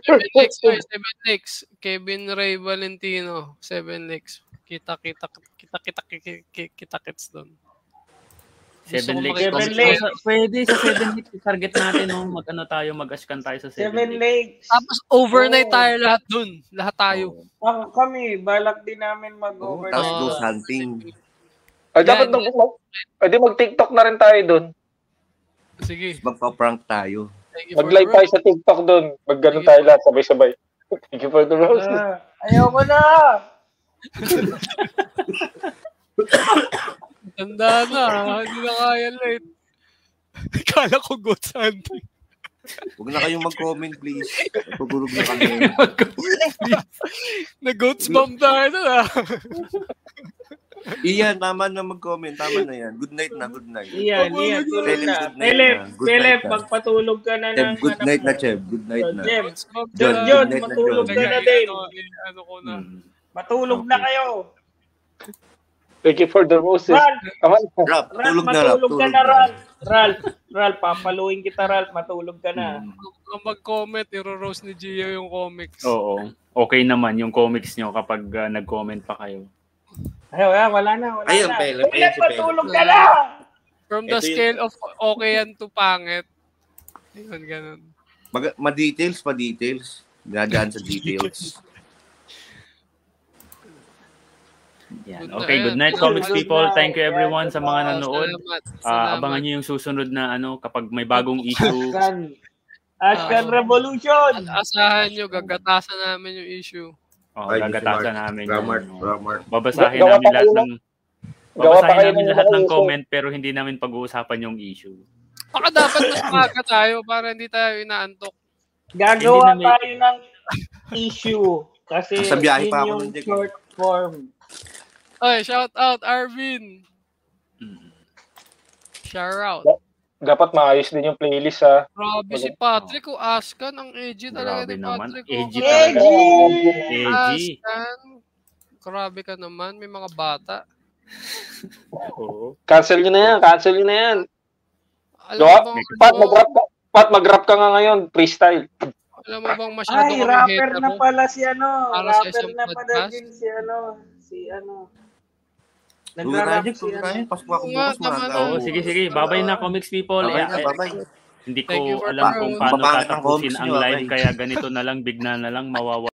Seven Lakes, guys, Seven Lakes. Kevin Ray Valentino, Seven Lakes. Kita, kita, kita, kita, kita, kita, kita kits doon. Seven ko Lakes. makita Seven. Sa- Pwede sa Seven Lakes. Target natin, no? Mag-ano tayo, mag-ashkan tayo sa Seven, Seven Lakes. Lakes. Tapos overnight Oo. tayo lahat doon. Lahat tayo. Ako kami, balak din namin mag-overnight. tapos Oo. ghost hunting. Ay, dapat Yan. mag, mag, pwede mag-TikTok na rin tayo doon. Sige. Magpa-prank tayo. Mag-live tayo sa TikTok doon. Mag-ganon tayo lahat, sabay-sabay. Thank you for the roses. Ah, ayaw ko na! Tanda na. ah. Hindi na kaya late. Kala ko ghost hunting. Huwag na kayong mag-comment, please. Pagulog na kami. Na-ghost bomb tayo na ah. Iyan, tama na mag-comment. Tama na yan. Good night na, good night. Iyan, iyan, tulog Philip, na. good night Philip, na. Good Philip, night na. magpatulog ka na Cheb, ng good night na, Cheb. Good night na. Jem, Ghost bomb John, John, na. Na, matulog John. ka na din. Ano, ano ko na. Mm. Matulog na kayo. Thank you for the roses. Ralph, na. Ralph, tulog na, Rap. matulog ka na, na. Ralph. Ralph, Ralph, papaluin kita, Ralph. Matulog ka na. Mm. Kung mag-comment, iro-roast ni Gio yung comics. Oo. Okay naman yung comics nyo kapag ah, nag-comment pa kayo. Ayaw, ayaw, wala na, wala Ayun, na. Philip, ayun si Philip. matulog ka na! From the Ito scale of okay yan to pangit. Ayun, ganun. Mag- ma-details, pa-details. Dadaan sa details. Yan. Okay, good night comics people. Thank you everyone sa mga nanood. Ah, Salamat. abangan niyo yung susunod na ano kapag may bagong issue. Ashkan. Ashkan Ah. Revolution! At asahan nyo, gagatasan namin yung issue. Oh, Ay, gagatasan namin. Ramart, yan. Ramart. Babasahin Gawa namin lahat ng Gawa pa babasahin namin ng lahat ng comment pero hindi namin pag-uusapan yung issue. Baka dapat mas maaga tayo para hindi tayo inaantok. Gagawa Hindi na may- tayo ng issue. Kasi Sa biyahe pa ako yung short, platform. Oy, shout out Arvin. Mm. Shout out. Dapat maayos din yung playlist ha. Grabe si Patrick o Askan ang edgy talaga Grabe ni naman. Patrick. Edgy oh. talaga. Edgy! Edgy. Askan. Grabe ka naman, may mga bata. Oo. Cancel nyo na yan, cancel nyo na yan. Alam Doa, mo bang, Pat, ano, mag-rap ka, Pat, mag-rap ka nga ngayon, freestyle. alam mo bang masyado Ay, kami rapper na pala si ano. Para rapper na pala din si ano. Si ano. Nagra-rap Project, si uwi ano. tayo. Pasok ako bukas, maaga. Oo, sige, sige. Babay na, comics people. Babay Eh, na, eh, babay. Hindi ko alam kung paano tatapusin ang live, kaya ganito na lang, bigna na lang, mawawa